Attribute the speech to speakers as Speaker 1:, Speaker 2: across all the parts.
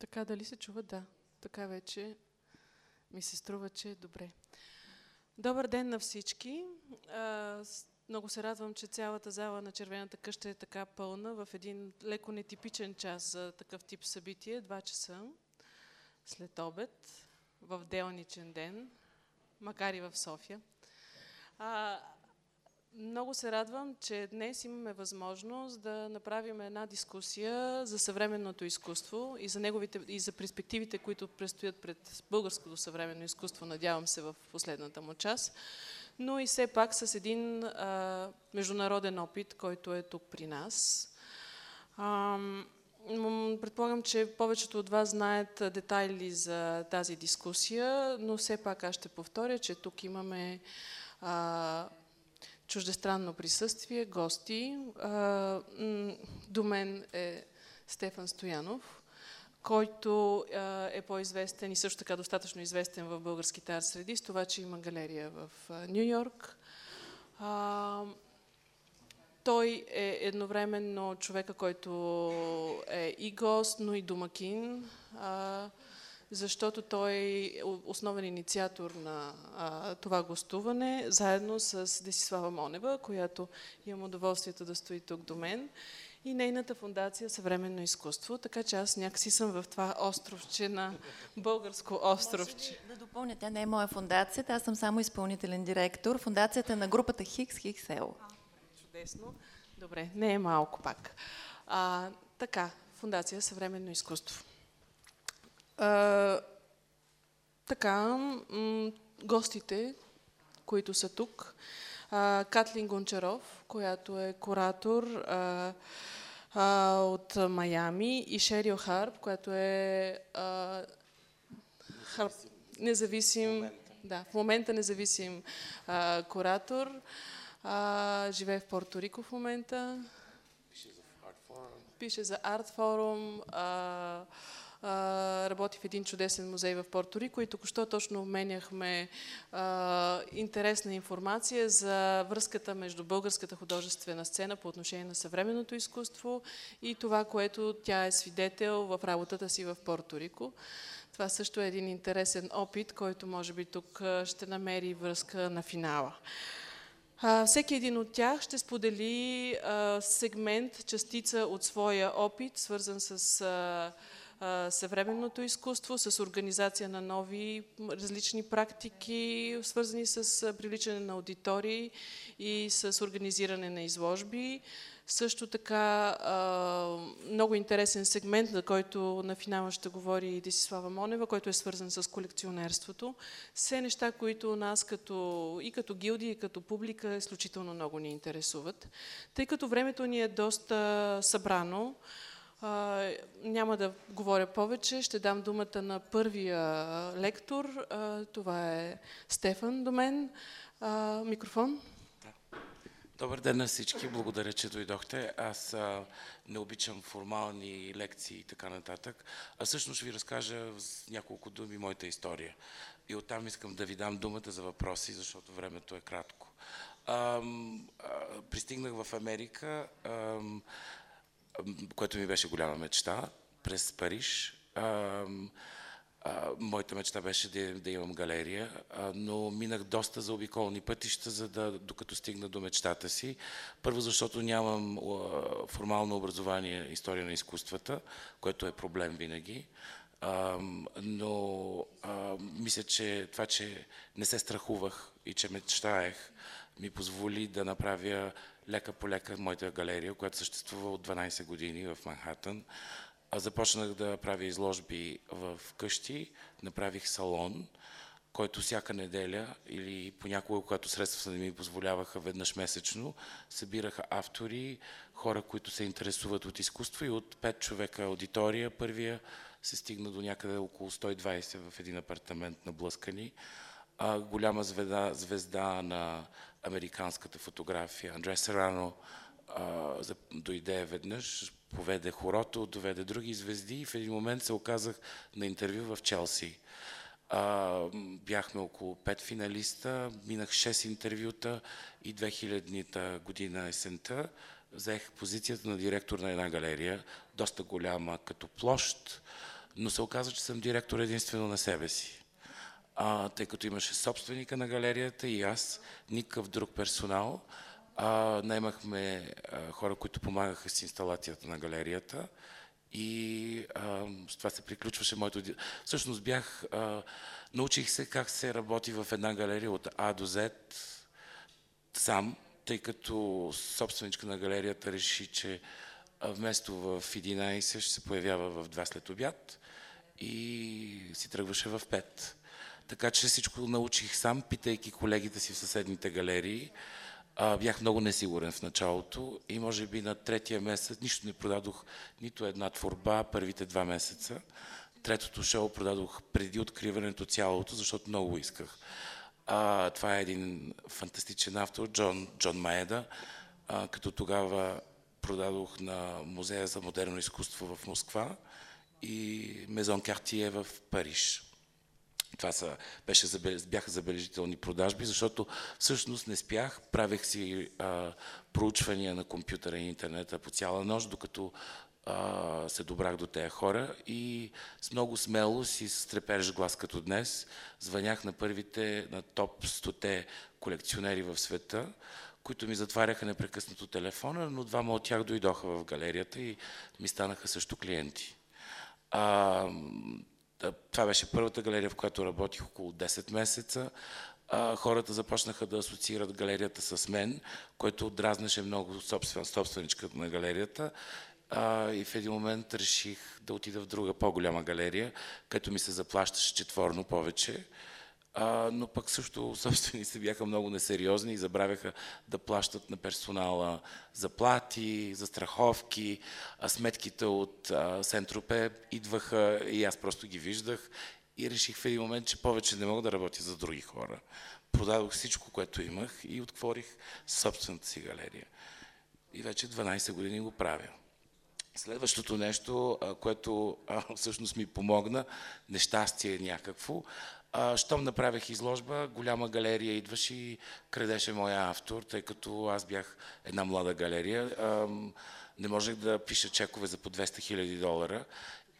Speaker 1: Така дали се чува? Да. Така вече ми се струва, че е добре. Добър ден на всички. Много се радвам, че цялата зала на Червената къща е така пълна в един леко нетипичен час за такъв тип събитие, 2 часа след обед, в делничен ден, макар и в София. Много се радвам, че днес имаме възможност да направим една дискусия за съвременното изкуство и за, неговите, и за перспективите, които предстоят пред българското съвременно изкуство, надявам се в последната му част, но и все пак с един а, международен опит, който е тук при нас. А, предполагам, че повечето от вас знаят детайли за тази дискусия, но все пак аз ще повторя, че тук имаме а, чуждестранно присъствие, гости. До мен е Стефан Стоянов, който е по-известен и също така достатъчно известен в българските арт среди, с това, че има галерия в Нью Йорк. Той е едновременно човека, който е и гост, но и домакин защото той е основен инициатор на а, това гостуване, заедно с Десислава Монева, която имам удоволствието да стои тук до мен, и нейната фундация Съвременно изкуство. Така че аз някакси съм в това островче на българско островче.
Speaker 2: Да допълня, тя не е моя фундация, аз съм само изпълнителен директор. Фундацията на групата Хикс Хиксел.
Speaker 1: Чудесно. Добре, не е малко пак. А, така, Фундация Съвременно изкуство така, гостите, които са тук, а, Катлин Гончаров, която е куратор а, а, от Майами, и Шерил Харп, която е а, харп, независим, да, в момента независим а, куратор. А, живее в Порто Рико в момента. Пише за Арт Форум. А, работи в един чудесен музей в Порто Рико и току-що точно обменяхме интересна информация за връзката между българската художествена сцена по отношение на съвременното изкуство и това, което тя е свидетел в работата си в Порто Рико. Това също е един интересен опит, който може би тук ще намери връзка на финала. всеки един от тях ще сподели сегмент, частица от своя опит, свързан с съвременното изкуство, с организация на нови различни практики, свързани с привличане на аудитории и с организиране на изложби. Също така много интересен сегмент, за който на финала ще говори Десислава Монева, който е свързан с колекционерството. Все неща, които нас като, и като гилди, и като публика изключително много ни интересуват. Тъй като времето ни е доста събрано, а, няма да говоря повече, ще дам думата на първия лектор. А, това е Стефан до мен. А, микрофон.
Speaker 3: Добър ден на всички, благодаря, че дойдохте. Аз а, не обичам формални лекции и така нататък, а всъщност ще ви разкажа с няколко думи моята история. И оттам искам да ви дам думата за въпроси, защото времето е кратко. А, а, пристигнах в Америка. А, което ми беше голяма мечта, през Париж. А, а, моята мечта беше да, да имам галерия, а, но минах доста за обиколни пътища, за да, докато стигна до мечтата си. Първо, защото нямам а, формално образование история на изкуствата, което е проблем винаги. А, но а, мисля, че това, че не се страхувах и че мечтаех, ми позволи да направя лека по лека моята галерия, която съществува от 12 години в Манхатън. Аз започнах да правя изложби в къщи, направих салон, който всяка неделя или понякога, когато средствата не ми позволяваха веднъж месечно, събираха автори, хора, които се интересуват от изкуство и от 5 човека аудитория. Първия се стигна до някъде около 120 в един апартамент на Блъскани. А, голяма звезда, звезда на американската фотография. Андре Серано дойде веднъж, поведе хорото, доведе други звезди и в един момент се оказах на интервю в Челси. А, бяхме около 5 финалиста, минах 6 интервюта и 2000-та година есента взех позицията на директор на една галерия, доста голяма като площ, но се оказа, че съм директор единствено на себе си. А, тъй като имаше собственика на галерията и аз, никакъв друг персонал. А, наймахме а, хора, които помагаха с инсталацията на галерията и а, с това се приключваше моето... Всъщност бях... А, научих се как се работи в една галерия от А до Z сам, тъй като собственичка на галерията реши, че вместо в 11 ще се появява в 2 след обяд и си тръгваше в 5. Така че всичко научих сам, питайки колегите си в съседните галерии. А, бях много несигурен в началото и може би на третия месец нищо не продадох нито една творба първите два месеца. Третото шоу продадох преди откриването цялото, защото много исках. А, това е един фантастичен автор, Джон, Джон Маеда, а, като тогава продадох на Музея за модерно изкуство в Москва и Мезон Картие в Париж. Това са, беше, бяха забележителни продажби, защото всъщност не спях, правех си а, проучвания на компютъра и интернета по цяла нощ, докато а, се добрах до тези хора и с много смелост и с треперещ глас като днес звънях на първите, на топ 100 колекционери в света, които ми затваряха непрекъснато телефона, но двама от тях дойдоха в галерията и ми станаха също клиенти. А, това беше първата галерия, в която работих около 10 месеца. Хората започнаха да асоциират галерията с мен, което дразнеше много собствен, собственичката на галерията. И в един момент реших да отида в друга по-голяма галерия, където ми се заплащаше четворно повече. А, но пък също собствениците бяха много несериозни и забравяха да плащат на персонала заплати, застраховки, а сметките от Сентропе идваха и аз просто ги виждах и реших в един момент, че повече не мога да работя за други хора. Продадох всичко, което имах и отворих собствената си галерия. И вече 12 години го правя. Следващото нещо, което всъщност ми помогна, нещастие някакво, а, щом направих изложба, голяма галерия идваше и крадеше моя автор, тъй като аз бях една млада галерия. А, не можех да пиша чекове за по 200 хиляди долара.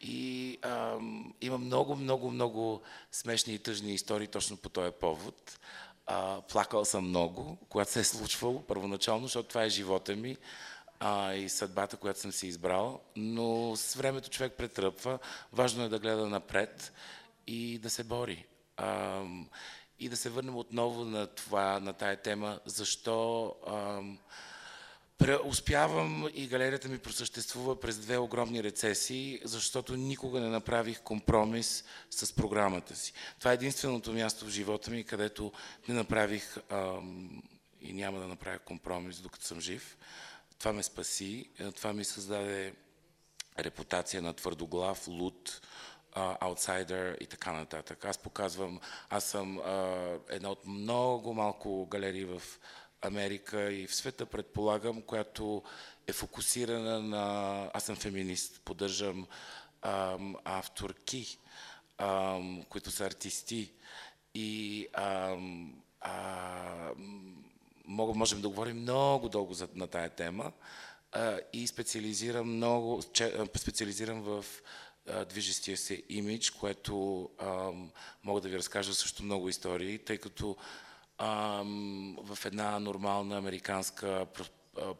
Speaker 3: И а, има много, много, много смешни и тъжни истории точно по този повод. А, плакал съм много, когато се е случвало първоначално, защото това е живота ми а, и съдбата, която съм си избрал. Но с времето човек претръпва. Важно е да гледа напред и да се бори. А, и да се върнем отново на това, на тая тема, защо а, успявам и галерията ми просъществува през две огромни рецесии, защото никога не направих компромис с програмата си. Това е единственото място в живота ми, където не направих а, и няма да направя компромис, докато съм жив. Това ме спаси, това ми създаде репутация на твърдоглав, луд, аутсайдер и така нататък. Аз показвам, аз съм а, една от много малко галерии в Америка и в света, предполагам, която е фокусирана на... Аз съм феминист, поддържам ам, авторки, ам, които са артисти и ам, а, мога, можем да говорим много дълго за, на тая тема а, и специализирам много, че, специализирам в движещия се имидж, което ам, мога да ви разкажа също много истории, тъй като ам, в една нормална американска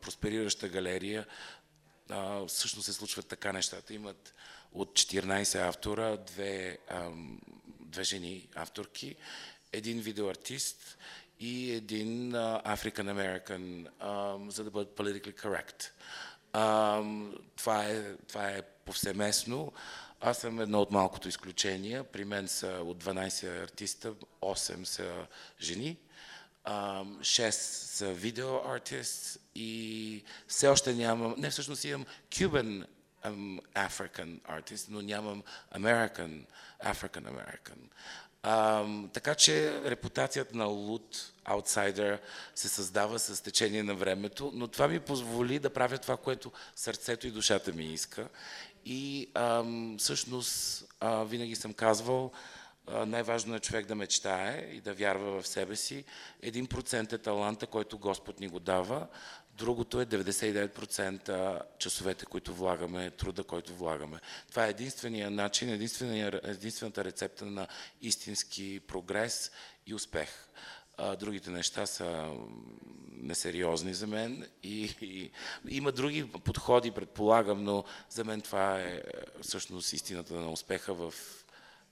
Speaker 3: просперираща галерия а, всъщност се случват така нещата. Имат от 14 автора, две, ам, две жени авторки, един видеоартист и един African American, за да бъдат politically correct. Um, това, е, това е повсеместно. Аз съм едно от малкото изключения. При мен са от 12 артиста, 8 са жени, 6 са видео артист и все още нямам, не всъщност имам um, African artist, но нямам American, African American. Um, така че репутацията на луд, аутсайдер се създава с течение на времето, но това ми позволи да правя това, което сърцето и душата ми иска. И ам, всъщност а, винаги съм казвал, най-важно е човек да мечтае и да вярва в себе си. Един процент е таланта, който Господ ни го дава, Другото е 99% часовете, които влагаме, труда, който влагаме. Това е единствения начин, единствения, единствената рецепта на истински прогрес и успех. А, другите неща са несериозни за мен и, и има други подходи, предполагам, но за мен това е всъщност истината на успеха в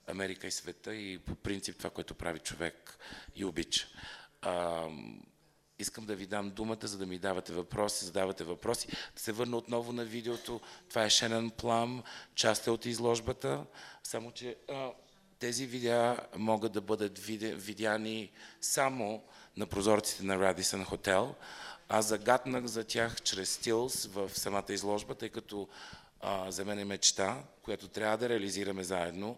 Speaker 3: Америка и света и по принцип това, което прави човек и обича. А, искам да ви дам думата, за да ми давате въпроси, задавате въпроси. Да се върна отново на видеото. Това е Шенън Плам, част е от изложбата. Само, че а, тези видеа могат да бъдат видяни само на прозорците на Радисън Хотел. Аз загаднах за тях чрез стилс в самата изложба, тъй като а, за мен е мечта, която трябва да реализираме заедно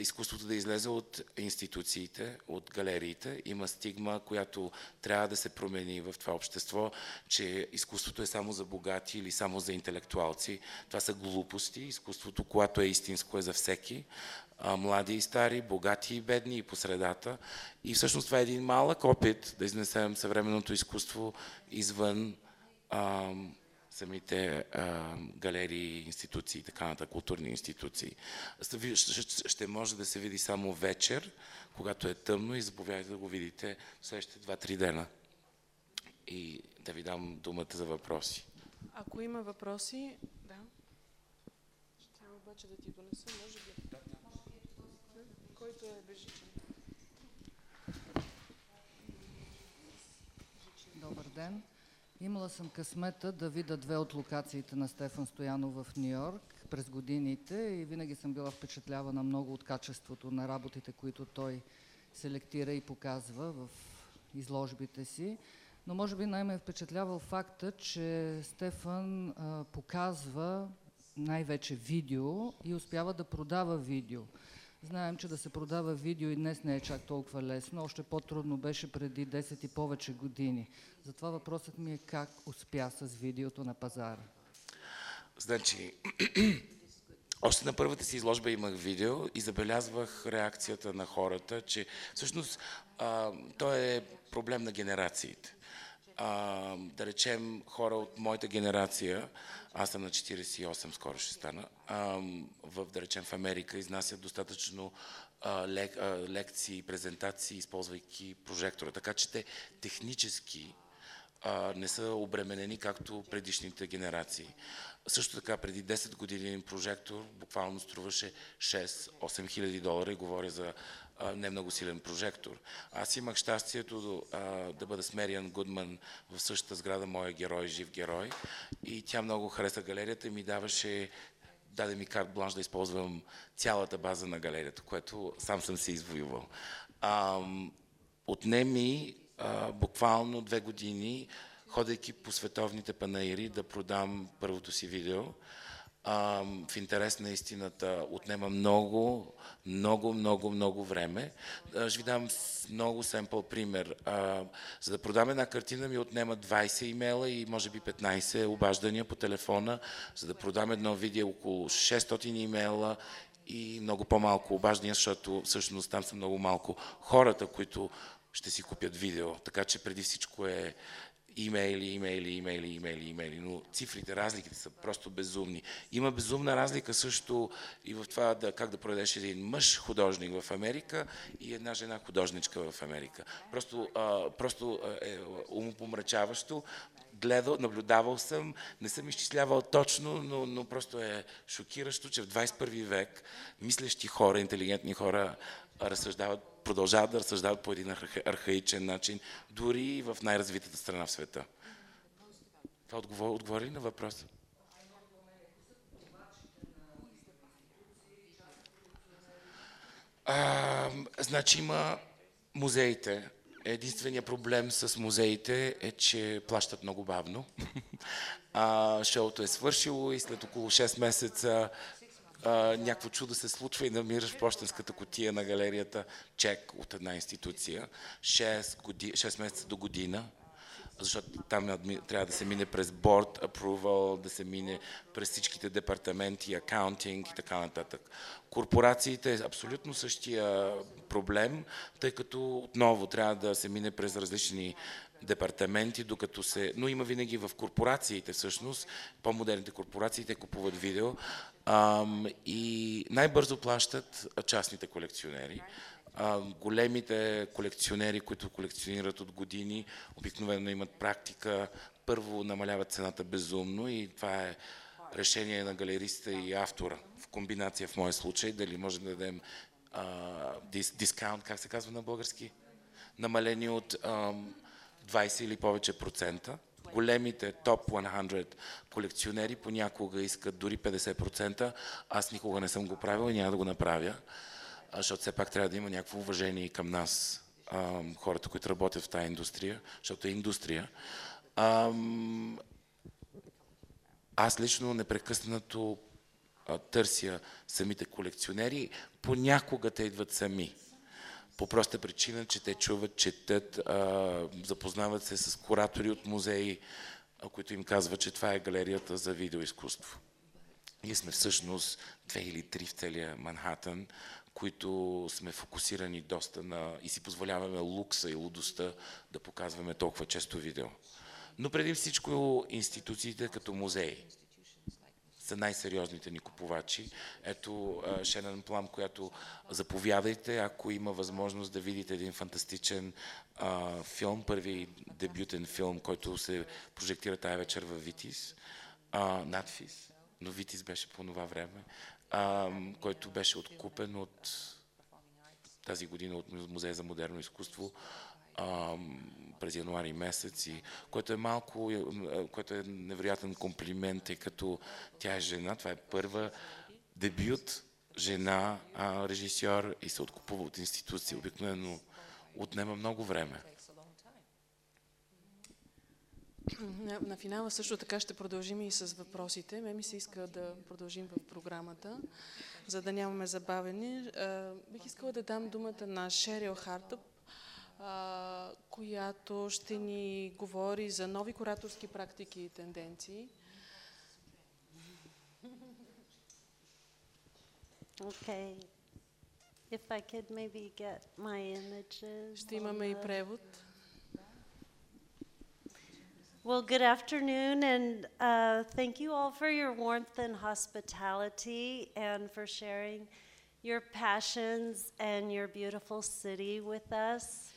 Speaker 3: изкуството да излезе от институциите, от галериите. Има стигма, която трябва да се промени в това общество, че изкуството е само за богати или само за интелектуалци. Това са глупости. Изкуството, което е истинско, е за всеки. Млади и стари, богати и бедни и по средата. И всъщност това е един малък опит да изнесем съвременното изкуство извън самите а, галерии, институции, така нататък, културни институции. Ще може да се види само вечер, когато е тъмно и заповядайте да го видите в следващите 2-3 дена. И да ви дам думата за въпроси.
Speaker 1: Ако има въпроси, да. Ще обаче да ти донеса, може би. Да, да. Който е бежичен.
Speaker 4: Добър ден. Имала съм късмета да видя две от локациите на Стефан Стоянов в Нью Йорк през годините и винаги съм била впечатлявана много от качеството на работите, които той селектира и показва в изложбите си. Но може би най-ме е впечатлявал факта, че Стефан а, показва най-вече видео и успява да продава видео. Знаем, че да се продава видео и днес не е чак толкова лесно. Още по-трудно беше преди 10 и повече години. Затова въпросът ми е как успя с видеото на пазара.
Speaker 3: Значи, още на първата си изложба имах видео и забелязвах реакцията на хората, че всъщност а, то е проблем на генерациите. А, да речем хора от моята генерация, аз съм на 48, скоро ще стана, а, в, да речем в Америка изнасят достатъчно а, лек, а, лекции, презентации, използвайки прожектора. Така че те технически а, не са обременени както предишните генерации. Също така, преди 10 години прожектор буквално струваше 6-8 хиляди долара и говоря за не много силен прожектор. Аз имах щастието а, да бъда с Гудман в същата сграда, моя герой, жив герой. И тя много хареса галерията и ми даваше даде ми карт бланш да използвам цялата база на галерията, което сам съм се извоювал. отне ми а, буквално две години, ходейки по световните панаири, да продам първото си видео. В интерес на истината отнема много, много, много, много време. Ще ви дам много семпъл пример. За да продам една картина ми отнема 20 имейла и може би 15 обаждания по телефона. За да продам едно видео около 600 имейла и много по-малко обаждания, защото всъщност там са много малко хората, които ще си купят видео. Така че преди всичко е имейли, имейли, имейли, имейли, имейли, но цифрите, разликите са просто безумни. Има безумна разлика също и в това да, как да продадеш един мъж художник в Америка и една жена художничка в Америка. Просто, а, просто е умопомрачаващо. Гледал, наблюдавал съм, не съм изчислявал точно, но, но просто е шокиращо, че в 21 век мислещи хора, интелигентни хора разсъждават, продължават да разсъждават по един архаичен начин, дори и в най-развитата страна в света. Това отговори, отговори на въпроса? А, значи има музеите. Единственият проблем с музеите е, че плащат много бавно. А, шоуто е свършило и след около 6 месеца някакво чудо се случва и намираш в почтенската котия на галерията чек от една институция 6, годи, 6 месеца до година, защото там трябва да се мине през board approval, да се мине през всичките департаменти, акаунтинг и така нататък. Корпорациите е абсолютно същия проблем, тъй като отново трябва да се мине през различни департаменти, докато се... Но има винаги в корпорациите всъщност, по-модерните корпорации, те купуват видео ам, и най-бързо плащат частните колекционери. А, големите колекционери, които колекционират от години, обикновено имат практика, първо намаляват цената безумно и това е решение на галериста и автора в комбинация в моя случай, дали може да дадем а, дис, дискаунт, как се казва на български? Намаление от а, 20 или повече процента. Големите топ 100 колекционери понякога искат дори 50%. Аз никога не съм го правил и няма да го направя, защото все пак трябва да има някакво уважение и към нас, хората, които работят в тази индустрия, защото е индустрия. Аз лично непрекъснато търся самите колекционери. Понякога те идват сами. По проста причина, че те чуват, четат, запознават се с куратори от музеи, които им казват, че това е галерията за видеоизкуство. Ние сме всъщност две или три в целия Манхатън, които сме фокусирани доста на и си позволяваме лукса и лудостта да показваме толкова често видео. Но преди всичко институциите като музеи са най-сериозните ни купувачи. Ето Шенън Плам, която заповядайте, ако има възможност да видите един фантастичен а, филм, първи дебютен филм, който се прожектира тая вечер в Витис, а, надфис, но Витис беше по това време, а, който беше откупен от тази година от Музея за модерно изкуство а, през януари месец, и, което е малко, което е невероятен комплимент, тъй като тя е жена, това е първа дебют жена а, режисьор и се откупува от институция. Обикновено отнема много време.
Speaker 1: На, на финала също така ще продължим и с въпросите. Ме ми се иска да продължим в програмата, за да нямаме забавени. бих искала да дам думата на Шерил Хартъп, която ще ни говори за нови кураторски практики и тенденции.
Speaker 5: Okay. If I could maybe get my images.
Speaker 1: Ще имаме и превод.
Speaker 5: Well, good afternoon, and uh, thank you all for your warmth and hospitality and for sharing your passions and your beautiful city with us.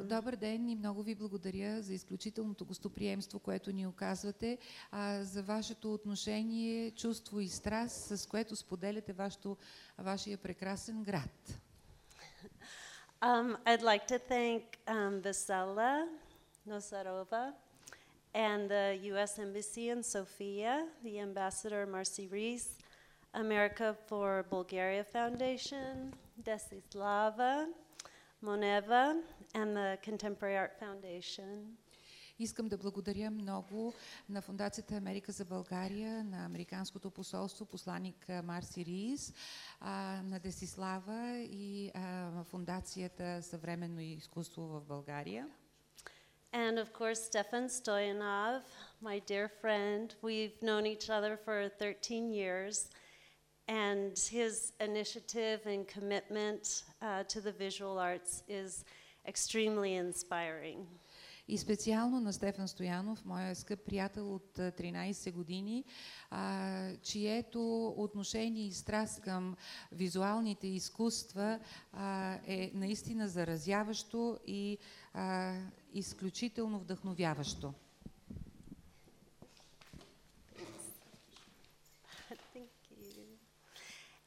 Speaker 6: Добър ден и много ви благодаря за изключителното гостоприемство, което ни оказвате, а, за вашето отношение, чувство и страст, с което споделяте вашето, вашия прекрасен град.
Speaker 5: Um, I'd like to thank um, Vesela Nosarova and the U.S. Embassy in Sofia, the Ambassador Marcy Rees, America for Bulgaria Foundation, Desislava Moneva, and the Contemporary Art Foundation.
Speaker 6: Искам да благодаря много на Фундацията Америка за България, на Американското посолство, посланник Марси Рис, на Десислава и Фундацията Съвременно изкуство в България.
Speaker 5: And of course, Stefan Stoyanov, my dear friend. We've known each other for 13 years. And his initiative and commitment uh, to the visual arts is extremely inspiring.
Speaker 6: И специално на Стефан Стоянов, моя скъп приятел от 13 години, а, чието отношение и страст към визуалните изкуства а, е наистина заразяващо и а, изключително вдъхновяващо.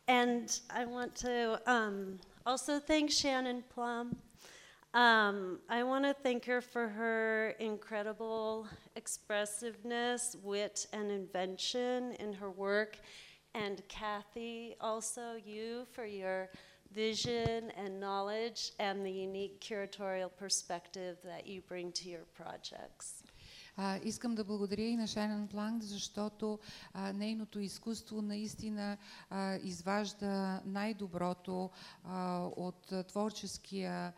Speaker 5: And I want to um, also thank Shannon Plum. Um, I want to thank her for her incredible expressiveness, wit, and invention in her work. And Kathy, also you for your vision and knowledge and the unique curatorial perspective that you bring to your projects.
Speaker 6: А, искам да благодаря и на Шайнан Планк, защото а, нейното изкуство наистина а, изважда най-доброто от творческия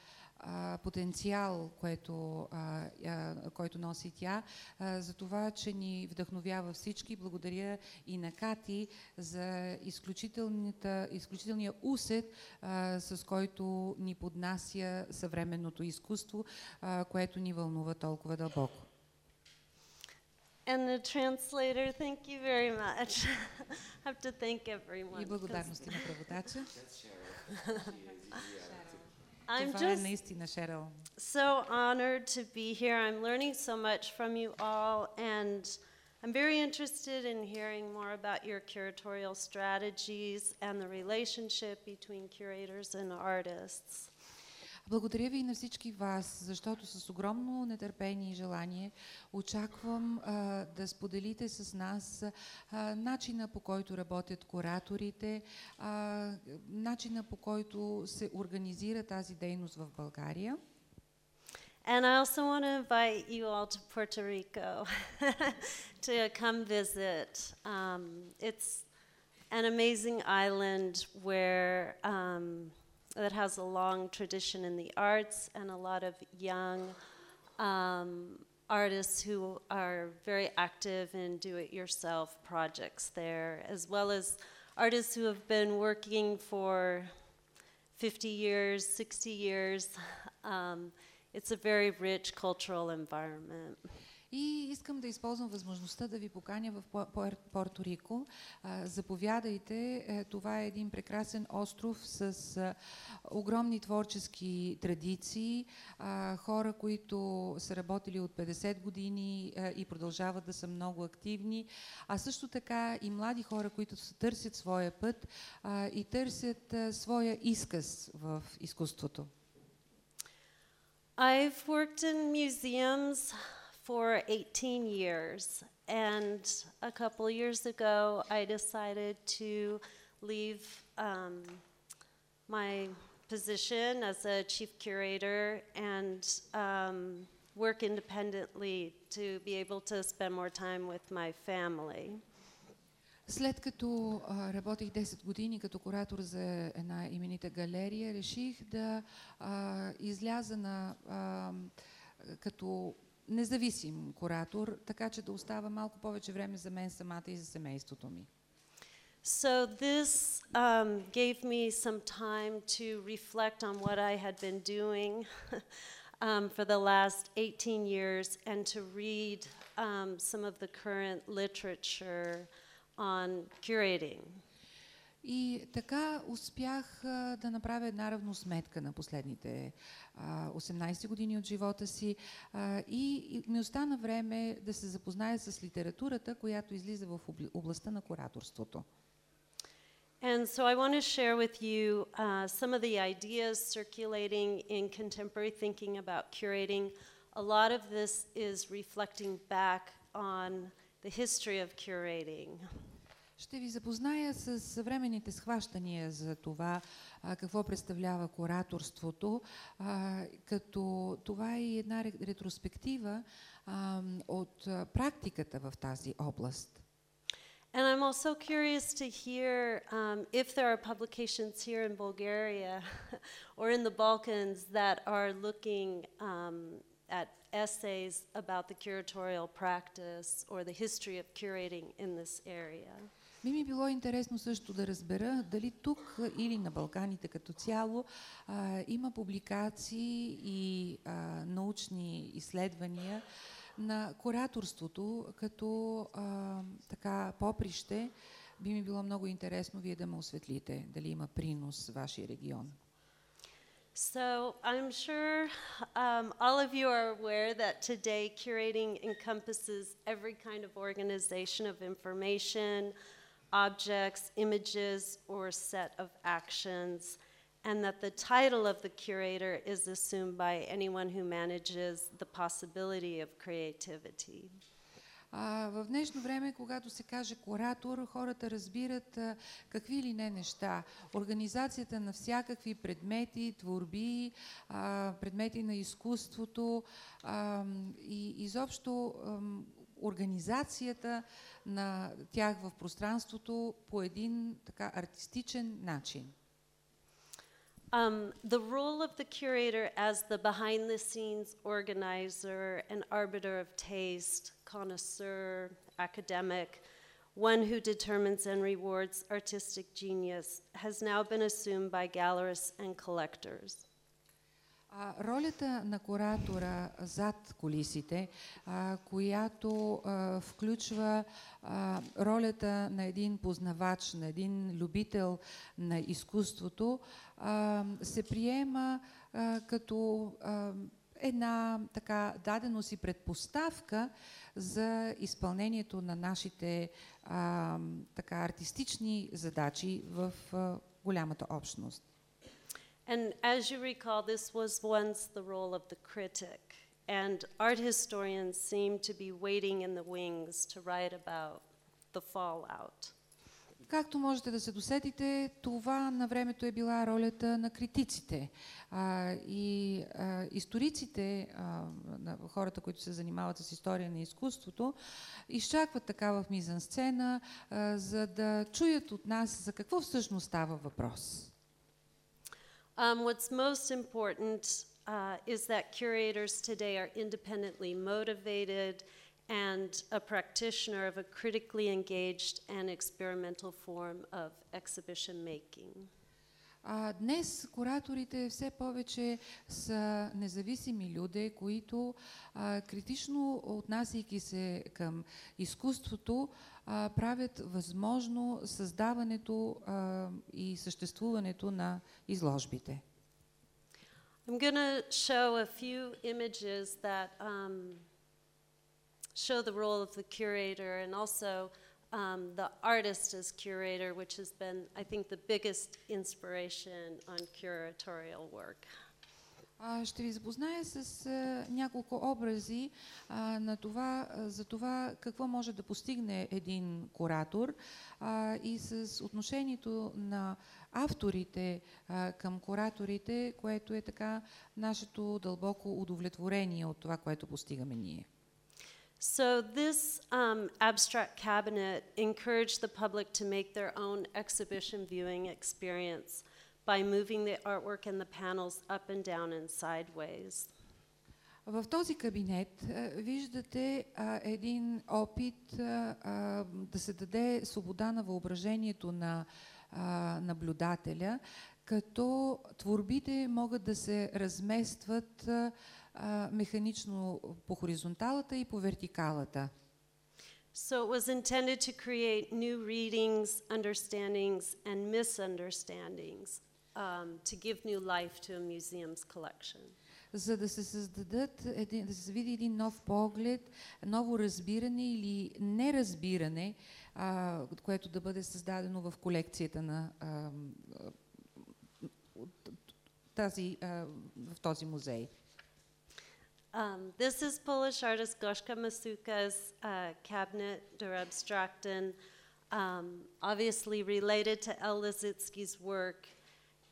Speaker 6: потенциал, което, който носи тя, за това, че ни вдъхновява всички. Благодаря и на Кати за изключителния усет, с който ни поднася съвременното изкуство, което ни вълнува толкова дълбоко.
Speaker 5: And the translator, thank you very much. I have to thank everyone.
Speaker 6: И благодарности на преводача.
Speaker 5: I'm
Speaker 6: Това е
Speaker 5: just
Speaker 6: наистина Шерил.
Speaker 5: so honored to be here. I'm learning so much from you all, and I'm very interested in hearing more about your curatorial strategies and the relationship between curators and artists.
Speaker 6: Благодаря ви и на всички вас, защото с огромно нетърпение и желание очаквам а, да споделите с нас а, начина по който работят кураторите, а, начина по който се организира тази дейност в България.
Speaker 5: And I also want to invite you all to Puerto Rico to come visit. Um, it's an amazing island where um, that has a long tradition in the arts and a lot of young um, artists who are very active in do-it-yourself projects there, as well as artists who have been working for 50 years, 60 years. Um, it's a very rich cultural environment.
Speaker 6: И искам да използвам възможността да ви поканя в Порто Рико. Заповядайте. Е, Това е един прекрасен остров с а, огромни творчески традиции, хора, които са работили от 50 години а, и продължават да са много активни, а също така и млади хора, които търсят своя път и търсят своя изказ в изкуството.
Speaker 5: I've worked in museums for 18 years, and a couple years ago, I decided to leave um, my position as a chief curator and um, work independently to be able to spend more time with my family.
Speaker 6: След като а, работих 10 години като куратор за една именита галерия, реших да а, изляза на, а, като независим куратор, така че да остава малко повече време за мен самата и за семейството ми.
Speaker 5: So this um, gave me some time to reflect on what I had been doing um, for the last 18 years and to read um, some of the current literature on curating.
Speaker 6: И така успях да направя една равносметка на последните а, 18 години от живота си и, ми остана време да се запозная с литературата, която излиза в областта на кураторството.
Speaker 5: And so I want to share with you uh, some of the ideas circulating in contemporary thinking about curating. A lot of this is reflecting back on the history of curating.
Speaker 6: Ще ви запозная с съвременните схващания за това какво представлява кураторството, като това е една ре- ретроспектива от практиката в тази област.
Speaker 5: And I'm also curious to hear um, if there are publications here in Bulgaria or in the Balkans that are looking um, at essays about the curatorial practice or the history of curating in this area.
Speaker 6: Би ми било интересно също да разбера дали тук или на Балканите като цяло а, има публикации и а, научни изследвания на кураторството като а, така поприще. Би ми било много интересно вие да ме осветлите дали има принос в вашия регион.
Speaker 5: So I'm sure um, all of you are aware that today curating encompasses every kind of organization of information, objects, images, or set of actions, and that the title of the curator is assumed by anyone who manages the possibility of creativity.
Speaker 6: А, в днешно време, когато се каже куратор, хората разбират а, какви ли не неща. Организацията на всякакви предмети, творби, а, предмети на изкуството а, и изобщо ам, организацията на тях в пространството по един така артистичен начин.
Speaker 5: Um, the role of the curator as the behind the scenes organizer and arbiter of taste, connoisseur, academic, one who determines and rewards artistic genius, has now been assumed by gallerists and collectors.
Speaker 6: А, ролята на куратора зад колисите, а, която а, включва а, ролята на един познавач, на един любител на изкуството, а, се приема а, като а, една така даденост и предпоставка за изпълнението на нашите а, така артистични задачи в а, голямата общност.
Speaker 5: And as you recall, this was once the role of the critic, and art historians seem to be waiting in the wings to write about the fallout.
Speaker 6: Както можете да се досетите, това на времето е била ролята на критиците. А, и а, историците, а, на хората, които се занимават с история на изкуството, изчакват такава в мизансцена, а, за да чуят от нас за какво всъщност става въпрос.
Speaker 5: Um, what's most important uh, is that curators today are independently motivated and a practitioner of a critically engaged and experimental form of exhibition making.
Speaker 6: А, днес кураторите все повече са независими люди, които а, критично отнасяйки се към изкуството, а, правят възможно създаването а, и съществуването на изложбите.
Speaker 5: I'm going to show a few images that um, show the role of the curator and also um, the artist as curator, which has been, I think, the biggest inspiration on curatorial work.
Speaker 6: Ще ви запозная с а, няколко образи а, на това, а, за това какво може да постигне един куратор а, и с отношението на авторите а, към кураторите, което е така нашето дълбоко удовлетворение от това, което постигаме ние.
Speaker 5: So this um, abstract cabinet encouraged the public to make their own exhibition viewing experience by moving the artwork and the panels up and down and sideways.
Speaker 6: В този кабинет а, виждате а, един опит а, а, да се даде свобода на въображението на а, наблюдателя, като творбите могат да се разместват а, механично по хоризонталата и по вертикалата.
Speaker 5: So it was intended to create new readings, understandings, and misunderstandings um, to give new life to a museum's collection.
Speaker 6: за да се създадат, един, да се види един нов поглед, ново разбиране или неразбиране, а, което да бъде създадено в колекцията на а, тази, а, в този музей.
Speaker 5: Um, this is Polish artist Goszka Masuka's uh, cabinet der Abstrakten, um, obviously related to El Lizitzky's work.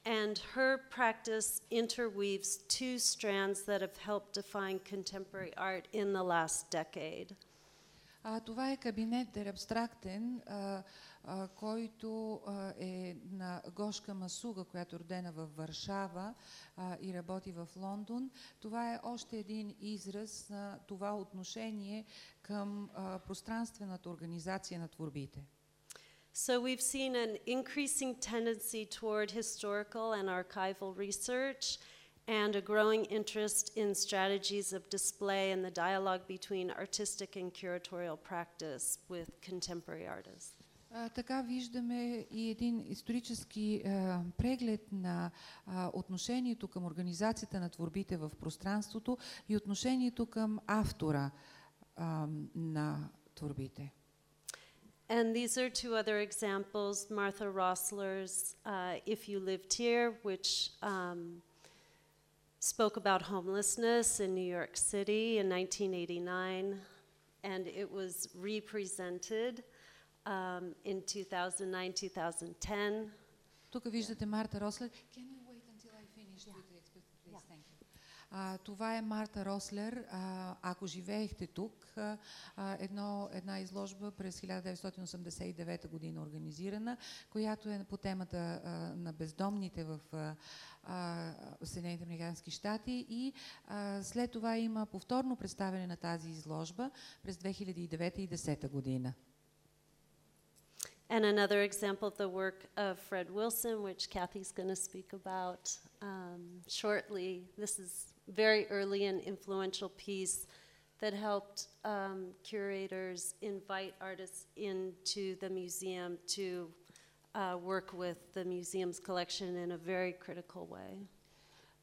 Speaker 5: And her practice interweaves two strands that have helped define contemporary art in the last decade.
Speaker 6: А, това е кабинет Дер Абстрактен, а, който е на Гошка Масуга, която е родена в Варшава и работи в Лондон. Това е още един израз на това отношение към пространствената организация на творбите.
Speaker 5: So we've seen an increasing tendency toward historical and archival research and a growing interest in strategies of display and the dialogue between artistic and curatorial practice with contemporary artists.
Speaker 6: Така виждаме и един исторически а, преглед на а, отношението към организацията на творбите в пространството и отношението към автора а, на творбите.
Speaker 5: And these are two other examples Martha Rossler's uh, If You Lived Here, which um, spoke about homelessness in New York City in 1989, and it was represented um, in 2009 2010.
Speaker 6: Тук виждате Марта Рослер. Can you wait until I finish with the expe- please? Thank you. А, това е Марта Рослер. А, ако живеехте тук, а, едно, една изложба през 1989 година организирана, която е по темата а, на бездомните в а, Съединените американски щати и а, след това има повторно представяне на тази изложба през 2009 и 2010 година.
Speaker 5: And another example of the work of Fred Wilson, which Kathy's going to speak about um, shortly. This is very early and influential piece that helped um, curators invite artists into the museum to uh, work with the museum's collection in a very critical way.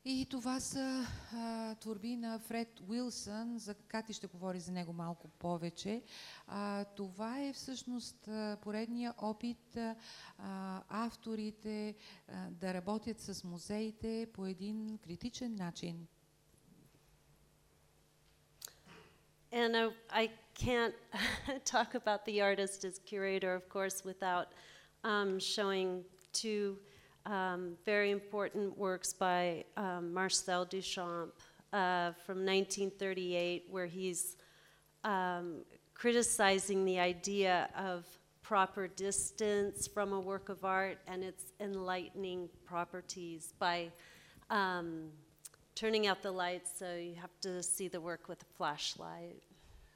Speaker 6: И това са а, творби на Фред Уилсън, за Кати ще говори за него малко повече. А, това е всъщност поредния опит а, авторите а, да работят с музеите по един критичен начин.
Speaker 5: And I, I can't talk about the artist as curator, of course, without um, showing two um, very important works by um, Marcel Duchamp uh, from 1938, where he's um, criticizing the idea of proper distance from a work of art and its enlightening properties by um, turning out the lights so you have to see the work with a flashlight.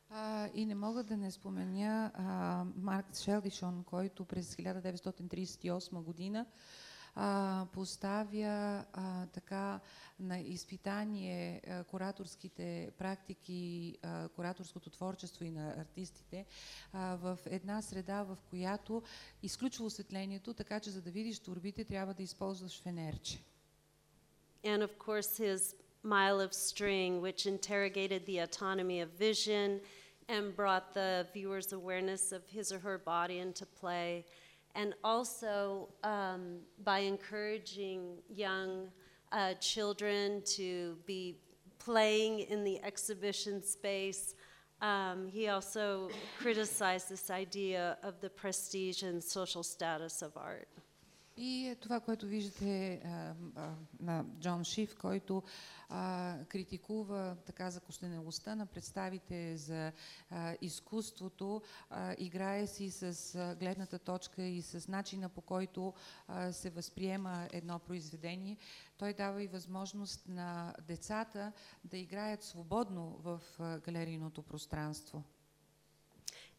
Speaker 6: А, и не мога да не споменя а, Марк Шелдишон, който през 1938 година а, поставя а, така на изпитание а, кураторските практики, а, кураторското творчество и на артистите а, в една среда, в която изключва осветлението, така че за да видиш турбите трябва да използваш фенерче.
Speaker 5: And of course, his Mile of String, which interrogated the autonomy of vision and brought the viewer's awareness of his or her body into play. And also um, by encouraging young uh, children to be playing in the exhibition space. Um, he also criticized this idea of the prestige and social status of art.
Speaker 6: И е това, което виждате а, а, на Джон Шиф, който а, критикува така закостенелостта на представите за а, изкуството, а, играе си с а, гледната точка и с начина по който а, се възприема едно произведение. Той дава и възможност на децата да играят свободно в галерийното пространство.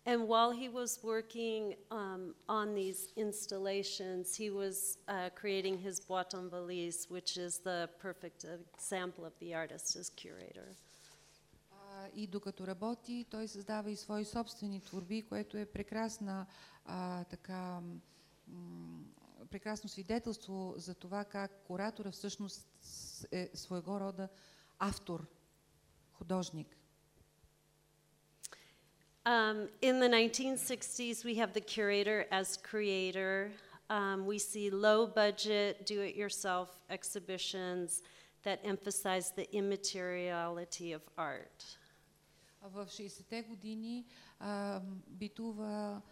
Speaker 5: And while he was working um, on these installations, he was uh, creating his boîte en valise, which is the perfect example of the artist as curator.
Speaker 6: А, и докато работи, той създава и свои собствени творби, което е прекрасна а, така м, прекрасно свидетелство за това как куратора всъщност с- е своего рода автор, художник.
Speaker 5: Um, in the 1960s, we have the curator as creator. Um, we see low budget, do it yourself exhibitions that emphasize the immateriality of art.
Speaker 6: А В 60-те години а, битува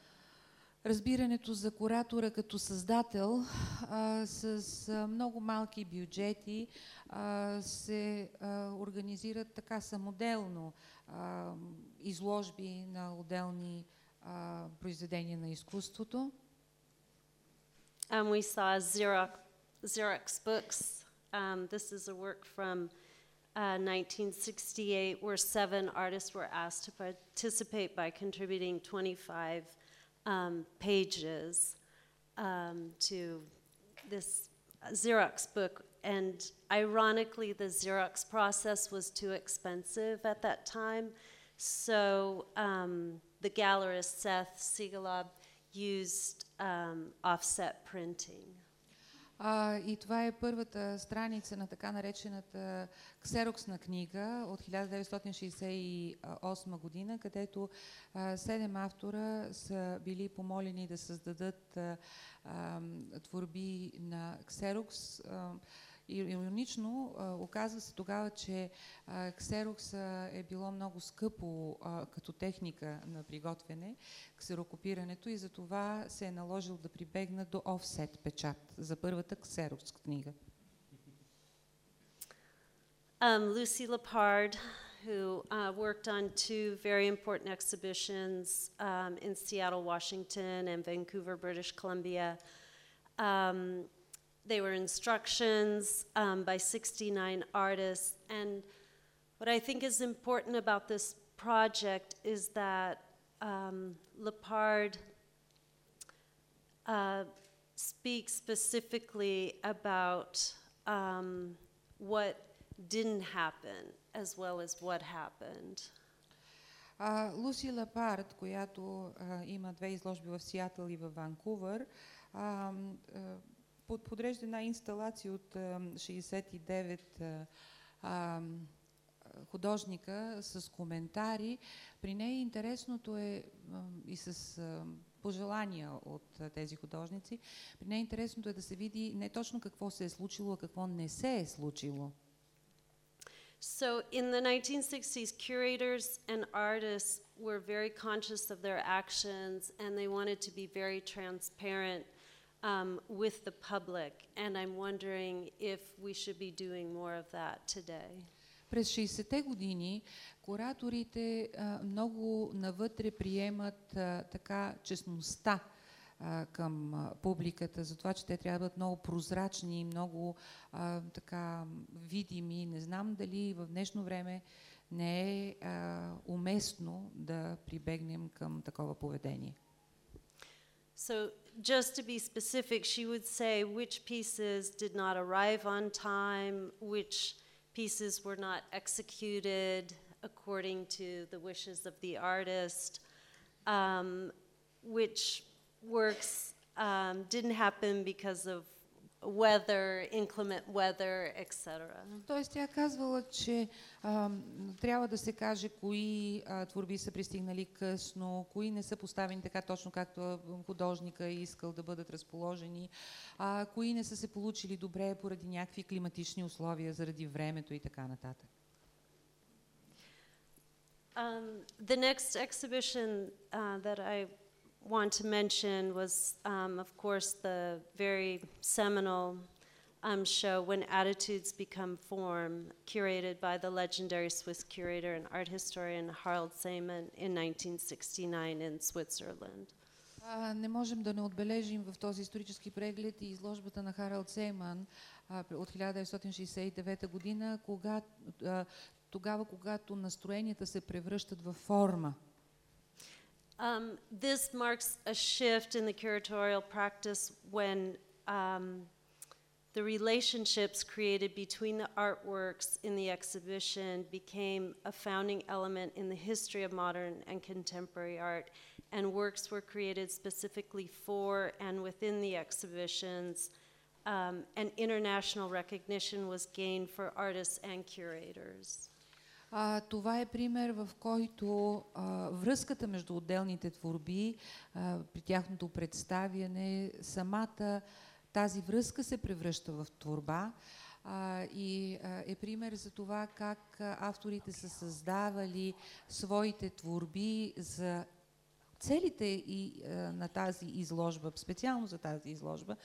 Speaker 6: разбирането за куратора като създател а, с а, много малки бюджети а, се а, организират така самоделно а, изложби на отделни а, произведения на изкуството.
Speaker 5: Um, we saw Xerox, Xerox books. Um, this is a work from uh, 1968 where seven artists were asked to participate by contributing 25 um, pages um, to this Xerox book. And ironically, the Xerox process was too expensive at that time. So um, the gallerist Seth Siegelob used um, offset printing.
Speaker 6: А, и това е първата страница на така наречената ксероксна книга от 1968 година, където а, седем автора са били помолени да създадат а, а, творби на ксерокс. А, иронично оказва се тогава, че а, ксерокс е било много скъпо като техника на приготвяне, ксерокопирането и за това се е наложил да прибегна до офсет печат за първата ксерокс книга.
Speaker 5: Um, Lucy Lepard, who uh, worked on two very important exhibitions um, in Seattle, Washington, and Vancouver, British Columbia. Um, they were instructions um, by 69 artists. And what I think is important about this project is that um, Lepard uh, speaks specifically about um, what didn't happen as well as what happened.
Speaker 6: А, Луси Лапард, която а, има две изложби в Сиатъл и в Ванкувър, а, а, под, подрежда една инсталация от а, 69 а, художника с коментари. При нея интересното е и с пожелания от тези художници. При нея интересното е да се види не точно какво се е случило, а какво не се е случило.
Speaker 5: So, in the 1960s, curators and artists were very conscious of their actions and they wanted to be very transparent um, with the public. And I'm wondering if we should be doing more of that today.
Speaker 6: През 60-те години кураторите а, много навътре приемат а, така честността а, към а, публиката, за това, че те трябва да бъдат много прозрачни, много а, така видими. Не знам дали в днешно време не е а, уместно да прибегнем към такова поведение.
Speaker 5: So, just to be specific, she would say which pieces did not arrive on time, which pieces were not executed according to the wishes of the artist, um, which works um, didn't happen because of weather, inclement weather, etc.
Speaker 6: Тоест тя казвала, че а, трябва да се каже кои а, творби са пристигнали късно, кои не са поставени така точно както художника е искал да бъдат разположени, а кои не са се получили добре поради някакви климатични условия, заради времето и така нататък.
Speaker 5: Um, the next exhibition uh, that I want to mention was, um, of course, the very seminal um, show When Attitudes Become Form, curated by the legendary Swiss curator and art historian Harald Seemann in 1969 in Switzerland.
Speaker 6: А, не можем да не отбележим в този исторически преглед и изложбата на Харалд Сейман а, от 1969 година, кога, а, тогава, когато настроенията се превръщат в форма.
Speaker 5: Um, this marks a shift in the curatorial practice when um, the relationships created between the artworks in the exhibition became a founding element in the history of modern and contemporary art, and works were created specifically for and within the exhibitions, um, and international recognition was gained for artists and curators.
Speaker 6: А, това е пример, в който а, връзката между отделните творби а, при тяхното представяне, самата тази връзка се превръща в творба а, и а, е пример за това как авторите са създавали своите творби за целите и а, на тази изложба, специално за тази изложба.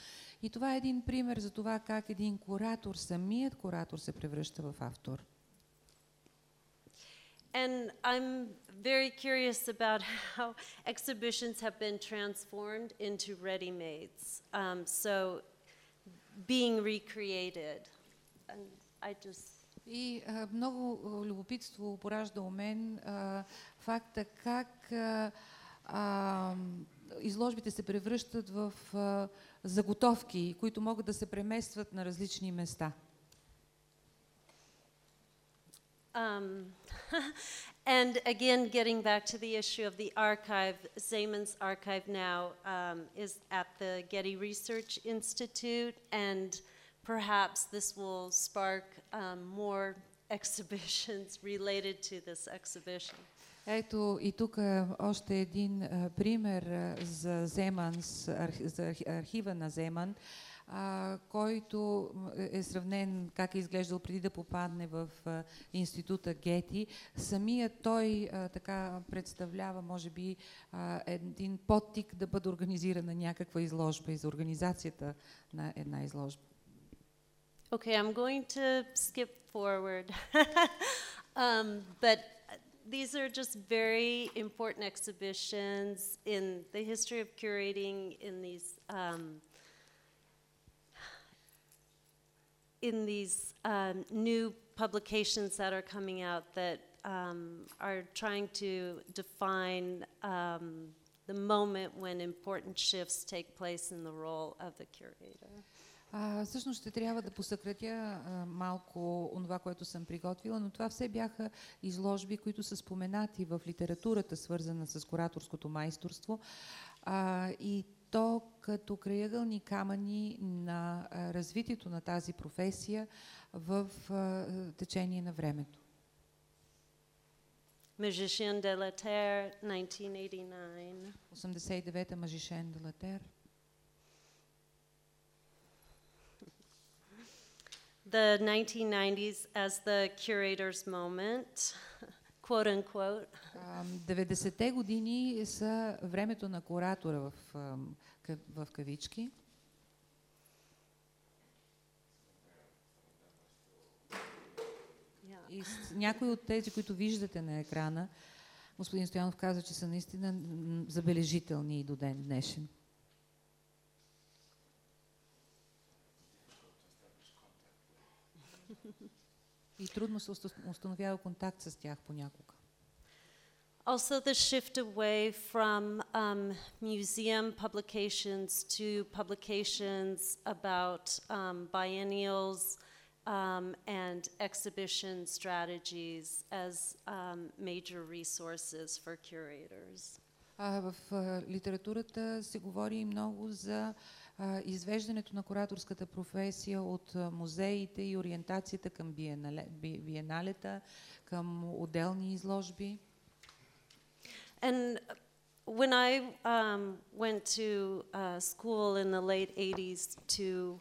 Speaker 6: И това е един пример за това как един куратор, самият куратор се превръща в автор.
Speaker 5: And I'm very curious about how exhibitions have been transformed into ready mades. Um, so, being recreated. And I just.
Speaker 6: И а, много а, любопитство поражда у мен а, факта как а, а, изложбите се превръщат в а, заготовки, които могат да се преместват на различни места.
Speaker 5: Um, and again, getting back to the issue of the archive, Zeman's archive now um, is at the Getty Research Institute, and perhaps this will spark um, more exhibitions related to this exhibition.
Speaker 6: Ето и тук още един а, пример а, за Земанс, архи, за архи- архива на Земан, а, който е сравнен как е изглеждал преди да попадне в а, института Гети. Самият той а, така представлява, може би, а, един подтик да бъде организирана някаква изложба и за организацията на една изложба.
Speaker 5: Okay, I'm going to skip forward. um, but these are just very important exhibitions in the history of curating in these um, in these um, new publications that are coming out that um, are trying to define um, the moment when important shifts take place in the role of the curator.
Speaker 6: А, всъщност ще трябва да посъкратя а, малко онова, което съм приготвила, но това все бяха изложби, които са споменати в литературата, свързана с кураторското майсторство. А, и то като краягълни камъни на развитието на тази професия в течение на времето.
Speaker 5: Magicien de la Terre, 1989.
Speaker 6: 89-та Мажишен де Латер.
Speaker 5: The 1990s as the curator's moment, quote unquote.
Speaker 6: А, 90-те години са времето на куратора в, в кавички. И някои от тези, които виждате на екрана, господин Стоянов каза, че са наистина забележителни и до ден днешен. И трудно се уста- установява контакт с тях понякога.
Speaker 5: Also, the shift away from um, museum publications to publications about um, biennials um, and exhibition strategies as um, major resources for curators.
Speaker 6: А, в литературата се говори много за а, извеждането на кураторската професия от музеите и ориентацията към биенале, би, биеналета, към отделни изложби.
Speaker 5: And when I um, went to uh, school in the late 80s to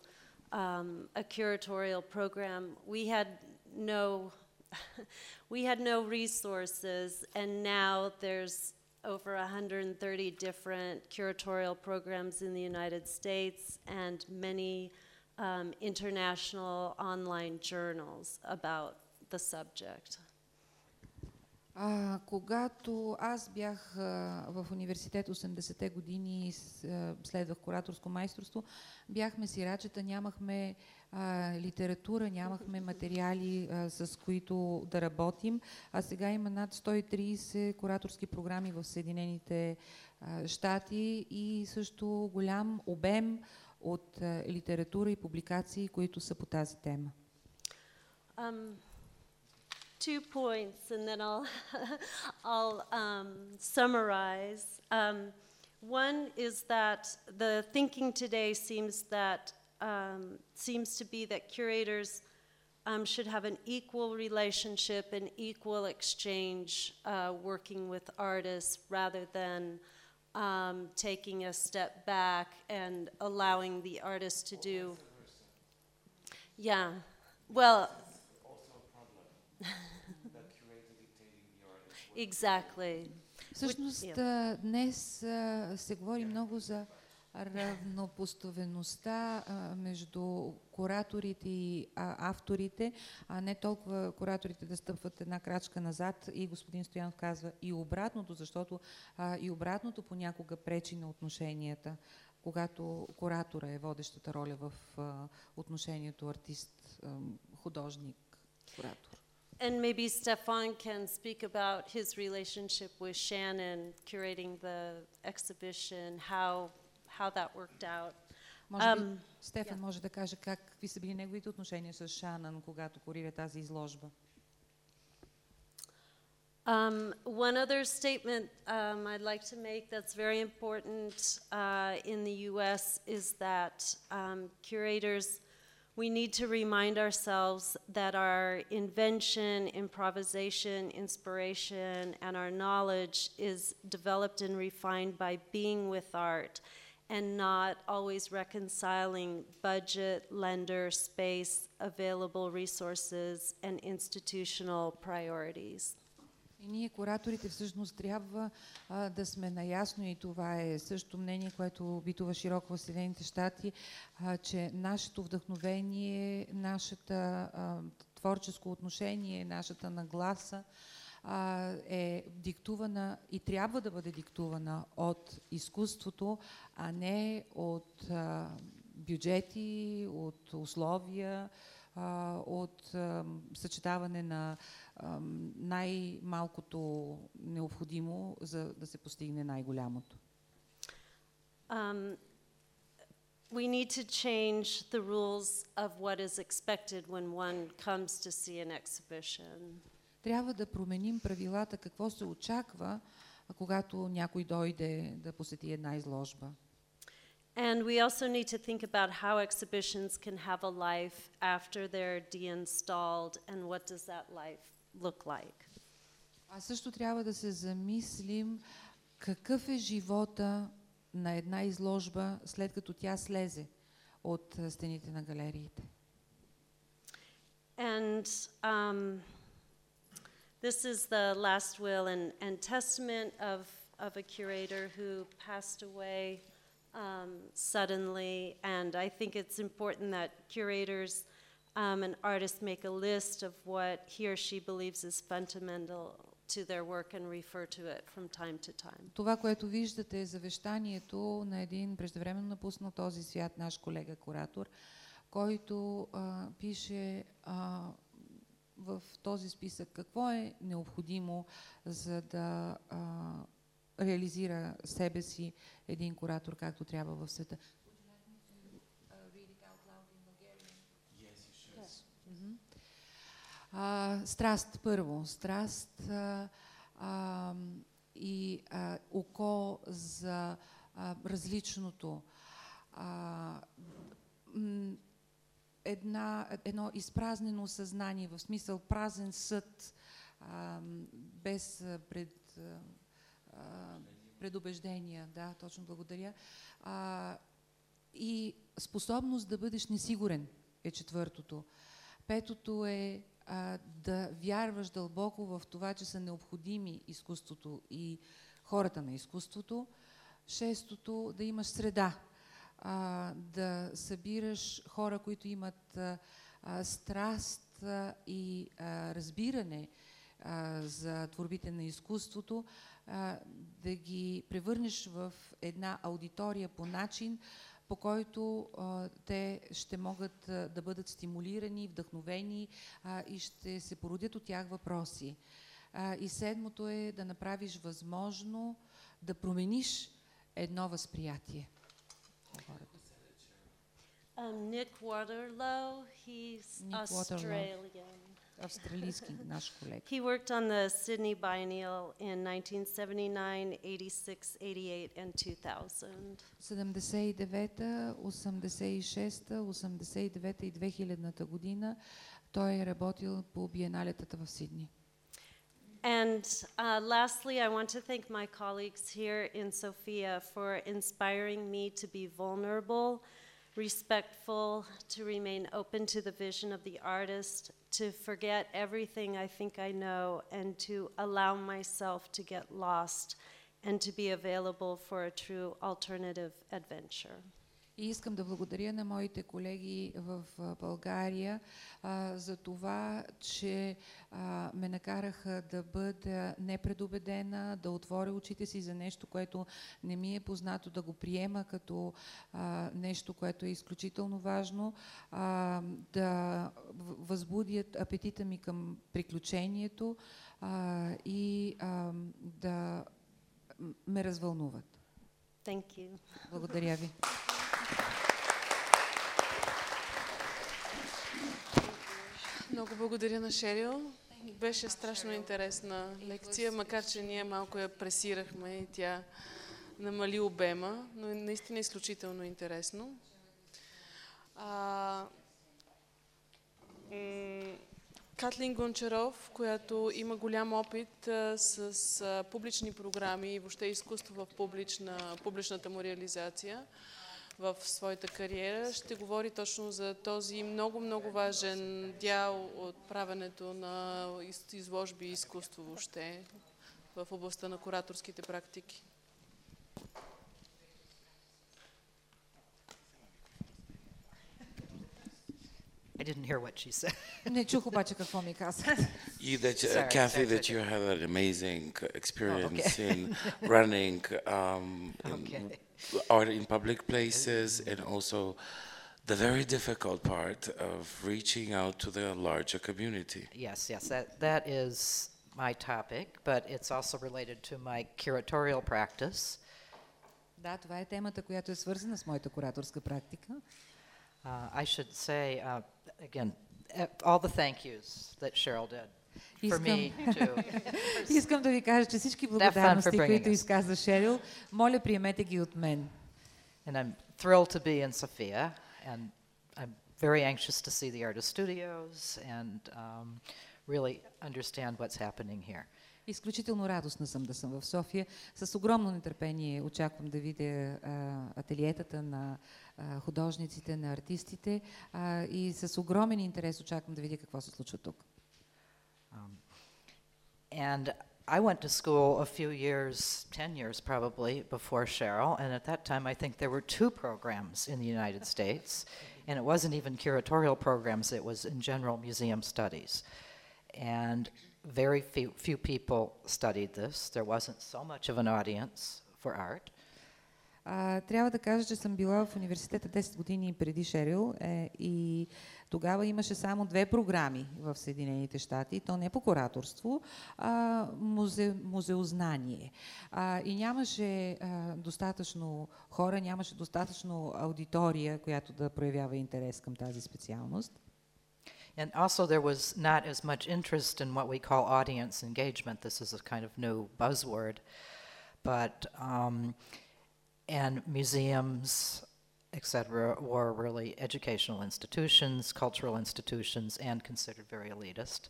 Speaker 5: um, a curatorial program, we had no we had no resources, and now there's over 130 different curatorial programs in the United States and many um, international online journals about the subject.
Speaker 6: А, когато аз бях а, в университет 80-те години и следвах кураторско майсторство, бяхме сирачета, нямахме а, литература, нямахме материали, а, с които да работим. А сега има над 130 кураторски програми в Съединените а, щати и също голям обем от а, литература и публикации, които са по тази тема.
Speaker 5: Um, two points, and then I'll I'll um, summarize. Um, one is that the thinking today seems that um, seems to be that curators um, should have an equal relationship and equal exchange uh, working with artists rather than um, taking a step back and allowing the artist to do. Yeah, well. Exactly.
Speaker 6: Всъщност днес се говори много за равнопоставеността между кураторите и а, авторите, а не толкова кураторите да стъпват една крачка назад и господин Стоянов казва и обратното, защото а, и обратното понякога пречи на отношенията, когато куратора е водещата роля в а, отношението артист-художник-куратор.
Speaker 5: And maybe Stefan can speak about his relationship with Shannon curating the exhibition, how how that worked out.
Speaker 6: Може би
Speaker 5: Ам,
Speaker 6: Стефан може да каже как, какви са били неговите отношения с Шанан, когато курира тази изложба.
Speaker 5: Um, one other statement um, I'd like to make that's very important uh, in the US is that um, curators, we need to remind ourselves that our invention, improvisation, inspiration, and our knowledge is developed and refined by being with art and not always reconciling budget, lender, space, available resources, and institutional priorities.
Speaker 6: И ние, кураторите, всъщност трябва а, да сме наясно и това е също мнение, което битува широко в Съединените щати, а, че нашето вдъхновение, нашата творческо отношение, нашата нагласа а, е диктувана и трябва да бъде диктувана от изкуството, а не от а, бюджети, от условия, а, от а, съчетаване на най-малкото необходимо, за да се постигне най-голямото.
Speaker 5: Um, we need to change the rules of what is expected when one comes to see an exhibition.
Speaker 6: Трябва да променим правилата, какво се очаква, когато някой дойде да посети една изложба.
Speaker 5: And we also need to think about how exhibitions can have a life after they're deinstalled and what does that life look like.
Speaker 6: А също трябва да се замислим какъв е живота на една изложба след като тя слезе от а, стените на галериите.
Speaker 5: And um, this is the last will and, and testament of, of a curator who passed away um, suddenly. And I think it's important that curators um, and artists make a list of what he or she believes is fundamental to their work and refer to it from time to time.
Speaker 6: Това, което виждате е завещанието на един преждевременно напуснал този свят наш колега куратор, който а, пише а, в този списък какво е необходимо, за да а, реализира себе си един куратор както трябва в света. А, страст първо. Страст а, а, и а, око за а, различното. А, една, едно изпразнено съзнание, в смисъл празен съд, а, без пред, а, предубеждения. Да, точно благодаря. А, и способност да бъдеш несигурен е четвъртото. Петото е а, да вярваш дълбоко в това, че са необходими изкуството и хората на изкуството. Шестото да имаш среда, а, да събираш хора, които имат а, страст и а, разбиране а, за творбите на изкуството, а, да ги превърнеш в една аудитория по начин, по който а, те ще могат а, да бъдат стимулирани, вдъхновени а, и ще се породят от тях въпроси. А, и седмото е да направиш възможно да промениш едно възприятие.
Speaker 5: Um, Nick Waterlow, he's
Speaker 6: Nick Waterlow.
Speaker 5: Australian.
Speaker 6: Австралийски наш колега.
Speaker 5: He worked on the Sydney Biennial in 1979, 86, 88, and 2000.
Speaker 6: 79-та, 86-та, 89-та и 2000-та година той е работил по биеналетата в Сидни.
Speaker 5: And uh, lastly, I want to thank my colleagues here in Sofia for inspiring me to be vulnerable, respectful, to remain open to the vision of the artist, to forget everything I think I know, and to allow myself to get lost and to be available for a true alternative adventure.
Speaker 6: И искам да благодаря на моите колеги в България а, за това, че а, ме накараха да бъда непредубедена, да отворя очите си за нещо, което не ми е познато, да го приема като а, нещо, което е изключително важно, а, да възбудят апетита ми към приключението а, и а, да ме развълнуват.
Speaker 5: Thank you.
Speaker 6: Благодаря ви.
Speaker 1: Много благодаря на Шерил. Беше страшно интересна лекция, макар че ние малко я пресирахме и тя намали обема, но е наистина изключително интересно. А, Катлин Гончаров, която има голям опит с а, публични програми и въобще изкуство в публична, публичната му реализация в своята кариера, ще говори точно за този много-много важен дял от правенето на из- изложби и изкуство въобще в областта на кураторските практики.
Speaker 7: I didn't hear what she said.
Speaker 6: Не чух обаче какво ми казахте.
Speaker 3: You that uh,
Speaker 7: Sorry,
Speaker 3: Kathy,
Speaker 7: sorry,
Speaker 3: that
Speaker 7: sorry.
Speaker 3: you had an amazing experience
Speaker 7: okay.
Speaker 3: in running um, in
Speaker 7: Okay.
Speaker 3: art in public places, and also the very difficult part of reaching out to the larger community.
Speaker 7: Yes, yes, that, that is my topic, but it's also related to my curatorial practice.
Speaker 6: Да, това е темата, която е свързана с моята кураторска практика.
Speaker 7: Uh, I should say, uh, again, eh, all the thank yous that Cheryl did for me too.
Speaker 6: Искам да ви кажа, че всички
Speaker 7: for
Speaker 6: благодарности,
Speaker 7: bringing
Speaker 6: които
Speaker 7: us.
Speaker 6: изказа Шерил, моля приемете ги от мен.
Speaker 7: And I'm thrilled to be in Sofia, and I'm very anxious to see the artist studios and um, really understand what's happening here.
Speaker 6: Изключително радостна съм да съм в София. С огромно нетърпение очаквам да видя а, ателиетата на а, художниците, на артистите а, и с огромен интерес очаквам да видя какво се случва тук.
Speaker 7: And I went to school a few years, 10 years probably, before Cheryl, and at that time I think there were two programs in the United States, and it wasn't even curatorial programs, it was in general museum studies. And very few, few people studied this. There wasn't so much of an audience for art.
Speaker 6: А, трябва да кажа, че съм била в университета 10 години преди Шерил е, и тогава имаше само две програми в Съединените щати, то не по кураторство, а музе, музеознание. А, и нямаше а, достатъчно хора, нямаше достатъчно аудитория, която да проявява интерес към тази специалност.
Speaker 7: And also, there was not as much interest in what we call audience engagement. This is a kind of new buzzword. But, um, and museums, etc., were really educational institutions, cultural institutions, and considered very elitist.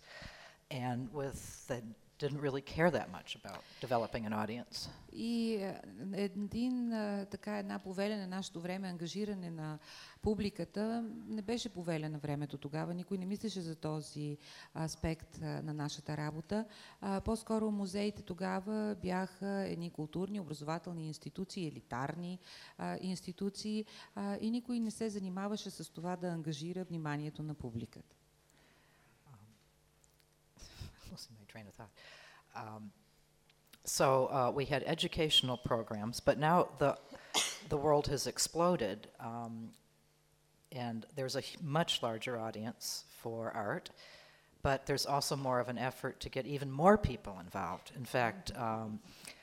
Speaker 7: And with, they didn't really care that much about developing an audience.
Speaker 6: И а, един, а, така, една повеля на нашето време, ангажиране на публиката, не беше повеля на времето тогава. Никой не мислеше за този аспект а, на нашата работа. По-скоро музеите тогава бяха едни културни, образователни институции, елитарни институции и никой не се занимаваше с това да ангажира вниманието на публиката.
Speaker 7: Losing my train of thought. Um, so uh, we had educational programs, but now the the world has exploded, um, and there's a much larger audience for art. But there's also more of an effort to get even more people involved. In fact, um,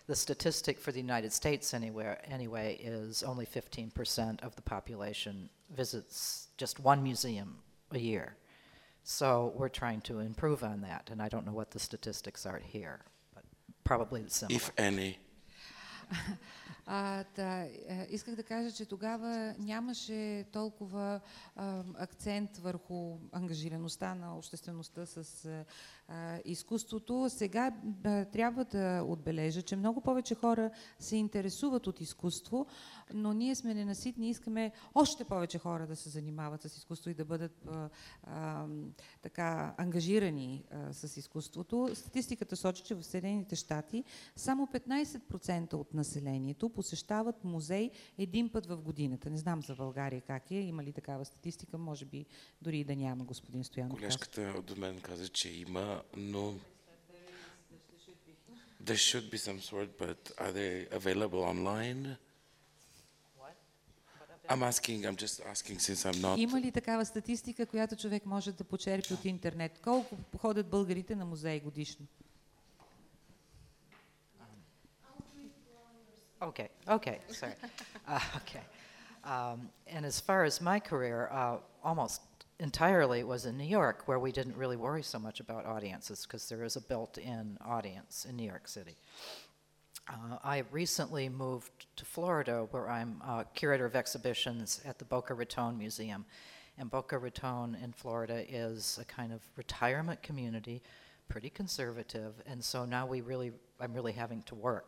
Speaker 7: the statistic for the United States anywhere, anyway is only 15% of the population visits just one museum a year. So we're trying to improve on that, and I don't know what the statistics are here, but probably similar.
Speaker 3: If any.
Speaker 6: А, та, е, исках да кажа, че тогава нямаше толкова а, акцент върху ангажираността на обществеността с а, а, изкуството. Сега а, трябва да отбележа, че много повече хора се интересуват от изкуство, но ние сме ненаситни и искаме още повече хора да се занимават с изкуство и да бъдат а, а, така ангажирани а, с изкуството. Статистиката сочи, че в Съединените щати само 15% от населението посещават музей един път в годината. Не знам за България как е, има ли такава статистика, може би дори и да няма, господин Стоянов.
Speaker 3: Колежката до мен каза, че има, но there should be some sort, but are they available online? I'm asking, I'm just asking since I'm not.
Speaker 6: Има ли такава статистика, която човек може да почерпи от интернет? Колко ходят българите на музей годишно?
Speaker 7: Okay, okay, sorry. Uh, okay. Um, and as far as my career, uh, almost entirely was in New York, where we didn't really worry so much about audiences because there is a built in audience in New York City. Uh, I recently moved to Florida, where I'm uh, curator of exhibitions at the Boca Raton Museum. And Boca Raton in Florida is a kind of retirement community, pretty conservative, and so now we really, I'm really having to work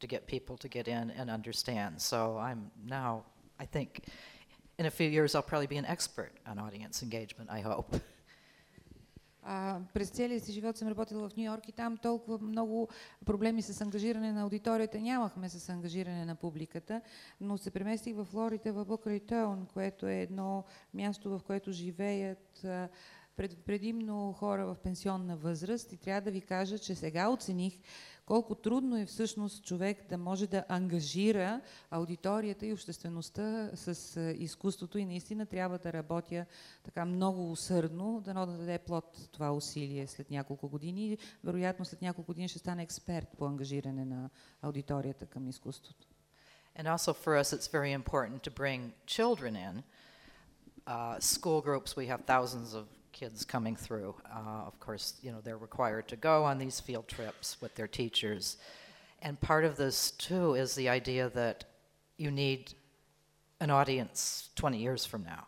Speaker 7: to get people to get in and understand. So I'm now, I think, in a few years, I'll probably be an expert on audience engagement, I hope.
Speaker 6: А, през целия си живот съм работила в Нью Йорк и там толкова много проблеми с ангажиране на аудиторията нямахме с ангажиране на публиката, но се преместих в Флорида в Raton, което е едно място, в което живеят а, пред, предимно хора в пенсионна възраст и трябва да ви кажа, че сега оцених колко трудно е всъщност човек да може да ангажира аудиторията и обществеността с изкуството и наистина трябва да работя така много усърдно, да да даде плод това усилие след няколко години. Вероятно след няколко години ще стане експерт по ангажиране на аудиторията към изкуството.
Speaker 7: And also for us, it's very important to bring children in. Uh, school groups, we have thousands of kids coming through. Uh, of course, you know, they're required to go on these field trips with their teachers. And part of this, too, is the idea that you need an audience 20 years from now.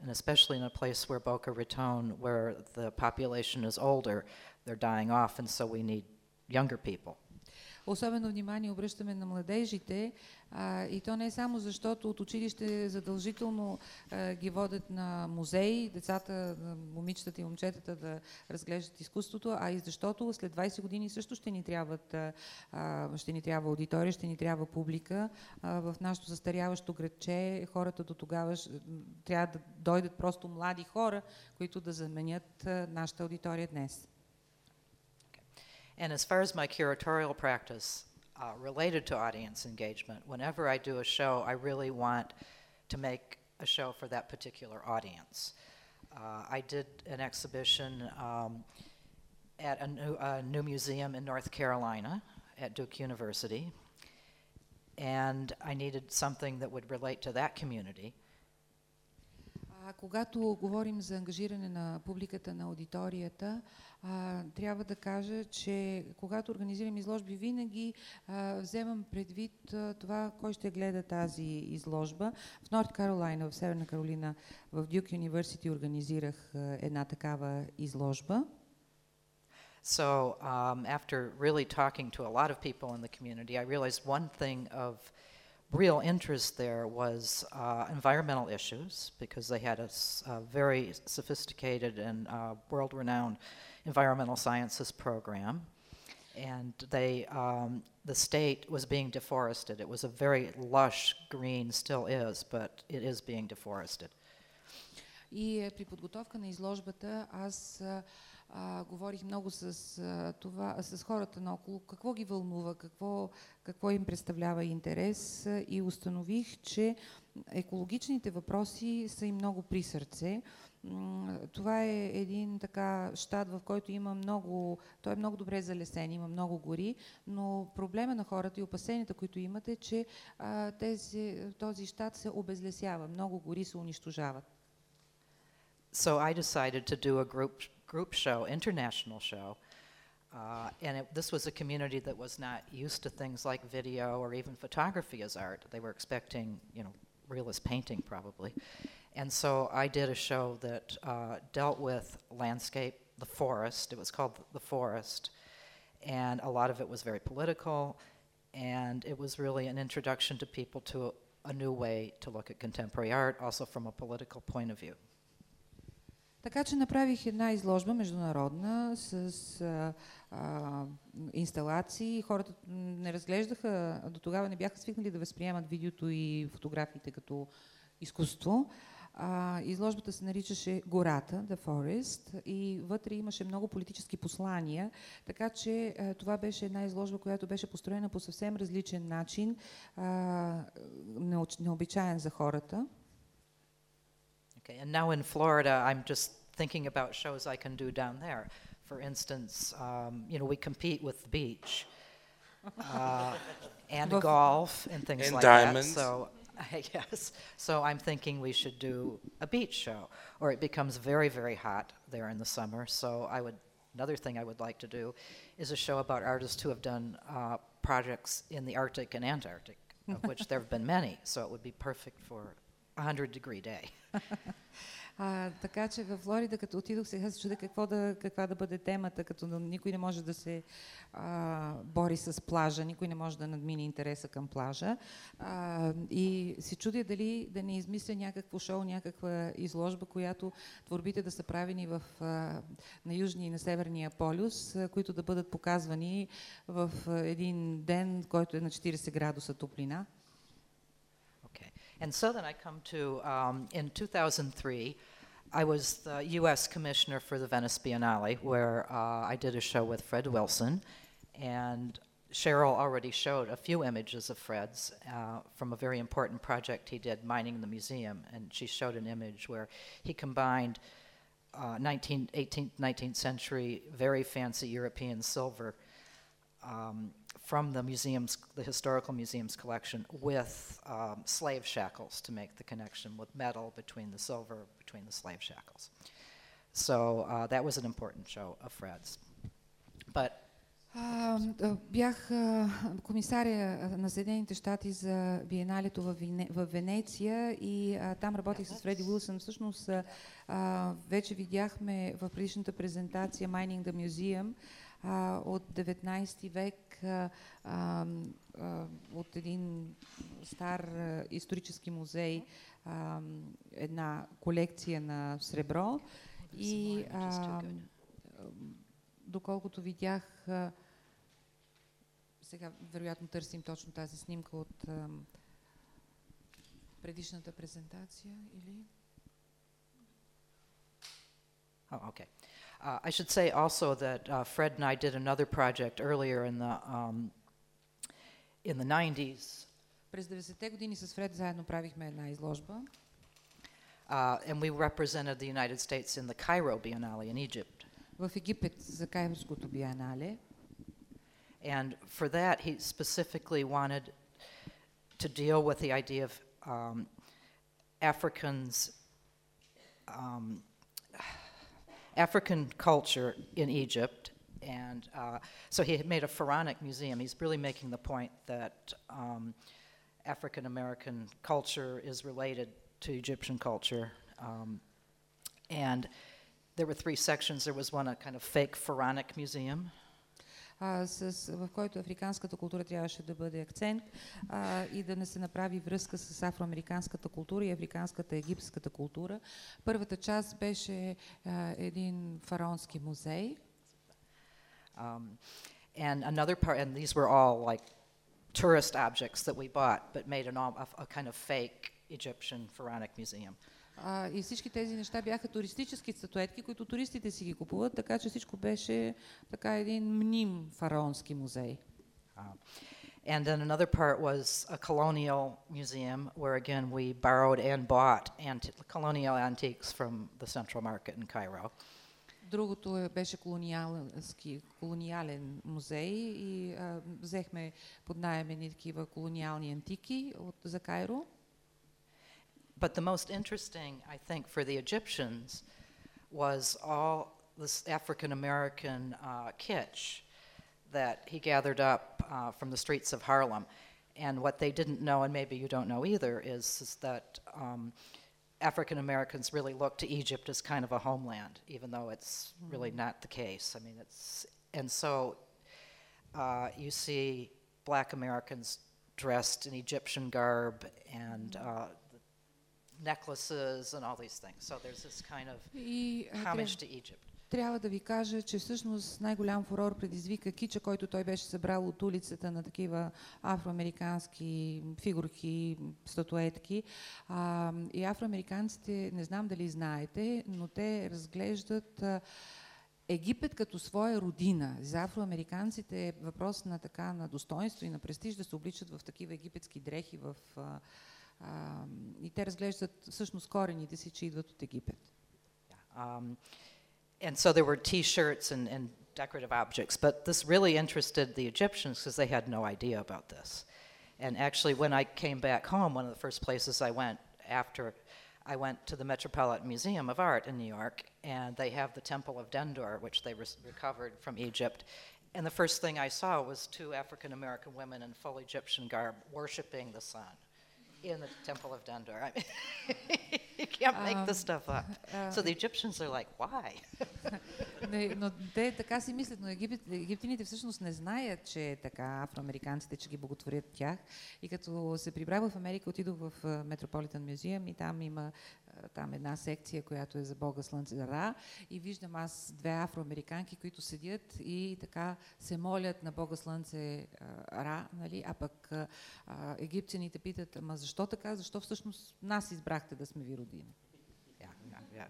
Speaker 7: And especially in a place where Boca Raton, where the population is older, they're dying off, and so we need younger people.
Speaker 6: Особено внимание обръщаме на младежите а, и то не е само защото от училище задължително а, ги водят на музеи, децата, момичетата и момчетата да разглеждат изкуството, а и защото след 20 години също ще ни, трябват, а, ще ни трябва аудитория, ще ни трябва публика. А, в нашото застаряващо градче хората до тогава трябва да дойдат просто млади хора, които да заменят нашата аудитория днес.
Speaker 7: And as far as my curatorial practice uh, related to audience engagement, whenever I do a show, I really want to make a show for that particular audience. Uh, I did an exhibition um, at a new, a new museum in North Carolina at Duke University, and I needed something that would relate to that community.
Speaker 6: А когато говорим за ангажиране на публиката, на аудиторията, а, трябва да кажа, че когато организирам изложби, винаги а, вземам предвид а, това, кой ще гледа тази изложба. В Норт Каролайна, в Северна Каролина, в Дюк Юниверсити организирах а, една такава изложба.
Speaker 7: So um, after really talking to a lot of people in the community, I realized one thing of real interest there was uh, environmental issues because they had a, a very sophisticated and uh, world renowned environmental sciences program. And they, um, the state was being deforested. It was a very lush green, still is, but it is being deforested.
Speaker 6: И при подготовка на изложбата аз а, говорих много с, а, това, с хората наоколо, какво ги вълнува, какво, какво им представлява интерес и установих, че екологичните въпроси са и много при сърце. Това е един така щат, в който има много, той е много добре залесен, има много гори, но проблема на хората и опасенията, които имат е, че а, тези, този щат се обезлесява, много гори се унищожават.
Speaker 7: So I decided to do a group group show, international show. Uh, and it, this was a community that was not used to things like video or even photography as art. They were expecting, you know, realist painting probably. And so I did a show that uh, dealt with landscape, the forest. It was called The Forest. And a lot of it was very political. And it was really an introduction to people to a, a new way to look at contemporary art, also from a political point of view.
Speaker 6: Така че направих една изложба международна с а, а, инсталации. Хората не разглеждаха, до тогава не бяха свикнали да възприемат видеото и фотографиите като изкуство. А, изложбата се наричаше Гората, The Forest, и вътре имаше много политически послания, така че а, това беше една изложба, която беше построена по съвсем различен начин, а, необичаен за хората.
Speaker 7: Okay, and now in Florida, I'm just thinking about shows I can do down there. For instance, um, you know, we compete with the beach uh, and golf and things
Speaker 3: and
Speaker 7: like
Speaker 3: diamonds.
Speaker 7: that. So, yes, so I'm thinking we should do a beach show, or it becomes very, very hot there in the summer. So I would another thing I would like to do is a show about artists who have done uh, projects in the Arctic and Antarctic, of which there have been many. So it would be perfect for 100 degree day.
Speaker 6: А, така че в Флорида, като отидох, сега се чудя какво да, каква да бъде темата, като никой не може да се а, бори с плажа, никой не може да надмине интереса към плажа. А, и се чудя дали да не измисля някакво шоу, някаква изложба, която творбите да са правени в, а, на Южния и на Северния полюс, а, които да бъдат показвани в един ден, който е на 40 градуса топлина.
Speaker 7: And so then I come to, um, in 2003, I was the U.S. Commissioner for the Venice Biennale, where uh, I did a show with Fred Wilson. And Cheryl already showed a few images of Fred's uh, from a very important project he did, Mining the Museum. And she showed an image where he combined uh, 19, 18th, 19th century, very fancy European silver um, from the museum's, the historical museum's collection with um, slave shackles to make the connection with metal between the silver, between the slave shackles. So uh, that was an important show of Fred's. But
Speaker 6: А, а, бях а, комисаря на Съединените щати за биеналето в, Вене, в Венеция и а, там работих с Фреди Уилсън. Всъщност а, вече видяхме в предишната презентация Mining the Museum а, от 19 век а, а, от един стар а, исторически музей а, една колекция на сребро. И а, доколкото видях, а, сега вероятно търсим точно тази снимка от а, предишната презентация или...
Speaker 7: Oh, okay. Uh, I should say also that uh, Fred and I did another project earlier in the um, in the 90s,
Speaker 6: През 90-те години с Фред заедно правихме една изложба
Speaker 7: uh, and we represented the United States in the Cairo Biennale in Egypt.
Speaker 6: в Египет за Кайрското биенале.
Speaker 7: And for that, he specifically wanted to deal with the idea of um, Africans, um, African culture in Egypt. And uh, so he had made a pharaonic museum. He's really making the point that um, African American culture is related to Egyptian culture. Um, and there were three sections. There was one, a kind of fake pharaonic museum.
Speaker 6: А, с, в който африканската култура трябваше да бъде акцент а, и да не се направи връзка с афроамериканската култура и африканската египетската култура. Първата част беше а, един фараонски музей.
Speaker 7: Um, and another part, and these were all like tourist objects that we bought, but made an, a, a kind of fake Egyptian pharaonic museum.
Speaker 6: А, и всички тези неща бяха туристически статуетки, които туристите си ги купуват, така че всичко беше така един мним фараонски музей.
Speaker 7: Uh, and then another part was a colonial museum where again we borrowed and bought anti- colonial antiques from the central market in Cairo.
Speaker 6: Другото е, беше колониалски, колониален музей и а, взехме под найем такива колониални антики от, за Кайро.
Speaker 7: But the most interesting, I think, for the Egyptians was all this African American uh, kitsch that he gathered up uh, from the streets of Harlem. And what they didn't know, and maybe you don't know either, is, is that um, African Americans really look to Egypt as kind of a homeland, even though it's really not the case. I mean, it's, and so uh, you see black Americans dressed in Egyptian garb and uh, necklaces and all these things. So there's this kind of
Speaker 6: И
Speaker 7: homage to Egypt.
Speaker 6: трябва да ви кажа, че всъщност най-голям фурор предизвика кича, който той беше събрал от улицата на такива афроамерикански фигурки, статуетки. А, и афроамериканците, не знам дали знаете, но те разглеждат а, Египет като своя родина. За афроамериканците е въпрос на така на достоинство и на престиж да се обличат в такива египетски дрехи в, а, а, и те разглеждат всъщност корените си, че идват от Египет.
Speaker 7: Um, and so there were T-shirts and, and decorative objects, but this really interested the Egyptians because they had no idea about this. And actually, when I came back home, one of the first places I went after I went to the Metropolitan Museum of Art in New York, and they have the Temple of Dendur, which they re- recovered from Egypt. And the first thing I saw was two African American women in full Egyptian garb worshiping the sun. In the temple of Dendor. I mean, you can't make this stuff up. So the Egyptians are like, why?
Speaker 6: Не, но те така си мислят, но египет, египтяните всъщност не знаят, че е така афроамериканците, че ги боготворят тях. И като се прибрах в Америка, отидох в Метрополитен музеум и там има там една секция, която е за Бога Слънце Ра и виждам аз две афроамериканки, които седят и така се молят на Бога Слънце Ра, нали? а пък а, египтяните питат, ама защо така, защо всъщност нас избрахте да сме ви родини?
Speaker 7: Yeah, yeah, yeah.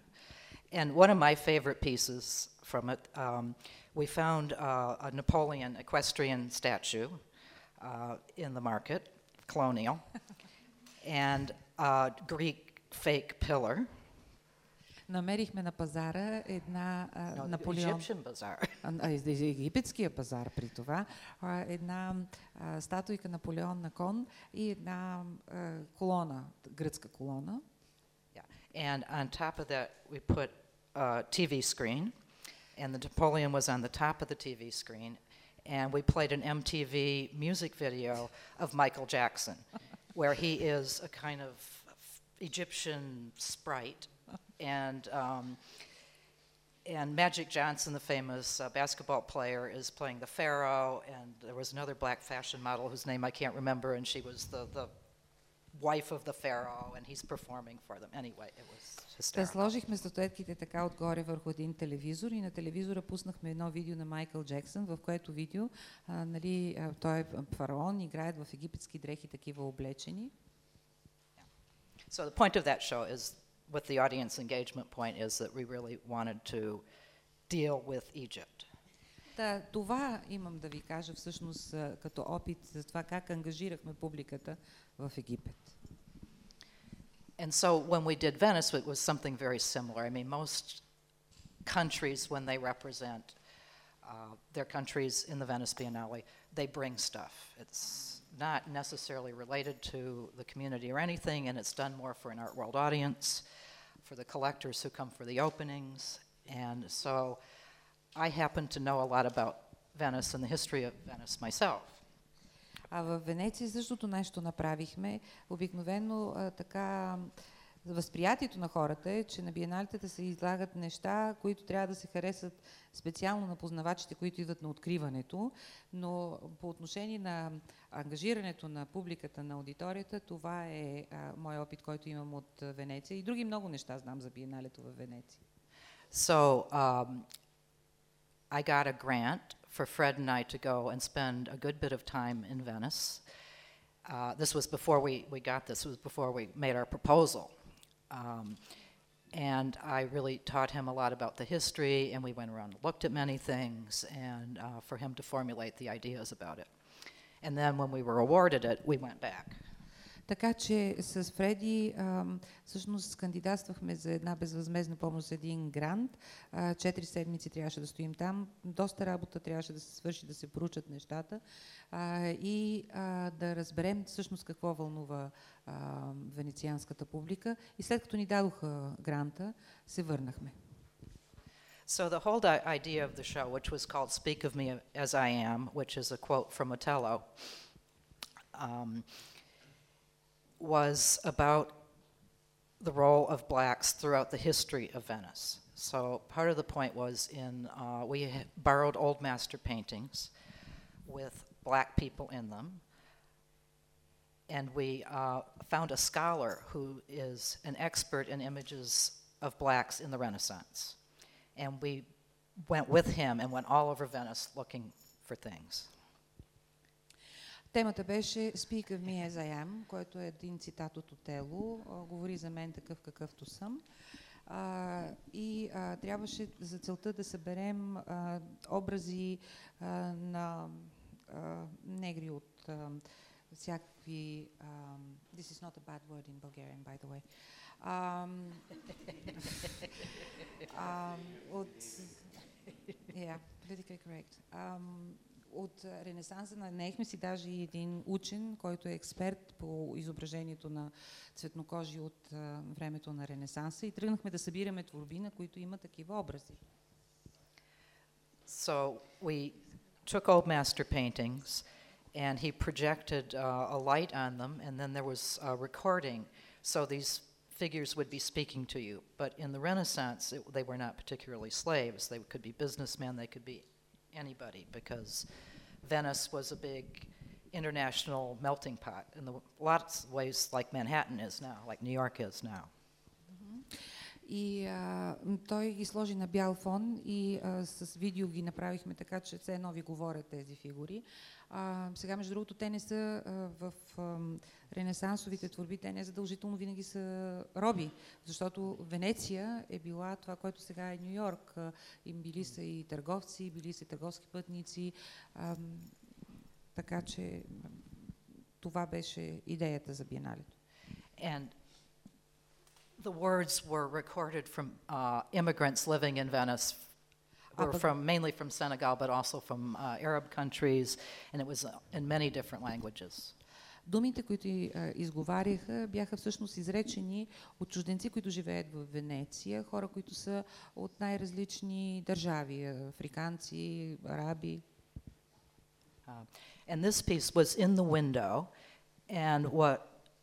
Speaker 7: And one of my favorite pieces from it, um, we found uh, a Napoleon equestrian statue uh, in the market, colonial, and a Greek fake pillar.
Speaker 6: Намерихме на пазара една а,
Speaker 7: No, the
Speaker 6: Наполеон...
Speaker 7: Egyptian bazaar.
Speaker 6: а, а, из- из- египетския пазар при това, а, една а, статуйка Наполеон на кон и една а, колона, гръцка колона.
Speaker 7: Yeah. And on top of that, we put a TV screen, and the Napoleon was on the top of the TV screen, and we played an MTV music video of Michael Jackson, where he is a kind of Egyptian sprite, and um, and Magic Johnson, the famous uh, basketball player, is playing the pharaoh, and there was another black fashion model whose name I can't remember, and she was the the wife of the pharaoh, and he's performing for them. Anyway, it was
Speaker 6: Те
Speaker 7: hysterical.
Speaker 6: сложихме статуетките така отгоре върху един телевизор и на телевизора пуснахме едно видео на Майкъл Джексън, в което видео а, нали, а, той е фараон, играят в египетски дрехи такива облечени.
Speaker 7: So the point of that show is, with the audience engagement point, is that we really wanted to deal with Egypt.
Speaker 6: Та, това имам да ви кажа всъщност а, като опит за това как ангажирахме публиката в Египет.
Speaker 7: And so when we did Venice, it was something very similar. I mean, most countries, when they represent uh, their countries in the Venice Biennale, they bring stuff. It's not necessarily related to the community or anything, and it's done more for an art world audience, for the collectors who come for the openings. And so I happen to know a lot about Venice and the history of Venice myself.
Speaker 6: А в Венеция същото нещо направихме. Обикновено а, така възприятието на хората е, че на биеналите се излагат неща, които трябва да се харесат специално на познавачите, които идват на откриването, но по отношение на ангажирането на публиката, на аудиторията, това е а, мой опит, който имам от Венеция и други много неща знам за биеналето в Венеция.
Speaker 7: So um, I got a grant for Fred and I to go and spend a good bit of time in Venice. Uh, this was before we, we got this, was before we made our proposal. Um, and I really taught him a lot about the history, and we went around and looked at many things, and uh, for him to formulate the ideas about it. And then when we were awarded it, we went back.
Speaker 6: Така че с Фреди ам, всъщност кандидатствахме за една безвъзмезна помощ за един грант. А, Четири седмици трябваше да стоим там. Доста работа трябваше да се свърши, да се поручат нещата а, и а, да разберем всъщност какво вълнува а, венецианската публика. И след като ни дадоха гранта, се върнахме.
Speaker 7: So the whole idea of the show, which was called "Speak of Me as I Am," which is a quote from Othello, um, was about the role of blacks throughout the history of Venice. So part of the point was in uh, we borrowed old master paintings with black people in them, and we uh, found a scholar who is an expert in images of blacks in the Renaissance. And we went with him and went all over Venice looking for things.
Speaker 6: Темата беше Speak of me as I am, който е един цитат от Отело. а, Говори за мен такъв какъвто съм. А, и а, трябваше за целта да съберем а, образи а, на а, негри от а, всякакви... А, this is not a bad word in Bulgarian, by the way. Ам, ам, от... Yeah, politically correct. Ам, от а, Ренесанса наехме си даже и един учен, който е експерт по изображението на цветнокожи от а, времето на Ренесанса и тръгнахме да събираме творби, на които има такива образи.
Speaker 7: So we took old master paintings and he projected uh, a light on them, and then there was a recording. So these figures would be speaking to you. But in the Renaissance, it, they were not particularly slaves. They could be businessmen, they could be anybody, because Venice was a big international melting pot in the, lots of ways like Manhattan is now, like New York is now.
Speaker 6: И а, м, той ги сложи на бял фон и а, с видео ги направихме така, че все едно ви говорят тези фигури. А, сега, между другото, те не са а, в ам, ренесансовите творби, те не задължително винаги са роби, защото Венеция е била това, което сега е Нью Йорк. А, Им били са и търговци, били са и търговски пътници, ам, така че това беше идеята за биеналето.
Speaker 7: The words were recorded from uh, immigrants living in Venice, who were
Speaker 6: but-
Speaker 7: from mainly from Senegal, but also from uh, Arab countries, and it was uh, in many different languages.
Speaker 6: Думите, които и, а, изговаряха, бяха всъщност изречени от чужденци, които живеят в Венеция, хора, които са от най-различни държави, а, африканци, араби.
Speaker 7: Uh, and this piece was in the window, and what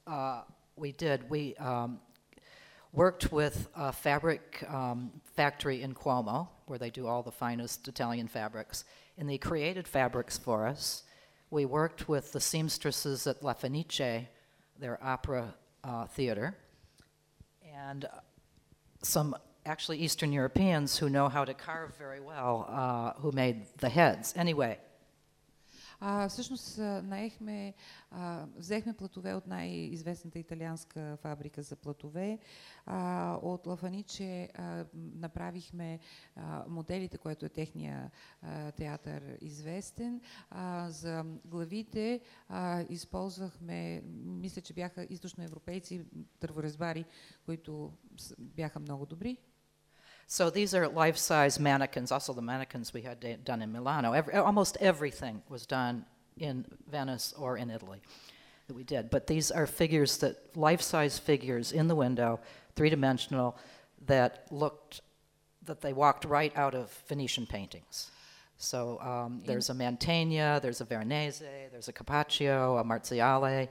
Speaker 7: uh, we did, we um, worked with a fabric um, factory in Cuomo, where they do all the finest Italian fabrics, and they created fabrics for us. We worked with the seamstresses at La Fenice, their opera uh, theater, and some actually Eastern Europeans who know how to carve very well, uh, who made the heads. Anyway,
Speaker 6: А, всъщност наехме, а, взехме платове от най-известната италианска фабрика за платове. А, от Лафаниче а, направихме а, моделите, което е техния а, театър известен. А, за главите а, използвахме, мисля, че бяха източноевропейци, дърворезбари, които бяха много добри.
Speaker 7: So these are life-size mannequins, also the mannequins we had da- done in Milano. Every, almost everything was done in Venice or in Italy that we did. But these are figures that, life-size figures in the window, three-dimensional, that looked, that they walked right out of Venetian paintings. So um, there's a Mantegna, there's a Veronese, there's a Capaccio, a Marziale,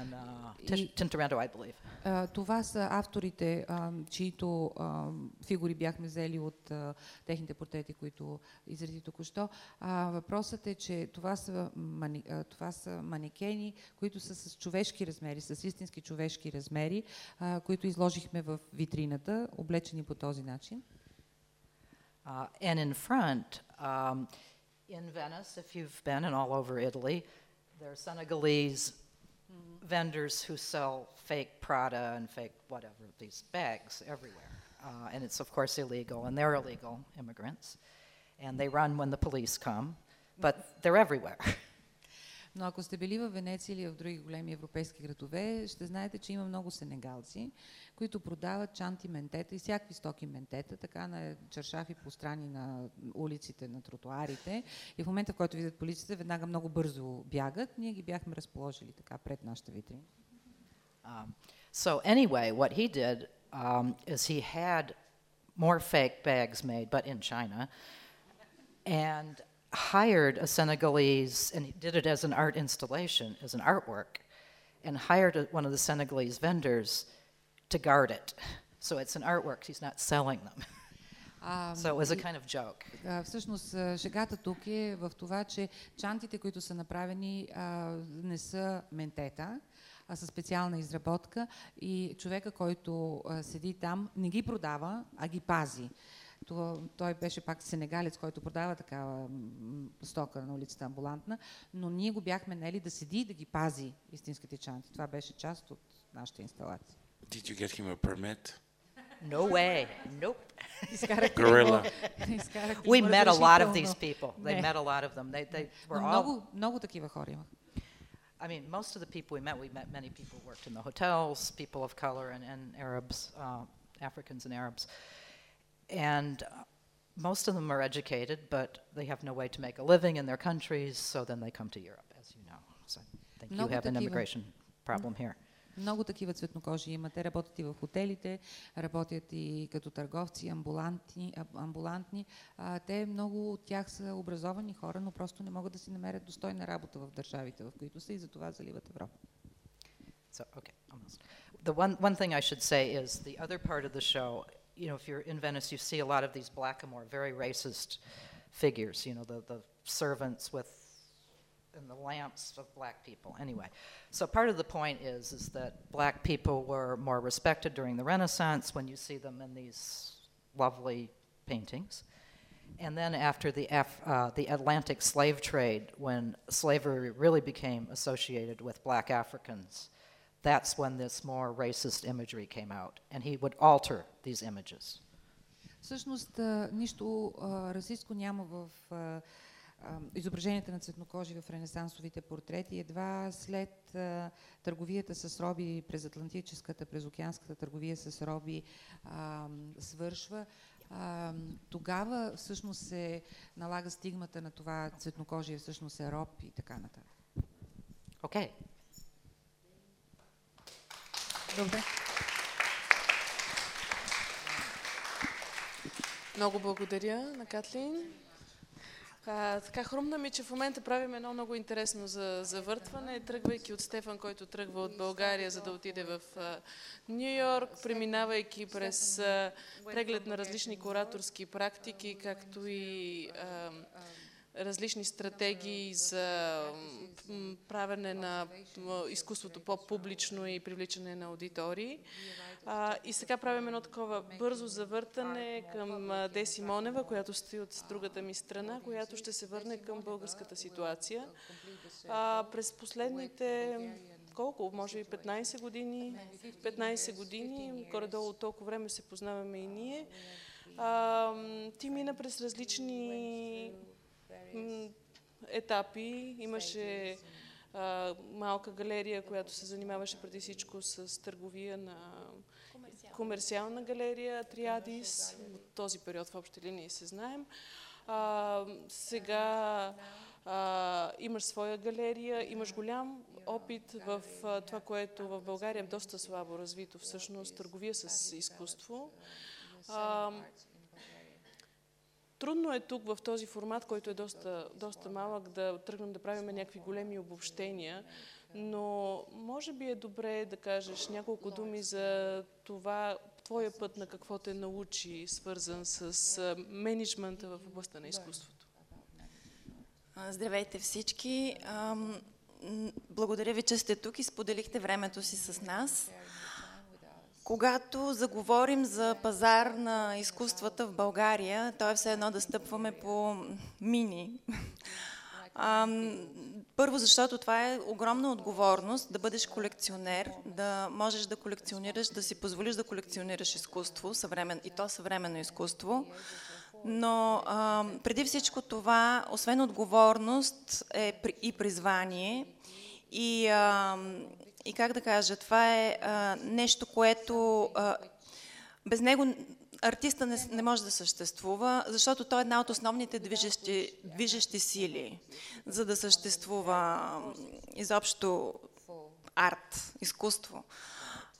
Speaker 7: and uh,
Speaker 6: Y-
Speaker 7: Tintoretto, I believe.
Speaker 6: А, Това са авторите, а, чието а, фигури бяхме взели от а, техните портрети, които изреди току-що. А, въпросът е, че това са, мани, а, това са манекени, които са с човешки размери, с истински човешки размери, а, които изложихме в витрината, облечени по този начин.
Speaker 7: Uh, and in front, um, in Venice, if you've been, and all over Italy, there are Senegalese vendors who sell fake Prada and fake whatever, these bags everywhere. Uh, and it's, of course, illegal, and they're illegal immigrants. And they run when the police come, but they're everywhere.
Speaker 6: Но ако сте били в Венеция или в други големи европейски градове, ще знаете, че има много сенегалци, които продават чанти ментета и всякакви стоки ментета, така на чершафи по страни на улиците, на тротуарите. И в момента, в който видят полицията, веднага много бързо бягат. Ние ги бяхме разположили така пред нашата витрина.
Speaker 7: Um, so anyway, what he did um, is he had more fake bags made, but in China, and hired a Senegalese, and he did it as an art installation, as an artwork, and hired a, one of the Senegalese vendors to guard it. So it's an artwork; he's not selling them.
Speaker 6: А,
Speaker 7: so it was a kind of joke.
Speaker 6: А, Всъщност а, шегата тук е в това, че чантите, които са направени, а, не са ментета, а са специална изработка и човека, който а, седи там, не ги продава, а ги пази. Това, той беше пак сенегалец, който продава такава стока на улицата амбулантна, но ние го бяхме нели да седи и да ги пази истинските чанти. Това беше част от нашата инсталация.
Speaker 3: Did you get him a permit?
Speaker 7: No way. Nope.
Speaker 3: Gorilla.
Speaker 7: We met a lot of these people. They met a lot of them. They, they were all
Speaker 6: много, много такива хора имах.
Speaker 7: I mean, most of the people we met, we met many people who worked in the hotels, people of color and, and Arabs, uh, Africans and Arabs. And uh, most of them are educated, but they have no way to make a living in their countries, so then they come to Europe, as you know. So I think you
Speaker 6: Много
Speaker 7: have an
Speaker 6: такива.
Speaker 7: immigration problem here.
Speaker 6: Много такива цветнокожи има. Те работят и в хотелите, работят и като търговци, амбулантни. амбулантни. А, те много от тях са образовани хора, но просто не могат да си намерят достойна работа в държавите, в които са и затова заливат Европа.
Speaker 7: So, okay, almost. The one, one thing I should say is the other part of the show, you know, if you're in Venice, you see a lot of these blackamoor, very racist figures, you know, the, the servants with and the lamps of black people. Anyway, so part of the point is is that black people were more respected during the Renaissance when you see them in these lovely paintings. And then after the, Af- uh, the Atlantic slave trade, when slavery really became associated with black Africans, that's when this more racist imagery came out. And he would alter these images.
Speaker 6: Всъщност нищо расистско няма в изображенията на цветнокожи в ренесансовите портрети. Едва след а, търговията с роби през Атлантическата, през океанската търговия с роби а, свършва. А, тогава всъщност се налага стигмата на това цветнокожие всъщност е роб и така нататък.
Speaker 7: Okay.
Speaker 6: Добре.
Speaker 1: Много благодаря на Катлин. А, така хрумна ми, че в момента правим едно много интересно за завъртване, тръгвайки от Стефан, който тръгва от България, за да отиде в Нью Йорк, преминавайки през а, преглед на различни кураторски практики, както и а, различни стратегии за правене на изкуството по-публично и привличане на аудитории. И сега правим едно такова бързо завъртане към Деси Монева, която стои от другата ми страна, която ще се върне към българската ситуация. А, през последните колко, може би 15 години, 15 години, горе-долу толкова време се познаваме и ние. А, ти мина през различни етапи. Имаше а, малка галерия, която се занимаваше преди всичко с търговия на комерциална галерия Триадис. От този период в общи линии се знаем. А, сега а, имаш своя галерия, имаш голям опит в а, това, което в България е доста слабо развито, всъщност търговия с изкуство. А, Трудно е тук в този формат, който е доста, доста малък, да тръгнем да правим някакви големи обобщения, но може би е добре да кажеш няколко думи за това, твоя път на какво те научи, свързан с менеджмента в областта на изкуството.
Speaker 2: Здравейте всички! Благодаря ви, че сте тук и споделихте времето си с нас. Когато заговорим за пазар на изкуствата в България, то е все едно да стъпваме по мини. Първо, защото това е огромна отговорност да бъдеш колекционер, да можеш да колекционираш, да си позволиш да колекционираш изкуство, съвремен, и то съвременно изкуство. Но преди всичко това, освен отговорност, е и призвание. И, а, и как да кажа, това е а, нещо, което а, без него артиста не, не може да съществува, защото той е една от основните движещи, движещи сили, за да съществува а, изобщо арт, изкуство.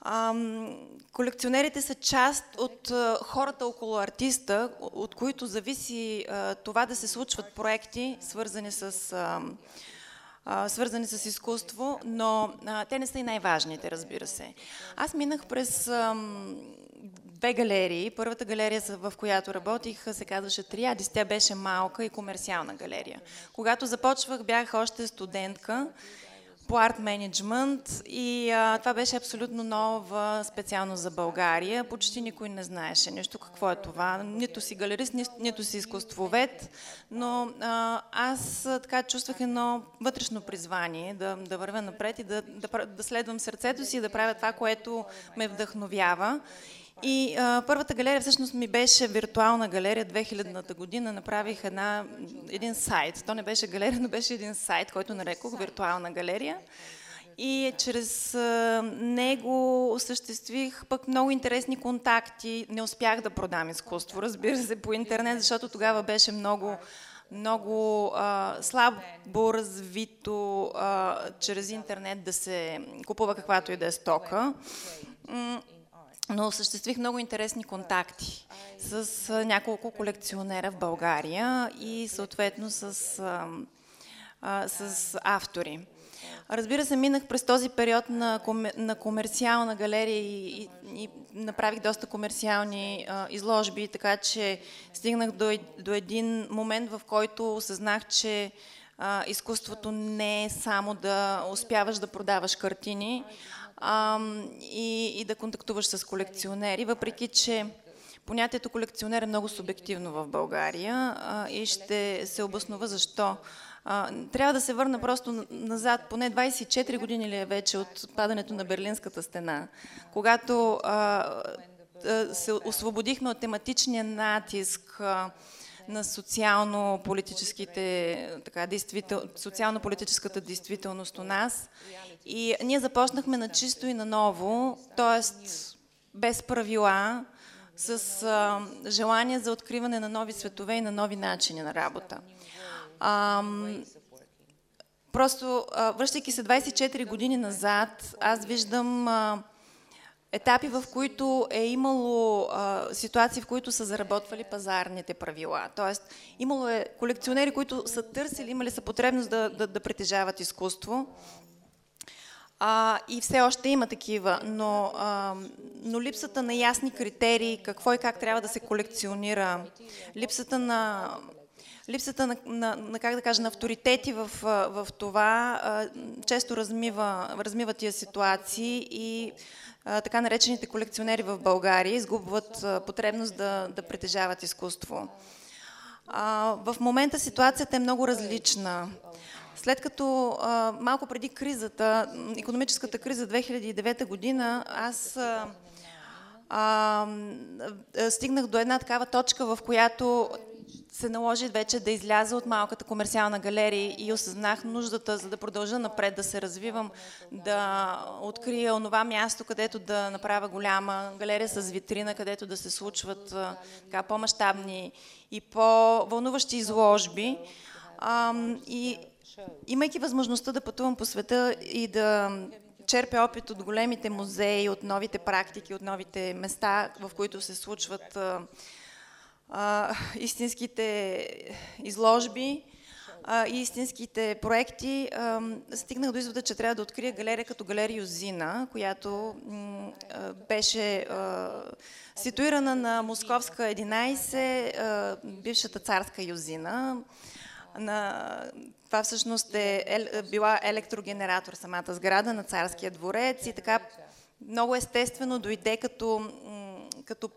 Speaker 2: Ам, колекционерите са част от а, хората около артиста, от които зависи а, това да се случват проекти, свързани с, свързани с изкуство, но те не са и най-важните, разбира се. Аз минах през две галерии. Първата галерия, в която работих, се казваше Триадис. Тя беше малка и комерциална галерия. Когато започвах, бях още студентка по арт менеджмент и а, това беше абсолютно нова специално за България. Почти никой не знаеше нещо какво е това. Нито си галерист, ни, нито си изкуствовед, но а, аз така чувствах едно вътрешно призвание да, да вървя напред и да, да, да следвам сърцето си и да правя това, което ме вдъхновява. И а, първата галерия всъщност ми беше виртуална галерия 2000-та година. Направих една, един сайт. То не беше галерия, но беше един сайт, който нарекох виртуална галерия. И чрез а, него осъществих пък много интересни контакти. Не успях да продам изкуство, разбира се, по интернет, защото тогава беше много много а, слабо развито а, чрез интернет да се купува каквато и да е стока. Но осъществих много интересни контакти с няколко колекционера в България и съответно с, с автори. Разбира се, минах през този период на, комер, на комерциална галерия и, и, и направих доста комерциални а, изложби, така че стигнах до, до един момент, в който осъзнах, че а, изкуството не е само да успяваш да продаваш картини а, и, и да контактуваш с колекционери, въпреки че понятието колекционер е много субективно в България а, и ще се обоснова защо. А, трябва да се върна просто назад, поне 24 години ли е вече от падането на Берлинската стена, когато а, се освободихме от тематичния натиск на социално-политическите, така, действител, социално-политическата действителност у нас. И ние започнахме на чисто и на ново, т.е. без правила, с а, желание за откриване на нови светове и на нови начини на работа. А, просто, а, връщайки се 24 години назад, аз виждам а, етапи, в които е имало а, ситуации, в които са заработвали пазарните правила. Тоест, имало е колекционери, които са търсили, имали са потребност да, да, да притежават изкуство. А, и все още има такива, но, а, но липсата на ясни критерии, какво и как трябва да се колекционира, липсата на липсата на, на, на, как да кажа, на авторитети в, в това често размива, размива тия ситуации и така наречените колекционери в България изгубват потребност да, да притежават изкуство. в момента ситуацията е много различна. След като малко преди кризата, економическата криза 2009 година, аз а, стигнах до една такава точка, в която се наложи вече да изляза от малката комерциална галерия и осъзнах нуждата, за да продължа напред, да се развивам, да открия онова място, където да направя голяма галерия с витрина, където да се случват така, по-масштабни и по-вълнуващи изложби. А, и имайки възможността да пътувам по света и да черпя опит от големите музеи, от новите практики, от новите места, в които се случват а, истинските изложби а, и истинските проекти, а, стигнах до извода, че трябва да открия галерия като галерия Юзина, която а, беше а, ситуирана на Московска 11, а, бившата царска Юзина. На, това всъщност е, е била електрогенератор самата сграда на царския дворец и така много естествено дойде като, като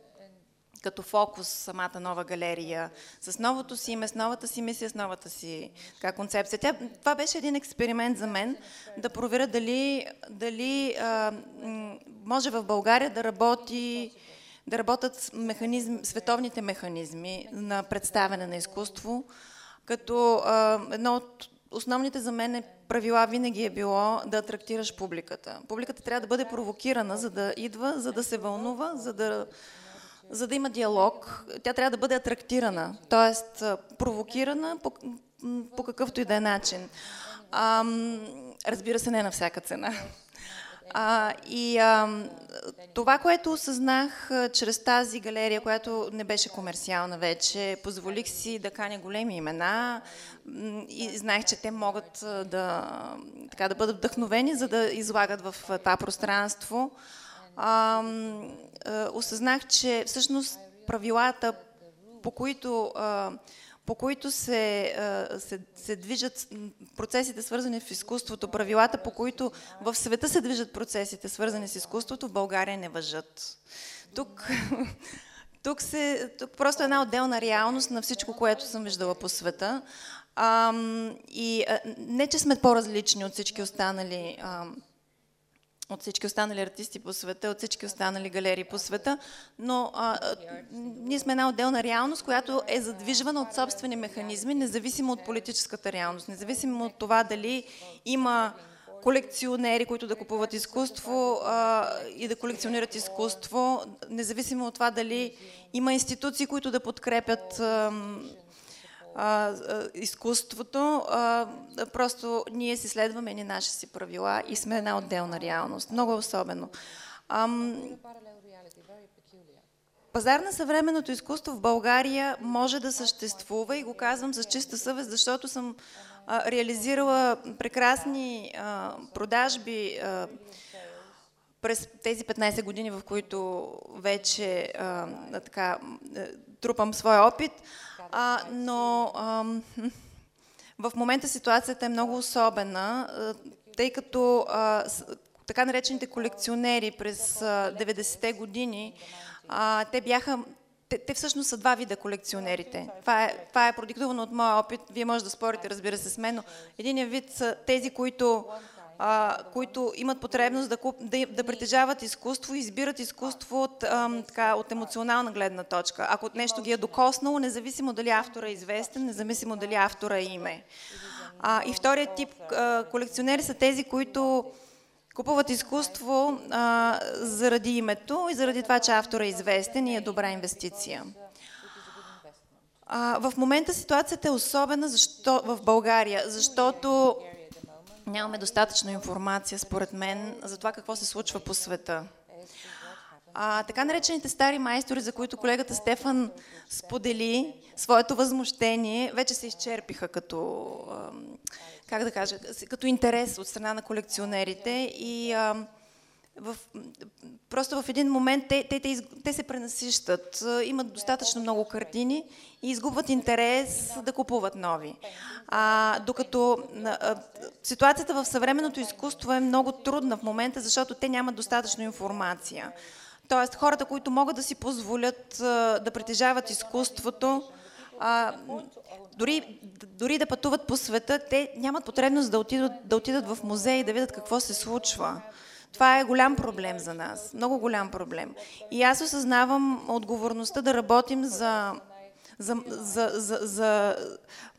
Speaker 2: като фокус самата нова галерия, с новото си име, с новата си мисия, с новата си така, концепция. Тя, това беше един експеримент за мен, да проверя дали, дали а, може в България да работи да работят механизм, световните механизми на представяне на изкуство, като а, едно от основните за мен е правила винаги е било да атрактираш публиката. Публиката трябва да бъде провокирана, за да идва, за да се вълнува, за да за да има диалог, тя трябва да бъде атрактирана, т.е. провокирана по, по какъвто и да е начин. А, разбира се, не на всяка цена. А, и а, това, което осъзнах чрез тази галерия, която не беше комерциална вече, позволих си да каня големи имена и знаех, че те могат да, така, да бъдат вдъхновени, за да излагат в това пространство а, а, осъзнах, че всъщност правилата, по които, а, по които се, а, се, се движат процесите, свързани в изкуството, правилата, по които в света се движат процесите, свързани с изкуството, в България не въжат. Тук, тук, се, тук просто е една отделна реалност на всичко, което съм виждала по света. А, и а, не, че сме по-различни от всички останали а, от всички останали артисти по света, от всички останали галерии по света, но а, ние сме една отделна реалност, която е задвижвана от собствени механизми, независимо от политическата реалност, независимо от това дали има колекционери, които да купуват изкуство а, и да колекционират изкуство, независимо от това дали има институции, които да подкрепят а, а, изкуството. А, просто ние си следваме ни наши си правила и сме една отделна реалност. Много е особено. Ам, Пазар на съвременното изкуство в България може да съществува и го казвам с чиста съвест, защото съм а, реализирала прекрасни а, продажби а, през тези 15 години, в които вече а, така, трупам своя опит, а, но а, в момента ситуацията е много особена, тъй като а, така наречените колекционери през 90-те години а, те бяха те, те всъщност са два вида колекционерите. Това е, това е продиктовано от моя опит. Вие може да спорите, разбира се, с мен, но единият вид са тези, които, а, които имат потребност да, куп, да, да притежават изкуство и избират изкуство от, ам, така, от емоционална гледна точка. Ако нещо ги е докоснало, независимо дали автора е известен, независимо дали автора е име. А, и вторият тип а, колекционери са тези, които Купуват изкуство а, заради името и заради това, че автора е известен и е добра инвестиция. А, в момента ситуацията е особена защо, в България, защото нямаме достатъчно информация, според мен, за това какво се случва по света. А, така наречените стари майстори, за които колегата Стефан сподели своето възмущение, вече се изчерпиха като как да кажа, като интерес от страна на колекционерите и в, просто в един момент те, те, те, те се пренасищат, имат достатъчно много картини и изгубват интерес да купуват нови. А, докато а, ситуацията в съвременното изкуство е много трудна в момента, защото те нямат достатъчно информация. Тоест хората, които могат да си позволят а, да притежават изкуството, а, дори, дори да пътуват по света, те нямат потребност да отидат, да отидат в музей и да видят какво се случва. Това е голям проблем за нас, много голям проблем. И аз осъзнавам отговорността да работим за, за, за, за, за,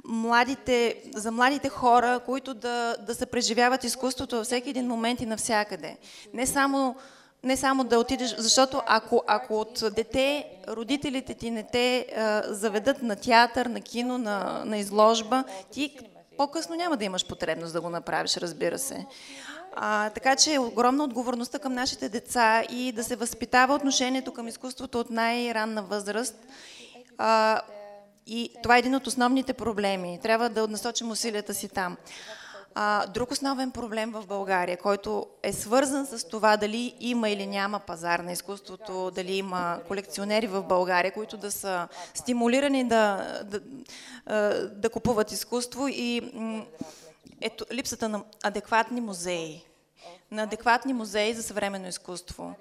Speaker 2: младите, за младите хора, които да, да се преживяват изкуството във всеки един момент и навсякъде. Не само не само да отидеш, защото ако, ако от дете родителите ти не те а, заведат на театър, на кино, на, на изложба, ти по-късно няма да имаш потребност да го направиш, разбира се. А, така че е огромна отговорността към нашите деца и да се възпитава отношението към изкуството от най-ранна възраст. А, и това е един от основните проблеми. Трябва да насочим усилията си там. А, друг основен проблем в България, който е свързан с това дали има или няма пазар на изкуството, дали има колекционери в България, които да са стимулирани да, да, да купуват изкуство и ето, липсата на адекватни музеи, на адекватни музеи за съвременно изкуство.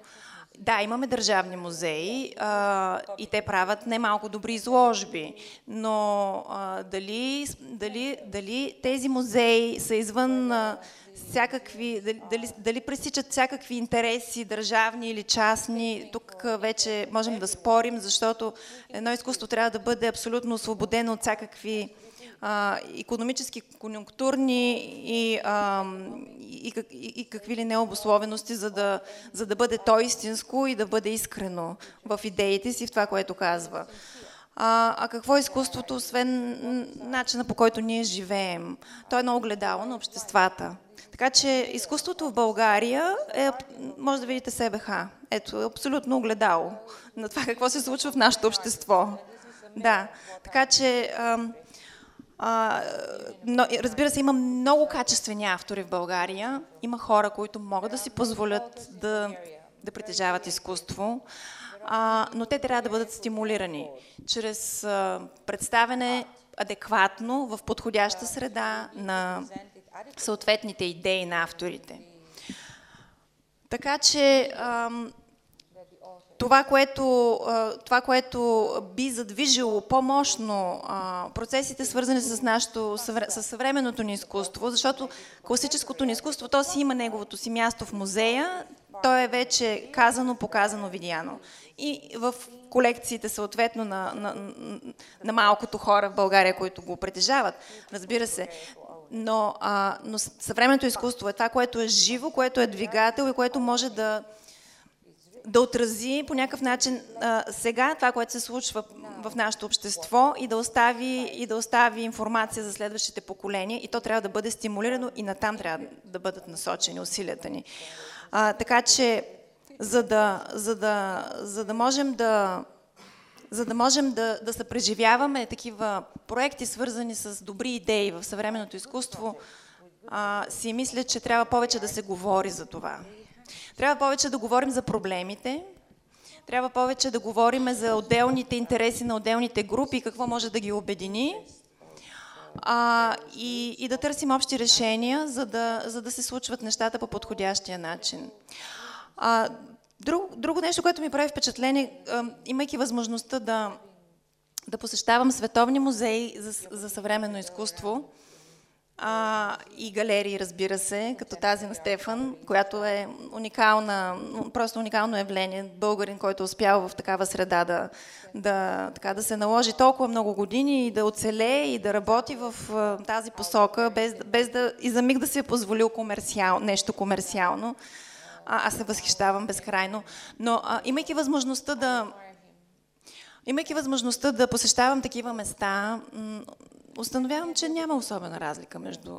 Speaker 2: Да, имаме държавни музеи а, и те правят немалко добри изложби, но а, дали, дали, дали тези музеи са извън а, всякакви, дали, дали, дали пресичат всякакви интереси, държавни или частни, тук вече можем да спорим, защото едно изкуство трябва да бъде абсолютно освободено от всякакви а, економически, конюнктурни и, а, и, и, и какви ли необословености, за да, за да бъде то истинско и да бъде искрено в идеите си, в това, което казва. А, а какво е изкуството, освен начина по който ние живеем? То е едно огледало на обществата. Така че изкуството в България е, може да видите СБХ. Ето, е абсолютно огледало на това какво се случва в нашето общество. Да, така че а, но, разбира се, има много качествени автори в България. Има хора, които могат да си позволят да, да притежават изкуство, а, но те трябва да бъдат стимулирани чрез а, представене адекватно в подходяща среда на съответните идеи на авторите. Така че това, което, това, което би задвижило по-мощно процесите, свързани с, нашото, с съвременното ни изкуство, защото класическото ни изкуство, то си има неговото си място в музея, то е вече казано, показано, видяно. И в колекциите съответно на, на, на малкото хора в България, които го притежават, разбира се. Но, а, но съвременното изкуство е това, което е живо, което е двигател и което може да, да отрази по някакъв начин а, сега това, което се случва в нашето общество и да, остави, и да остави информация за следващите поколения и то трябва да бъде стимулирано и натам трябва да бъдат насочени усилията ни. А, така че, за да, за да, за да можем да за да можем да, да съпреживяваме такива проекти, свързани с добри идеи в съвременното изкуство, а, си мисля, че трябва повече да се говори за това. Трябва повече да говорим за проблемите, трябва повече да говорим за отделните интереси на отделните групи какво може да ги обедини. А, и, и да търсим общи решения, за да, за да се случват нещата по подходящия начин. А, друг, друго нещо, което ми прави впечатление, имайки възможността да, да посещавам световни музеи за, за съвременно изкуство, а, и галерии, разбира се, като тази на Стефан, която е уникална, просто уникално явление. Българин, който е успял в такава среда да, да, така, да се наложи толкова много години и да оцелее и да работи в тази посока, без, без да и за миг да си е позволил комерциал, нещо комерциално. А, аз се възхищавам безкрайно. Но а, имайки възможността да Имайки възможността да посещавам такива места, установявам, че няма особена разлика между,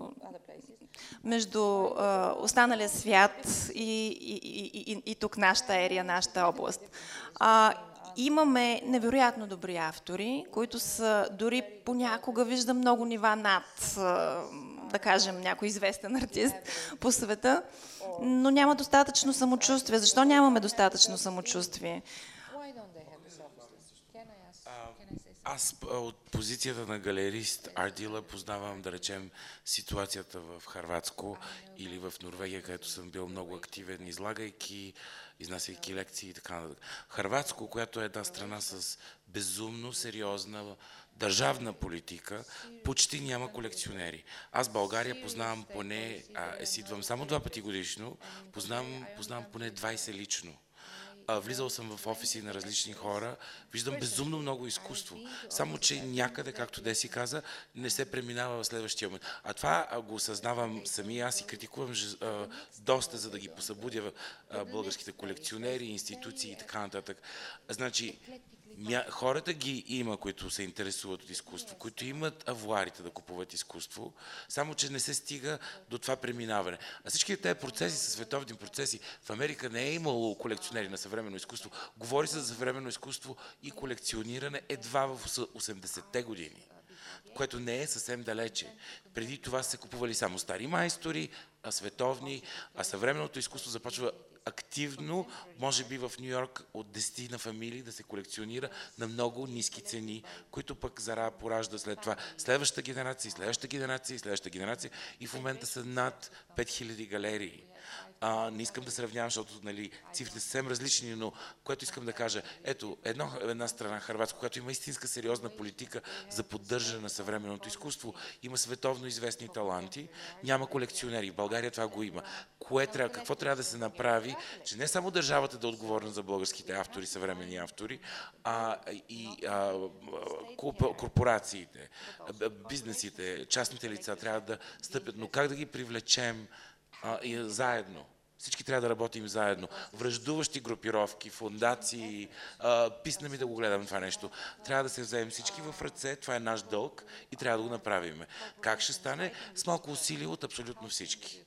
Speaker 2: между а, останалия свят и, и, и, и, и тук нашата ерия, нашата област. А, имаме невероятно добри автори, които са дори понякога виждам много нива над, да кажем, някой известен артист по света, но няма достатъчно самочувствие. Защо нямаме достатъчно самочувствие?
Speaker 3: Аз от позицията на галерист, ардила, познавам, да речем, ситуацията в Харватско или в Норвегия, където съм бил много активен, излагайки, изнасяйки лекции и така нататък. Харватско, която е една страна с безумно сериозна държавна политика, почти няма колекционери. Аз България познавам поне, а, идвам само два пъти годишно, познавам, познавам поне 20 лично влизал съм в офиси на различни хора, виждам безумно много изкуство. Само, че някъде, както Деси каза, не се преминава в следващия момент. А това го осъзнавам сами аз и критикувам доста, за да ги посъбудя българските колекционери, институции и така нататък. Значи, хората ги има, които се интересуват от изкуство, които имат авуарите да купуват изкуство, само че не се стига до това преминаване. А всички тези процеси са световни процеси. В Америка не е имало колекционери на съвременно изкуство. Говори се за съвременно изкуство и колекциониране едва в 80-те години което не е съвсем далече. Преди това се купували само стари майстори, а световни, а съвременното изкуство започва активно, може би в Нью Йорк от 10 на фамилии да се колекционира на много ниски цени, които пък зара поражда след това следващата генерация, следващата генерация, следващата генерация и в момента са над 5000 галерии. А, не искам да сравнявам, защото нали, цифрите са съвсем различни, но което искам да кажа, ето, едно, една страна, Харватска, която има истинска сериозна политика за поддържане на съвременното изкуство, има световно известни таланти, няма колекционери. В България това го има. Кое трябва, какво трябва да се направи, че не само държавата да е отговорна за българските автори, съвременни автори, а и а, корпорациите, бизнесите, частните лица трябва да стъпят. Но как да ги привлечем а, и заедно. Всички трябва да работим заедно. Връждуващи групировки, фундации, а, писна ми да го гледам това нещо. Трябва да се вземем всички в ръце, това е наш дълг и трябва да го направим. Как ще стане? С малко усилие от абсолютно всички.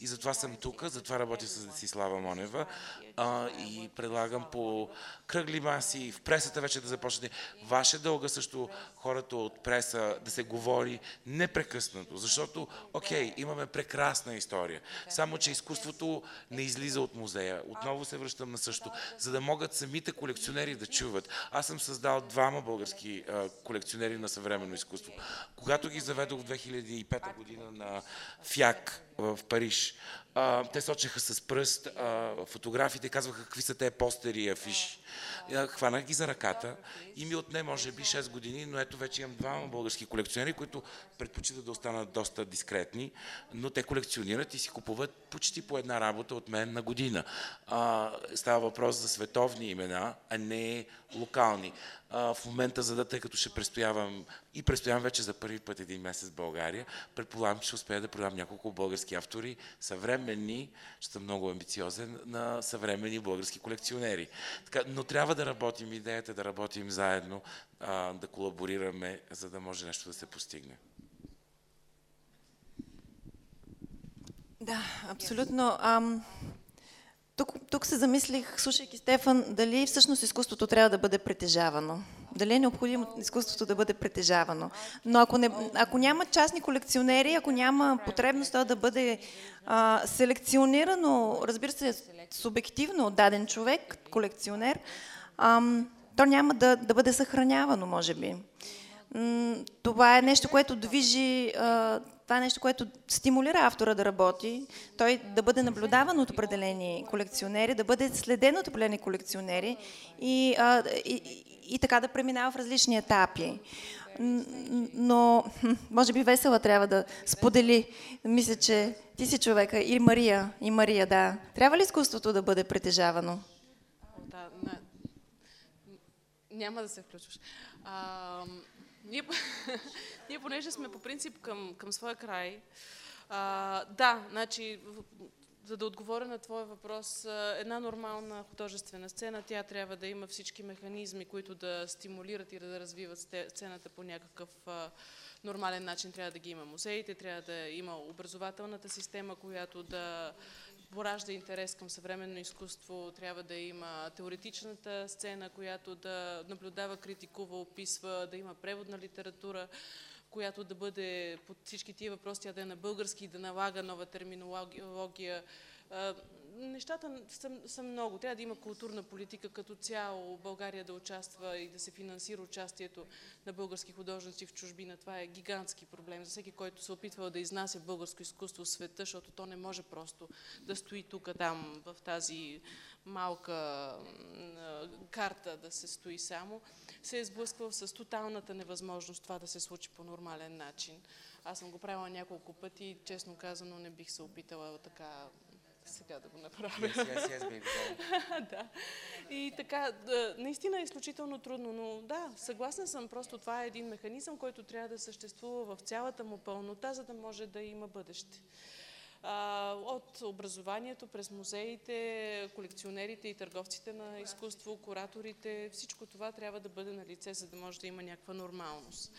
Speaker 3: И затова съм тук, затова работя с Десислава Монева а, и предлагам по кръгли маси, в пресата вече да започне. Ваше дълга също хората от преса да се говори непрекъснато, защото, окей, имаме прекрасна история, само че изкуството не излиза от музея. Отново се връщам на също, за да могат самите колекционери да чуват. Аз съм създал двама български а, колекционери на съвременно изкуство. Когато ги заведох в 2005 година на ФЯК в Париж, а, те сочеха с пръст а, фотографите, казваха какви са те постери и афиши. Хванах ги за ръката и ми отне може би 6 години, но ето вече имам двама български колекционери, които предпочитат да останат доста дискретни, но те колекционират и си купуват почти по една работа от мен на година. А, става въпрос за световни имена, а не локални. А, в момента, за да, тъй като ще престоявам и престоявам вече за първи път един месец в България, предполагам, че ще успея да продам няколко български автори, съвременни, ще съм много амбициозен, на съвременни български колекционери. Така, но трябва да работим, идеята е да работим заедно, а, да колаборираме, за да може нещо да се постигне.
Speaker 2: Да, абсолютно. Ам, тук, тук се замислих, слушайки Стефан, дали всъщност изкуството трябва да бъде притежавано. Дали е необходимо изкуството да бъде притежавано. Но ако, не, ако няма частни колекционери, ако няма потребност да бъде а, селекционирано, разбира се, субективно от даден човек, колекционер, ам, то няма да, да бъде съхранявано, може би. Това е нещо, което движи това е нещо, което стимулира автора да работи, той да бъде наблюдаван от определени колекционери, да бъде следен от определени колекционери и, и, и така да преминава в различни етапи. Но, може би Весела трябва да сподели. Мисля, че ти си човека. И Мария, и Мария, да. Трябва ли изкуството да бъде притежавано?
Speaker 1: Няма да се включваш. Ние, ние понеже сме по принцип към, към своя край, а, да, значи, за да отговоря на твоя въпрос, една нормална художествена сцена, тя трябва да има всички механизми, които да стимулират и да развиват сцената по някакъв нормален начин. Трябва да ги има музеите, трябва да има образователната система, която да поражда интерес към съвременно изкуство, трябва да има теоретичната сцена, която да наблюдава, критикува, описва, да има преводна литература, която да бъде под всички тия въпроси, тя да е на български, да налага нова терминология, нещата са, са много. Трябва да има културна политика като цяло, България да участва и да се финансира участието на български художници в чужбина. Това е гигантски проблем за всеки, който се опитва да изнася българско изкуство в света, защото то не може просто да стои тук, там, в тази малка карта да се стои само. Се е сблъсквал с тоталната невъзможност това да се случи по нормален начин. Аз съм го правила няколко пъти и честно казано не бих се опитала така сега да го направя.
Speaker 3: Yes, yes, yes,
Speaker 1: да. И така, да, наистина е изключително трудно, но да, съгласна съм, просто това е един механизъм, който трябва да съществува в цялата му пълнота, за да може да има бъдеще. А, от образованието, през музеите, колекционерите и търговците на изкуство, кураторите, всичко това трябва да бъде на лице, за да може да има някаква нормалност.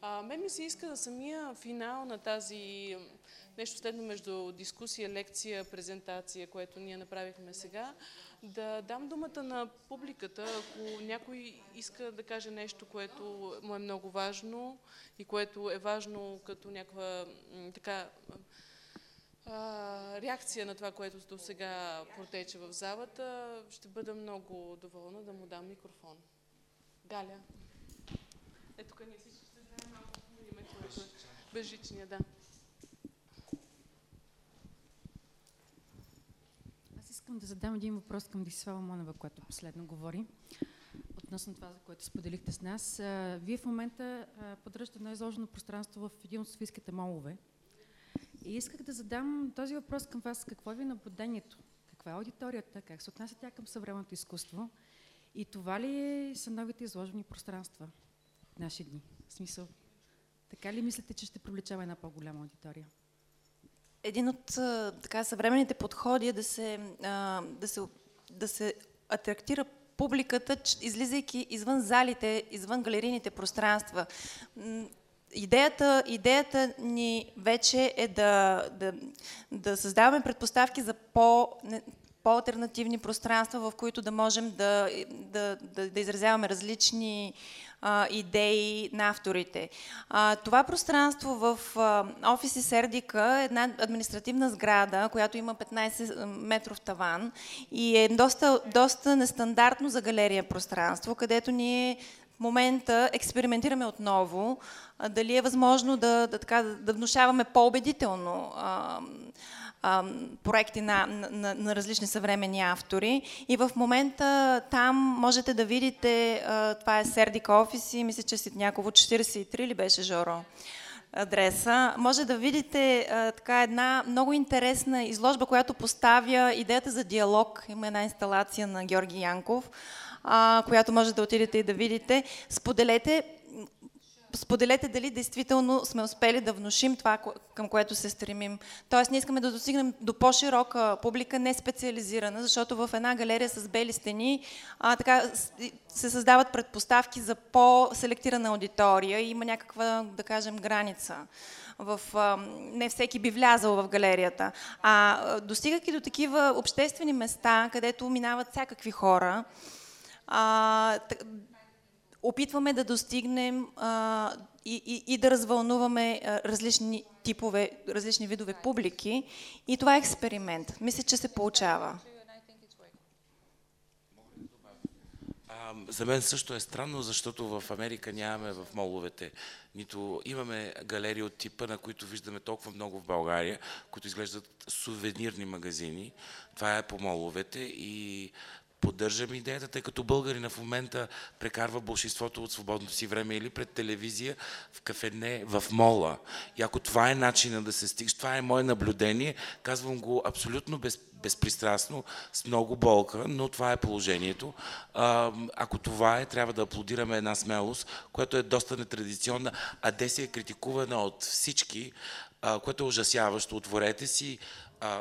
Speaker 1: А, мен ми се иска на самия финал на тази нещо следно между дискусия, лекция, презентация, което ние направихме сега, да дам думата на публиката, ако някой иска да каже нещо, което му е много важно и което е важно като някаква така а, реакция на това, което до сега протече в залата, ще бъда много доволна да му дам микрофон. Галя. Ето тук ние всички ще знаем малко името. Безжичния, да.
Speaker 8: Искам да задам един въпрос към Дисвала Монева, която последно говори, относно това, за което споделихте с нас. Вие в момента поддържате едно изложено пространство в един от софийските молове. И исках да задам този въпрос към вас. Какво е ви наблюдението? Каква е аудиторията? Как се отнася тя към съвременното изкуство? И това ли са новите изложени пространства в наши дни? В смисъл, така ли мислите, че ще привлечава една по-голяма аудитория?
Speaker 2: Един от така, съвременните подходи е да се, да се, да се атрактира публиката, излизайки извън залите, извън галерийните пространства. Идеята, идеята ни вече е да, да, да създаваме предпоставки за по, по-алтернативни пространства, в които да можем да, да, да, да изразяваме различни идеи на авторите. Това пространство в а, офиси Сердика е една административна сграда, която има 15 метров таван и е доста, доста нестандартно за галерия пространство, където ние в момента експериментираме отново дали е възможно да, да, така, да внушаваме по-убедително проекти на, на, на различни съвременни автори. И в момента там можете да видите, това е Сердик офис и мисля, че си няколко 43 ли беше Жоро? адреса, може да видите а, така една много интересна изложба, която поставя идеята за диалог. Има една инсталация на Георги Янков, а, която може да отидете и да видите. Споделете споделете дали действително сме успели да внушим това, към което се стремим. Тоест, ние искаме да достигнем до по-широка публика, не специализирана, защото в една галерия с бели стени а, така, се създават предпоставки за по-селектирана аудитория и има някаква, да кажем, граница в, а, не всеки би влязал в галерията. А достигайки до такива обществени места, където минават всякакви хора, а, опитваме да достигнем а, и, и, и да развълнуваме а, различни типове, различни видове публики. И това е експеримент. Мисля, че се получава.
Speaker 3: за мен също е странно, защото в Америка нямаме в моловете. Нито имаме галерии от типа, на които виждаме толкова много в България, които изглеждат сувенирни магазини. Това е по моловете и поддържам идеята, тъй като българина в момента прекарва большинството от свободното си време или пред телевизия, в кафене, в мола. И ако това е начина да се стигне, това е мое наблюдение, казвам го абсолютно без, безпристрастно, с много болка, но това е положението. А, ако това е, трябва да аплодираме една смелост, която е доста нетрадиционна, а де е критикувана от всички, а, което е ужасяващо. Отворете си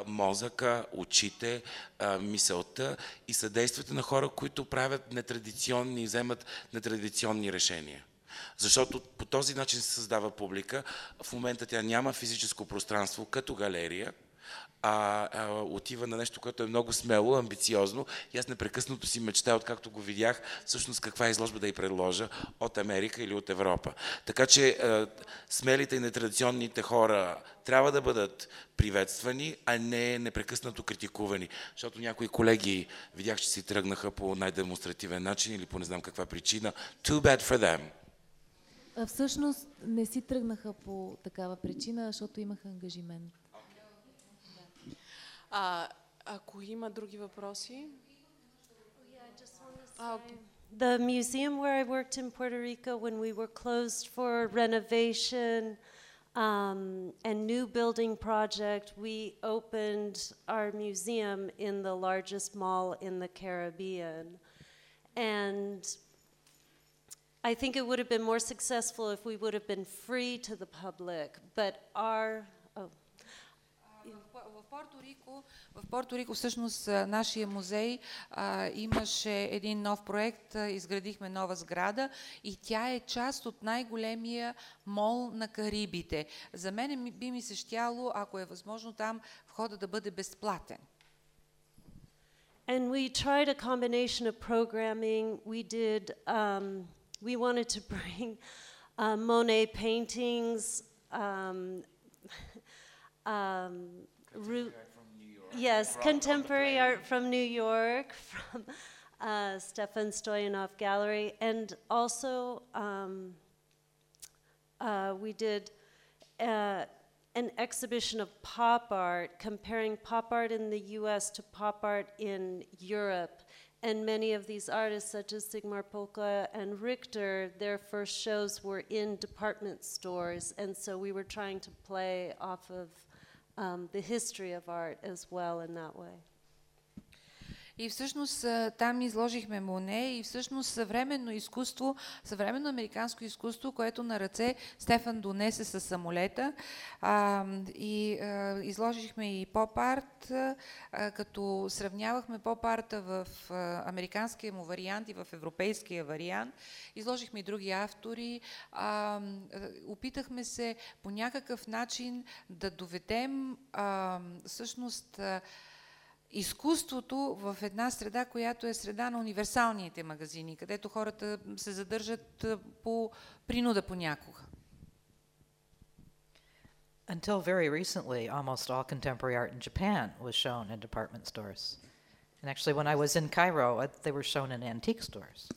Speaker 3: мозъка, очите, мисълта и съдействате на хора, които правят нетрадиционни, вземат нетрадиционни решения. Защото по този начин се създава публика. В момента тя няма физическо пространство като галерия, а, а отива на нещо, което е много смело, амбициозно. И аз непрекъснато си мечтая, откакто го видях, всъщност каква изложба да й предложа от Америка или от Европа. Така че а, смелите и нетрадиционните хора трябва да бъдат приветствани, а не непрекъснато критикувани. Защото някои колеги видях, че си тръгнаха по най-демонстративен начин или по не знам каква причина. Too bad for them.
Speaker 9: А всъщност не си тръгнаха по такава причина, защото имаха ангажимент.
Speaker 1: А, ако има други въпроси?
Speaker 5: The museum where I worked in Puerto Rico when we were closed for renovation um, and new building project, we opened our museum in the largest mall in the Caribbean. And I think it would have been more successful if we would have been free to the public, but our
Speaker 6: Порто Рико, в Порто Рико всъщност нашия музей а, имаше един нов проект, а, изградихме нова сграда и тя е част от най-големия мол на Карибите. За мен би ми се щяло, ако е възможно там входа да бъде безплатен.
Speaker 5: And we tried a combination of programming. We did, um, we wanted to bring uh, Monet paintings, um, um, yes, contemporary art from New York, from uh, Stefan Stoyanov Gallery, and also um, uh, we did uh, an exhibition of pop art, comparing pop art in the U.S. to pop art in Europe. And many of these artists, such as Sigmar Polka and Richter, their first shows were in department stores, and so we were trying to play off of um, the history of art as well in that way.
Speaker 6: И всъщност там изложихме Моне и всъщност съвременно изкуство, съвременно американско изкуство, което на ръце Стефан донесе с самолета. А, и а, изложихме и поп-арт, като сравнявахме поп-арта в а, американския му вариант и в европейския вариант. Изложихме и други автори. А, опитахме се по някакъв начин да доведем а, всъщност а, изкуството в една среда, която е среда на универсалните магазини, където хората се задържат по принуда понякога.
Speaker 7: Until very recently, almost all contemporary art in Japan was shown in department stores. And actually, when I was in Cairo, they were shown in antique stores.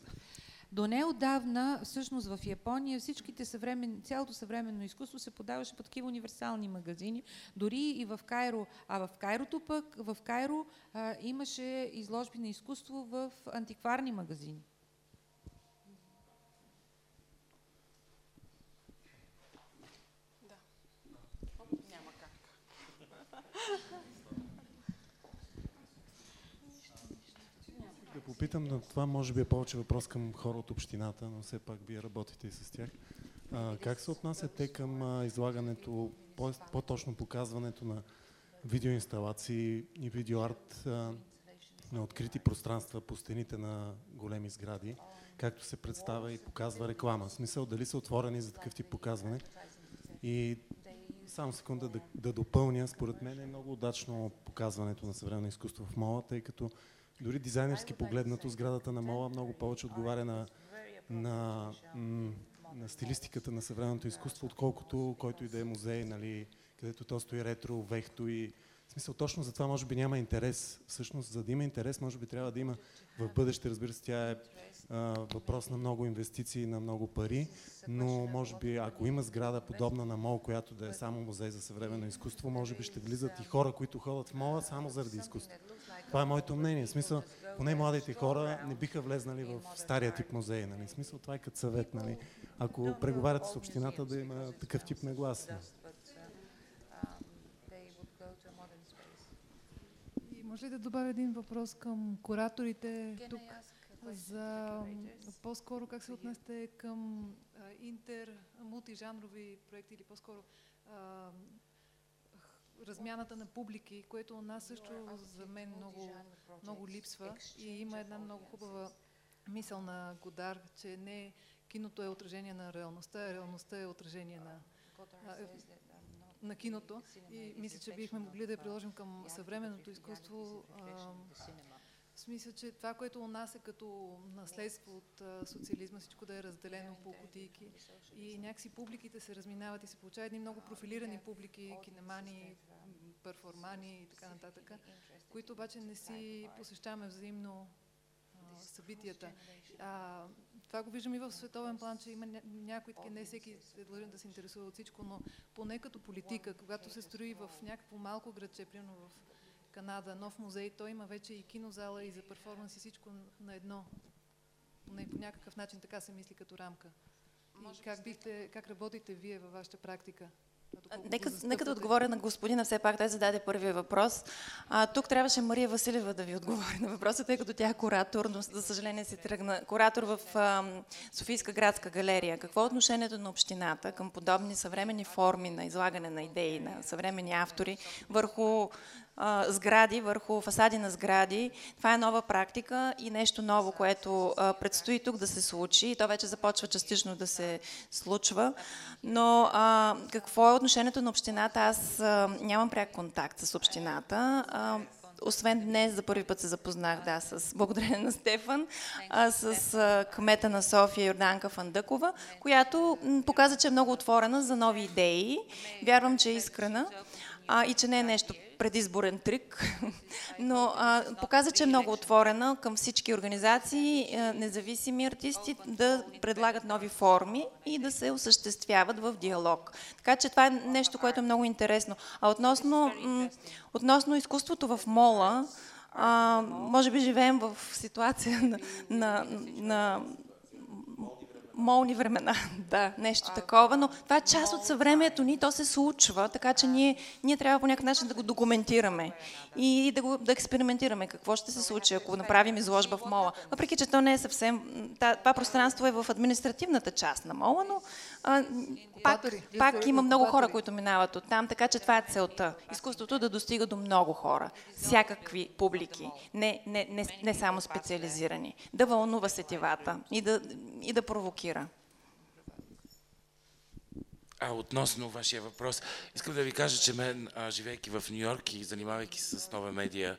Speaker 6: До неодавна, всъщност в Япония, всичките съвремен, цялото съвременно изкуство се подаваше по такива универсални магазини, дори и в Кайро. А в Кайрото пък, в Кайро а, имаше изложби на изкуство в антикварни магазини.
Speaker 10: Попитам, но това може би е повече въпрос към хора от общината, но все пак вие работите и с тях. А, как се отнасят те към а, излагането, по- по-точно показването на видеоинсталации и видеоарт а, на открити пространства по стените на големи сгради, както се представя и показва реклама? В смисъл, дали са отворени за такъв тип показване? И само секунда да, да допълня, според мен е много удачно показването на съвременно изкуство в мола, тъй като дори дизайнерски погледнато сградата на мола много повече отговаря на, на, на стилистиката на съвременното изкуство, отколкото който и да е музей, нали, където то стои ретро, вехто и в смисъл точно за това може би няма интерес. Всъщност, за да има интерес, може би трябва да има в бъдеще, разбира се, тя е а, въпрос на много инвестиции, на много пари, но може би ако има сграда подобна на МОЛ, която да е само музей за съвременно изкуство, може би ще влизат и хора, които ходят в МОЛа само заради изкуство. Това е моето мнение. В смисъл, поне младите хора не биха влезнали в стария тип музей. Нали? В смисъл, това е като съвет. Нали? Ако преговарят с общината да има такъв тип наглас.
Speaker 11: И може ли да добавя един въпрос към кураторите тук? За по-скоро как се отнесете към а, интер, мултижанрови проекти или по-скоро размяната на публики, което у нас също за мен много, много липсва. И има една много хубава мисъл на Годар, че не киното е отражение на реалността, а реалността е отражение на, а, е, на киното. И мисля, че бихме могли да я приложим към съвременното изкуство. а, в смисъл, че това, което у нас е като наследство от социализма, всичко да е разделено по кутийки и някакси публиките се разминават и се получават едни много профилирани публики, кинемани, перформани и така нататък, които обаче не си посещаваме взаимно събитията. А, това го виждам и в световен план, че има ня- някои такива, не всеки е длъжен да се интересува от всичко, но поне като политика, когато се строи в някакво малко градче, примерно в Канада, нов музей, той има вече и кинозала, и за перформанс, и всичко на едно. Поне по някакъв начин така се мисли като рамка. И как, бихте, как работите вие във вашата практика?
Speaker 2: Нека, нека да отговоря на господина, все пак той зададе първия въпрос. А, тук трябваше Мария Василева да ви отговори на въпроса, тъй като тя е куратор, но за съжаление си тръгна. Куратор в а, Софийска градска галерия. Какво е отношението на общината към подобни съвременни форми на излагане на идеи на съвременни автори върху сгради, върху фасади на сгради. Това е нова практика и нещо ново, което предстои тук да се случи. И то вече започва частично да се случва. Но а, какво е отношението на общината? Аз а, нямам пряк контакт с общината. А, освен днес, за първи път се запознах, да, с благодарение на Стефан, а, с а, кмета на София Йорданка Фандъкова, която показа, че е много отворена за нови идеи. Вярвам, че е искрена а, и че не е нещо предизборен трик, но а, показа, че е много отворена към всички организации, а, независими артисти да предлагат нови форми и да се осъществяват в диалог. Така че това е нещо, което е много интересно. А относно, относно изкуството в мола, а, може би живеем в ситуация на, на, на молни времена, да, нещо такова, но това е част от съвремието ни, то се случва, така че ние, ние трябва по някакъв начин да го документираме и да, го, да експериментираме какво ще се случи, ако направим изложба в мола. Въпреки, че то не е съвсем, това пространство е в административната част на мола, но а, пак, пак има много хора, които минават от там, така че това е целта. Изкуството да достига до много хора, всякакви публики, не, не, не, не само специализирани, да вълнува сетивата и да, и да провокира.
Speaker 3: А относно вашия въпрос, искам да ви кажа, че мен, а, живейки в Нью Йорк и занимавайки се с нова медия,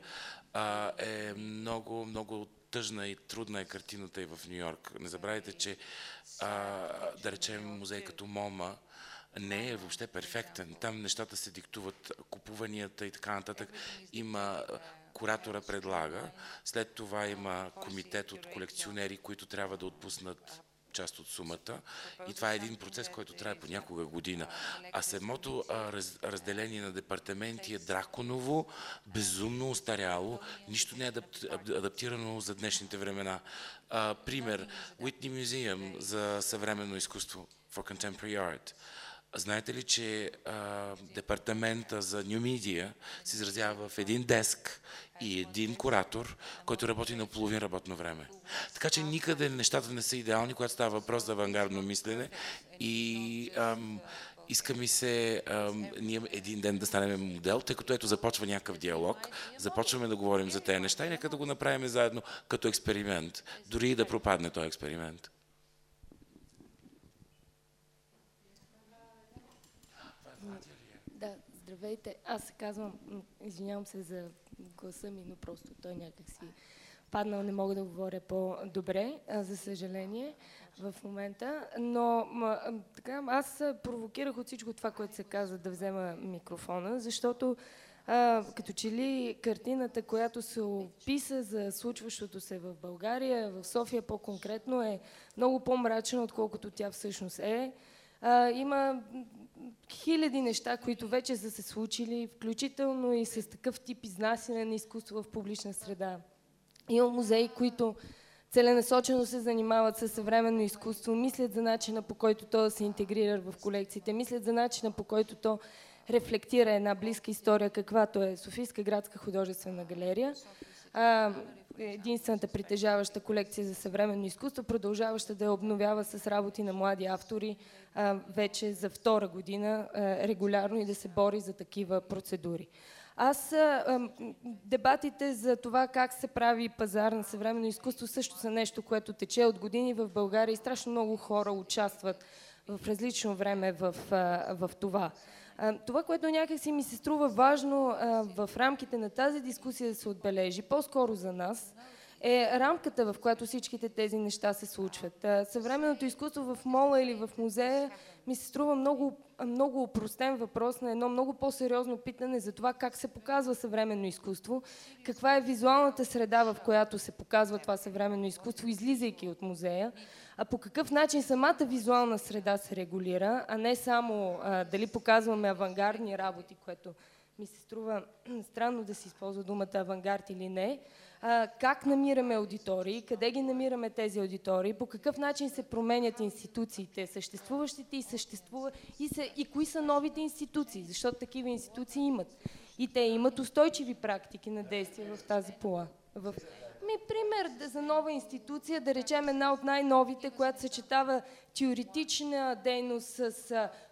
Speaker 3: а, е много, много тъжна и трудна е картината и в Нью Йорк. Не забравяйте, че а, да речем музей като МОМА не е въобще перфектен. Там нещата се диктуват, купуванията и така нататък. Има куратора предлага, след това има комитет от колекционери, които трябва да отпуснат част от сумата. И това е един процес, който трае по някога година. А самото раз, разделение на департаменти е драконово, безумно устаряло, нищо не е адапт, ад- адаптирано за днешните времена. А, пример, Whitney Museum за съвременно изкуство, for contemporary art. Знаете ли, че а, департамента за New Media се изразява в един деск и един куратор, който работи на половин работно време. Така че никъде нещата не са идеални, когато става въпрос за авангардно мислене и ам, иска ми се ам, ние един ден да станем модел, тъй като ето започва някакъв диалог, започваме да говорим за тези неща и нека да го направим заедно като експеримент, дори и да пропадне този експеримент.
Speaker 9: Да, здравейте. Аз се казвам, извинявам се за гласа ми, но просто той някак си паднал, не мога да говоря по-добре, за съжаление, в момента. Но така, аз провокирах от всичко това, което се каза, да взема микрофона, защото а, като че ли картината, която се описа за случващото се в България, в София по-конкретно, е много по-мрачна, отколкото тя всъщност е. А, има хиляди неща, които вече са се случили, включително и с такъв тип изнасяне на изкуство в публична среда. Има музеи, които целенасочено се занимават с съвременно изкуство, мислят за начина по който то да се интегрира в колекциите, мислят за начина по който то рефлектира една близка история, каквато е Софийска градска художествена галерия. А, единствената притежаваща колекция за съвременно изкуство, продължаваща да я обновява с работи на млади автори вече за втора година регулярно и да се бори за такива процедури. Аз дебатите за това как се прави пазар на съвременно изкуство също са нещо, което тече от години в България и страшно много хора участват в различно време в, в това. Това, което някакси ми се струва важно в рамките на тази дискусия да се отбележи, по-скоро за нас, е рамката, в която всичките тези неща се случват. Съвременното изкуство в мола или в музея ми се струва много, много упростен въпрос на едно много по-сериозно питане за това как се показва съвременно изкуство, каква е визуалната среда, в която се показва това съвременно изкуство, излизайки от музея, а по какъв начин самата визуална среда се регулира, а не само а, дали показваме авангардни работи, което ми се струва странно да се използва думата авангард или не, как намираме аудитории, къде ги намираме тези аудитории, по какъв начин се променят институциите, съществуващите и съществува и, са, и кои са новите институции, защото такива институции имат. И те имат устойчиви практики на действие в тази пола. В... Ми, пример за нова институция, да речем една от най-новите, която съчетава теоретична дейност с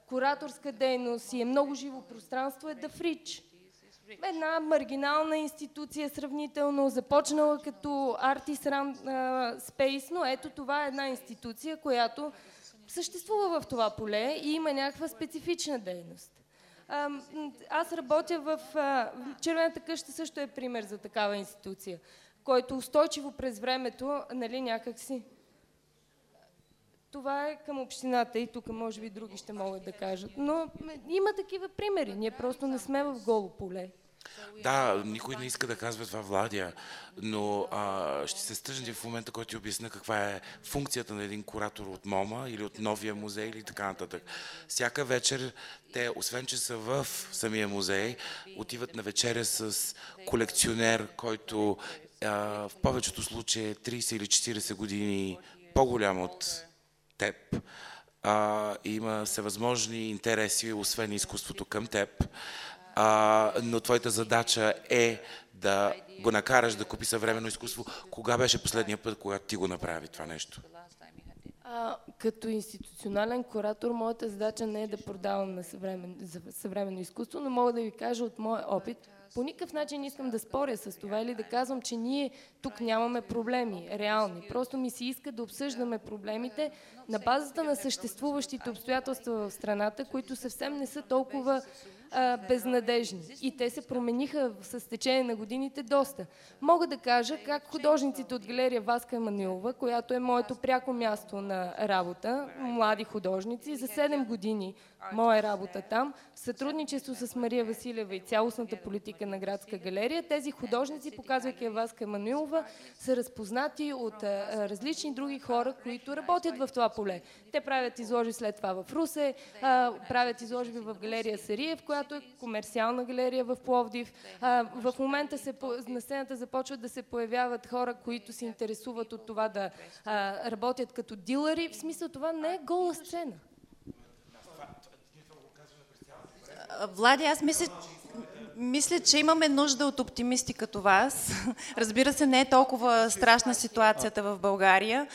Speaker 9: кураторска дейност и е много живо пространство, е Fridge една маргинална институция сравнително, започнала като Artist Run Space, но ето това е една институция, която съществува в това поле и има някаква специфична дейност. Аз работя в... Червената къща също е пример за такава институция, който устойчиво през времето, нали, някак си... Това е към общината и тук може би други ще могат да кажат. Но има такива примери. Ние просто не сме в голо поле.
Speaker 3: Да, никой не иска да казва това, Владия, но а, ще се стъжнете в момента, който ти обясня каква е функцията на един куратор от МОМА или от новия музей или така нататък. Всяка вечер те, освен че са в самия музей, отиват на вечеря с колекционер, който а, в повечето случаи е 30 или 40 години по-голям от теб. А, има всевъзможни интереси, освен изкуството към теб а, но твоята задача е да го накараш да купи съвременно изкуство. Кога беше последния път, когато ти го направи това нещо?
Speaker 9: А, като институционален куратор, моята задача не е да продавам на съвремен, съвременно изкуство, но мога да ви кажа от моя опит, по никакъв начин не искам да споря с това или да казвам, че ние тук нямаме проблеми, реални. Просто ми се иска да обсъждаме проблемите на базата на съществуващите обстоятелства в страната, които съвсем не са толкова а, безнадежни. И те се промениха с течение на годините доста. Мога да кажа как художниците от галерия Васка Еманилова, която е моето пряко място на работа, млади художници, за 7 години моя работа там, в сътрудничество с Мария Василева и цялостната политика на градска галерия, тези художници, показвайки Васка Еманилова, са разпознати от а, различни други хора, които работят в това поле. Те правят изложи след това в Русе, а, правят изложби в галерия Сариев, която е комерциална галерия в Пловдив. А, в момента се, на сцената започват да се появяват хора, които се интересуват от това да а, работят като дилъри. В смисъл това не е гола сцена.
Speaker 2: Влади, аз мисля, мисля, че имаме нужда от оптимисти като вас. Разбира се, не е толкова страшна ситуацията в България.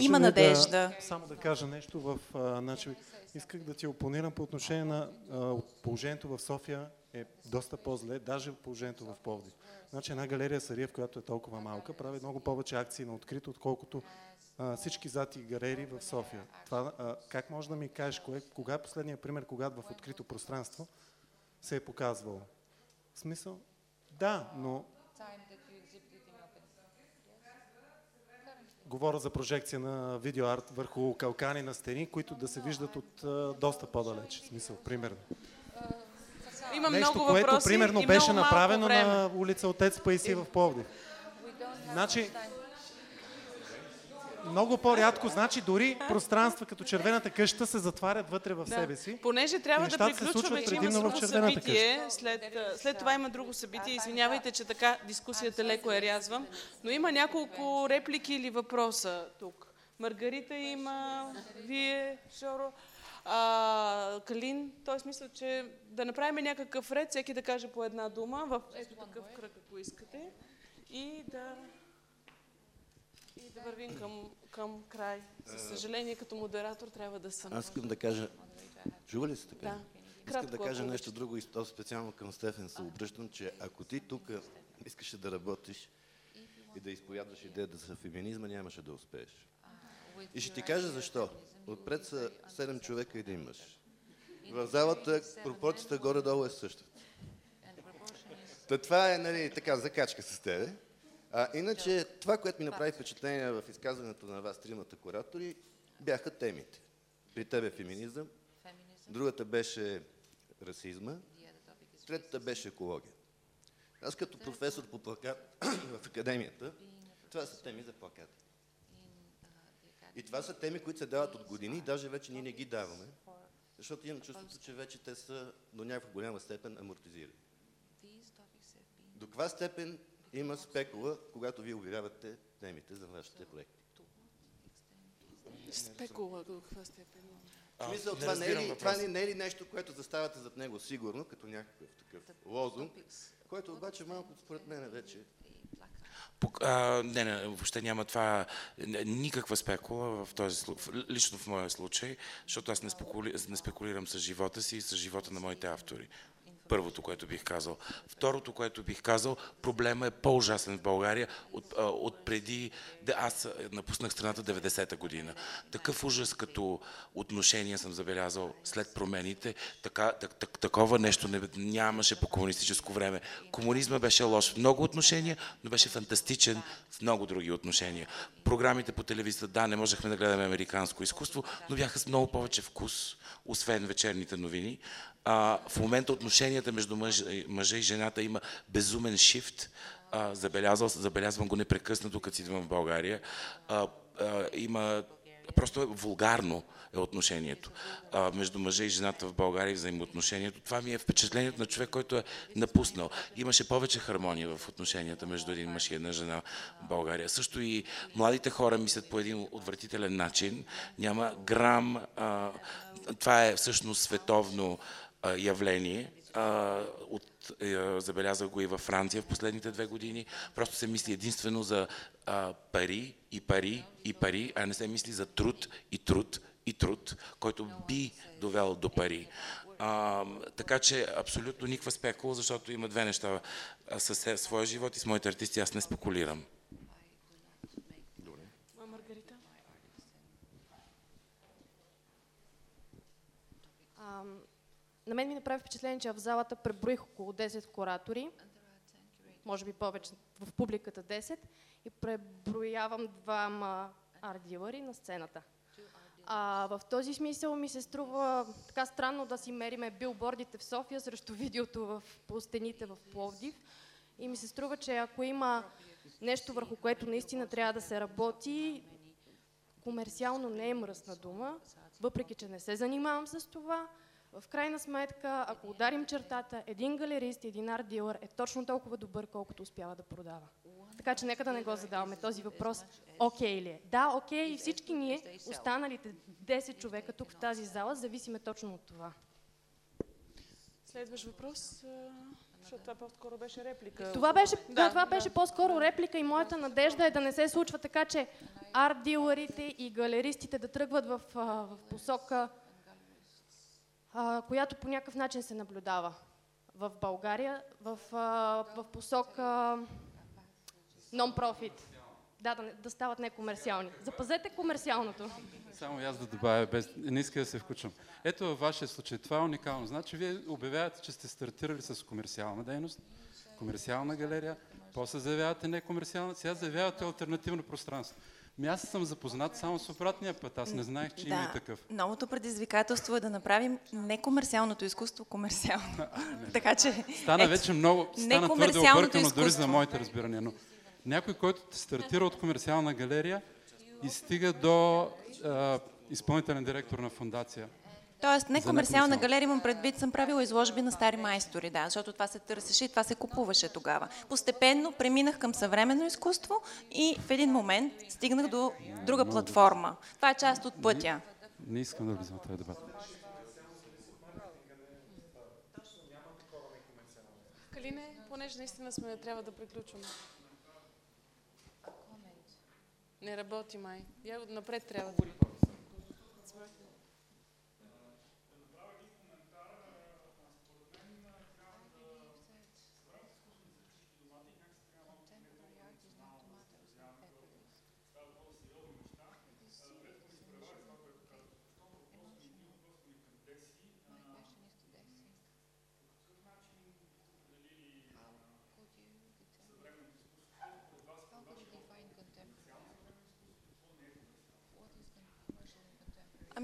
Speaker 2: Има надежда.
Speaker 10: Да, само да кажа нещо в... А, значи, исках да ти опонирам по отношение на а, положението в София е доста по-зле, даже положението в Пловдив. Значи една галерия Сариев, която е толкова малка, прави много повече акции на открито, отколкото а, всички зати галерии в София. Това, а, как може да ми кажеш, кое, кога е последният пример, когато в открито пространство се е показвало? В смисъл? Да, но Говоря за прожекция на видеоарт върху калкани на стени, които да се виждат от доста по-далеч. Смисъл, примерно.
Speaker 1: Има
Speaker 10: Нещо,
Speaker 1: много
Speaker 10: което
Speaker 1: въпроси
Speaker 10: примерно
Speaker 1: и
Speaker 10: беше направено
Speaker 1: време.
Speaker 10: на улица Отец Паиси в Пловдив. Значи, много по-рядко, значи дори пространства като червената къща се затварят вътре в
Speaker 1: Да.
Speaker 10: себе си.
Speaker 1: Понеже трябва да приключваме, че има друго събитие. След, след това има друго събитие. Извинявайте, че така дискусията леко я рязвам. Но има няколко реплики или въпроса тук. Маргарита има, вие, Жоро, а, Калин. Т.е. мисля, че да направим някакъв ред, всеки да каже по една дума, в ето такъв кръг, ако искате. И да, да вървим към, към край. За съжаление, като модератор трябва да съм.
Speaker 12: Аз искам да кажа... Чува ли се така?
Speaker 1: Да.
Speaker 12: Искам да кажа нещо друго и то специално към Стефан се обръщам, че ако ти тук искаше да работиш и да изповядваш идеята за феминизма, нямаше да успееш. И ще ти кажа защо. Отпред са 7 човека и един мъж. В залата пропорцията горе-долу е същата. Та това е, нали, така, закачка с тебе. А, иначе, това, което ми направи впечатление в изказването на вас, тримата куратори, бяха темите. При тебе феминизъм, другата беше расизма, третата беше екология. Аз като професор по плакат в академията, това са теми за плакат. И това са теми, които се дават от години и даже вече ние не ги даваме, защото имам чувството, че вече те са до някаква голяма степен амортизирани. До каква степен има спекула, когато вие обявявате темите за вашите проекти?
Speaker 1: Спекула до каква степен?
Speaker 3: Не
Speaker 12: това, не е, ли, това не, не е ли нещо, което заставате зад него сигурно, като някакъв такъв лозунг, който обаче малко според мен вече
Speaker 3: Пок- А, не, не, въобще няма това никаква спекула в този случай, лично в моя случай, защото аз не, спекули, не спекулирам с живота си и с живота на моите автори. Първото, което бих казал. Второто, което бих казал, проблема е по-ужасен в България от, от преди... Аз напуснах страната 90-та година. Такъв ужас като отношения съм забелязал след промените, така, так, так, такова нещо не, нямаше по комунистическо време. Комунизма беше лош в много отношения, но беше фантастичен в много други отношения. Програмите по телевизията, да, не можехме да гледаме американско изкуство, но бяха с много повече вкус, освен вечерните новини. А, в момента отношенията между мъж, мъжа и жената има безумен шифт. Забелязал, забелязвам го непрекъснато, като идвам в България. А, а, има просто е вулгарно е отношението а, между мъжа и жената в България и взаимоотношението. Това ми е впечатлението на човек, който е напуснал. Имаше повече хармония в отношенията между един мъж и една жена в България. Също и младите хора мислят по един отвратителен начин. Няма грам. А, това е всъщност световно явление. От, а, забелязах го и във Франция в последните две години. Просто се мисли единствено за пари и пари и пари, а не се мисли за труд и труд и труд, който би довел до пари. А, така че абсолютно никаква спекула, защото има две неща. Със своя живот и с моите артисти аз не спекулирам.
Speaker 1: А, Маргарита?
Speaker 13: Ам, на мен ми направи впечатление, че в залата преброих около 10 куратори, може би повече в публиката 10, и преброявам двама арт-дилъри на сцената. А, в този смисъл ми се струва така странно да си мериме билбордите в София срещу видеото в, по стените в Пловдив. И ми се струва, че ако има нещо върху което наистина трябва да се работи, комерциално не е мръсна дума, въпреки че не се занимавам с това. В крайна сметка, ако ударим чертата, един галерист и един арт дилър е точно толкова добър, колкото успява да продава. Така че нека да не го задаваме този въпрос. Окей ли е? Да, окей, и всички ние, останалите 10 човека тук в тази зала, зависиме точно от това.
Speaker 1: Следващ въпрос, защото това по-скоро беше реплика.
Speaker 13: Това беше, да, това беше по-скоро реплика и моята надежда е да не се случва така, че арт дилърите и галеристите да тръгват в, в посока, която по някакъв начин се наблюдава в България, в, в посока нон-профит. Да, да, да стават некомерциални. Запазете комерциалното.
Speaker 14: Само аз да добавя, без, не иска да се включвам. Ето във вашия случай, това е уникално. Значи вие обявявате, че сте стартирали с комерциална дейност, комерциална галерия, после заявявате некомерциална, сега заявявате альтернативно пространство. Ми аз съм запознат само с обратния път. Аз не знаех, че
Speaker 2: да,
Speaker 14: има и такъв.
Speaker 2: Новото предизвикателство е да направим некомерциалното изкуство комерциално. така че.
Speaker 14: Стана ето, вече много, стана твърде объркано дори за моите разбирания. Но някой, който стартира от комерциална галерия и стига до а, изпълнителен директор на фундация.
Speaker 2: Тоест, не комерциална галерия имам предвид, съм правила изложби на стари майстори, да, защото това се търсеше и това се купуваше тогава. Постепенно преминах към съвременно изкуство и в един момент стигнах до друга платформа. Това е част от пътя.
Speaker 14: Не, не искам да влизам в този дебат.
Speaker 1: Калине, понеже наистина сме, трябва да приключваме. Не работи май. Я напред трябва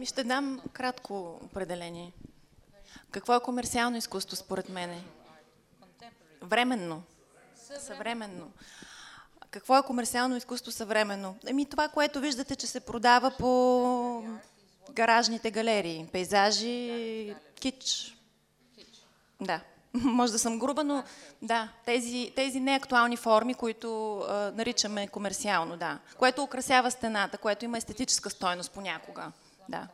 Speaker 2: Ами ще дам кратко определение. Какво е комерциално изкуство според мене? Временно. Съвременно. Какво е комерциално изкуство съвременно? Еми това, което виждате, че се продава по гаражните галерии. Пейзажи, кич. Да. Може да съм груба, но да, тези, тези неактуални форми, които а, наричаме комерциално, да. Което украсява стената, което има естетическа стойност понякога. Да.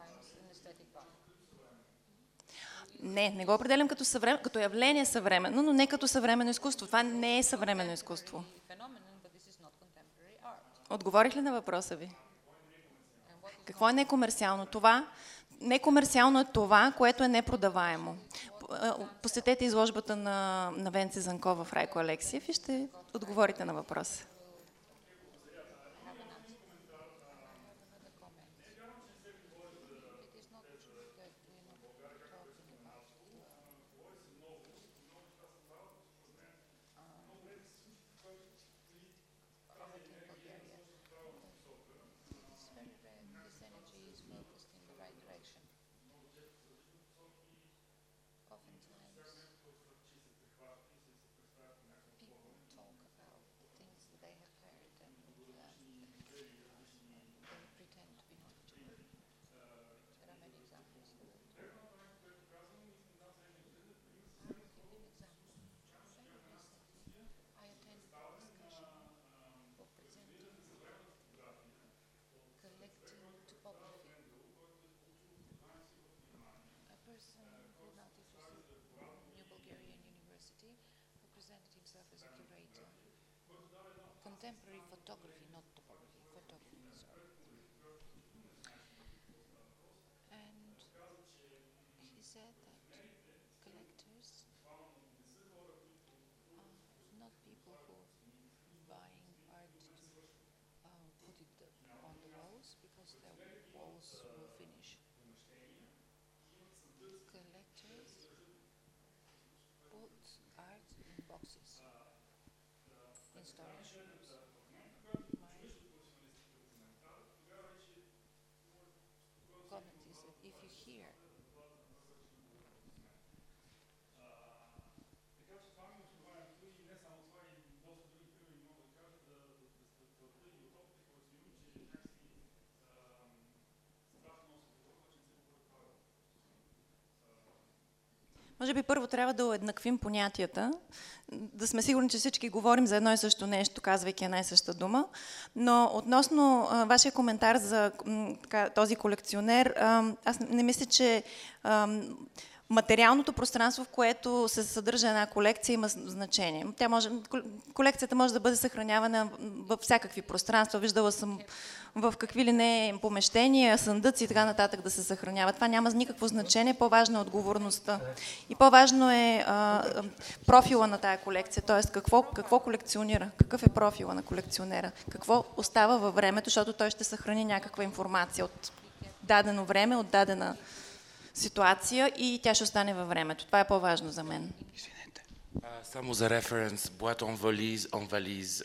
Speaker 2: Не, не го определям като, съврем... като явление съвременно, но не като съвременно изкуство. Това не е съвременно изкуство. Отговорих ли на въпроса ви? Какво е некомерциално? Това, некомерциално е това, което е непродаваемо. Посетете изложбата на, на Венци Занкова в Райко Алексиев и ще отговорите на въпроса.
Speaker 15: Contemporary photography, not topography, photography. Sorry. And he said that collectors are not people who buying art to uh, put it on the walls because their walls will stars.
Speaker 2: Може би първо трябва да уеднаквим понятията, да сме сигурни, че всички говорим за едно и също нещо, казвайки една и съща дума. Но относно а, вашия коментар за м, този колекционер, а, аз не мисля, че а, материалното пространство, в което се съдържа една колекция, има значение. Тя може, колекцията може да бъде съхранявана в всякакви пространства. Виждала съм в какви ли не помещения, съндъци и така нататък да се съхраняват. Това няма никакво значение. По-важно е отговорността. И по-важно е а, профила на тая колекция, т.е. Какво, какво колекционира, какъв е профила на колекционера, какво остава във времето, защото той ще съхрани някаква информация от дадено време, от дадена ситуация и тя ще остане във времето. Това е по-важно за мен.
Speaker 3: Само за референс, Boîte en valise, en valise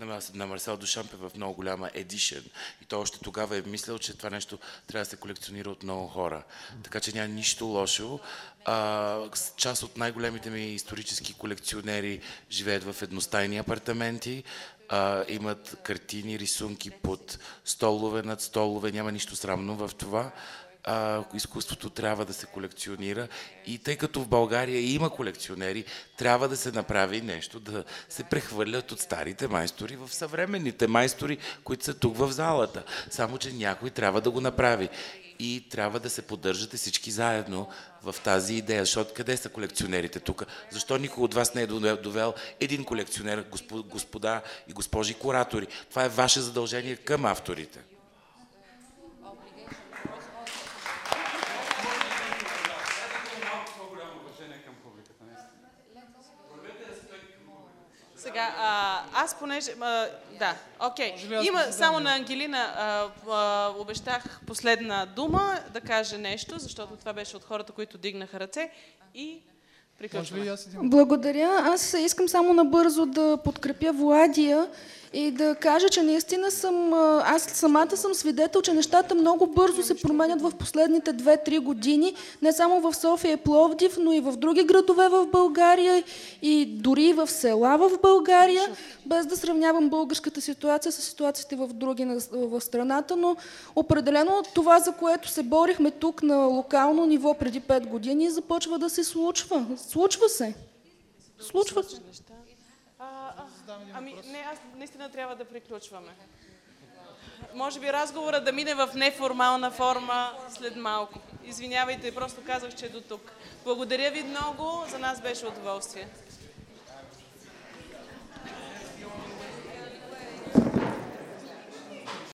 Speaker 3: на, на Марсел Душамп е в много голяма едишън. И той още тогава е мислил, че това нещо трябва да се колекционира от много хора. Така че няма нищо лошо. А, част от най-големите ми исторически колекционери живеят в едностайни апартаменти. А, имат картини, рисунки под столове, над столове. Няма нищо срамно в това а, изкуството трябва да се колекционира и тъй като в България има колекционери, трябва да се направи нещо, да се прехвърлят от старите майстори в съвременните майстори, които са тук в залата. Само, че някой трябва да го направи. И трябва да се поддържате всички заедно в тази идея. Защото къде са колекционерите тук? Защо никой от вас не е довел един колекционер, господа и госпожи куратори? Това е ваше задължение към авторите.
Speaker 1: Сега, а, аз понеже... А, да, окей. Okay. Има само на Ангелина, а, а, обещах последна дума да каже нещо, защото това беше от хората, които дигнаха ръце и приключваме.
Speaker 16: Благодаря. Аз искам само набързо да подкрепя Владия и да кажа, че наистина съм, аз самата съм свидетел, че нещата много бързо се променят в последните 2-3 години, не само в София и Пловдив, но и в други градове в България и дори в села в България, без да сравнявам българската ситуация с ситуациите в други в страната, но определено това, за което се борихме тук на локално ниво преди 5 години, започва да се случва. Случва се. Случва се.
Speaker 1: Ами, не, аз наистина трябва да приключваме. Може би разговора да мине в неформална форма след малко. Извинявайте, просто казах, че е до тук. Благодаря ви много, за нас беше удоволствие.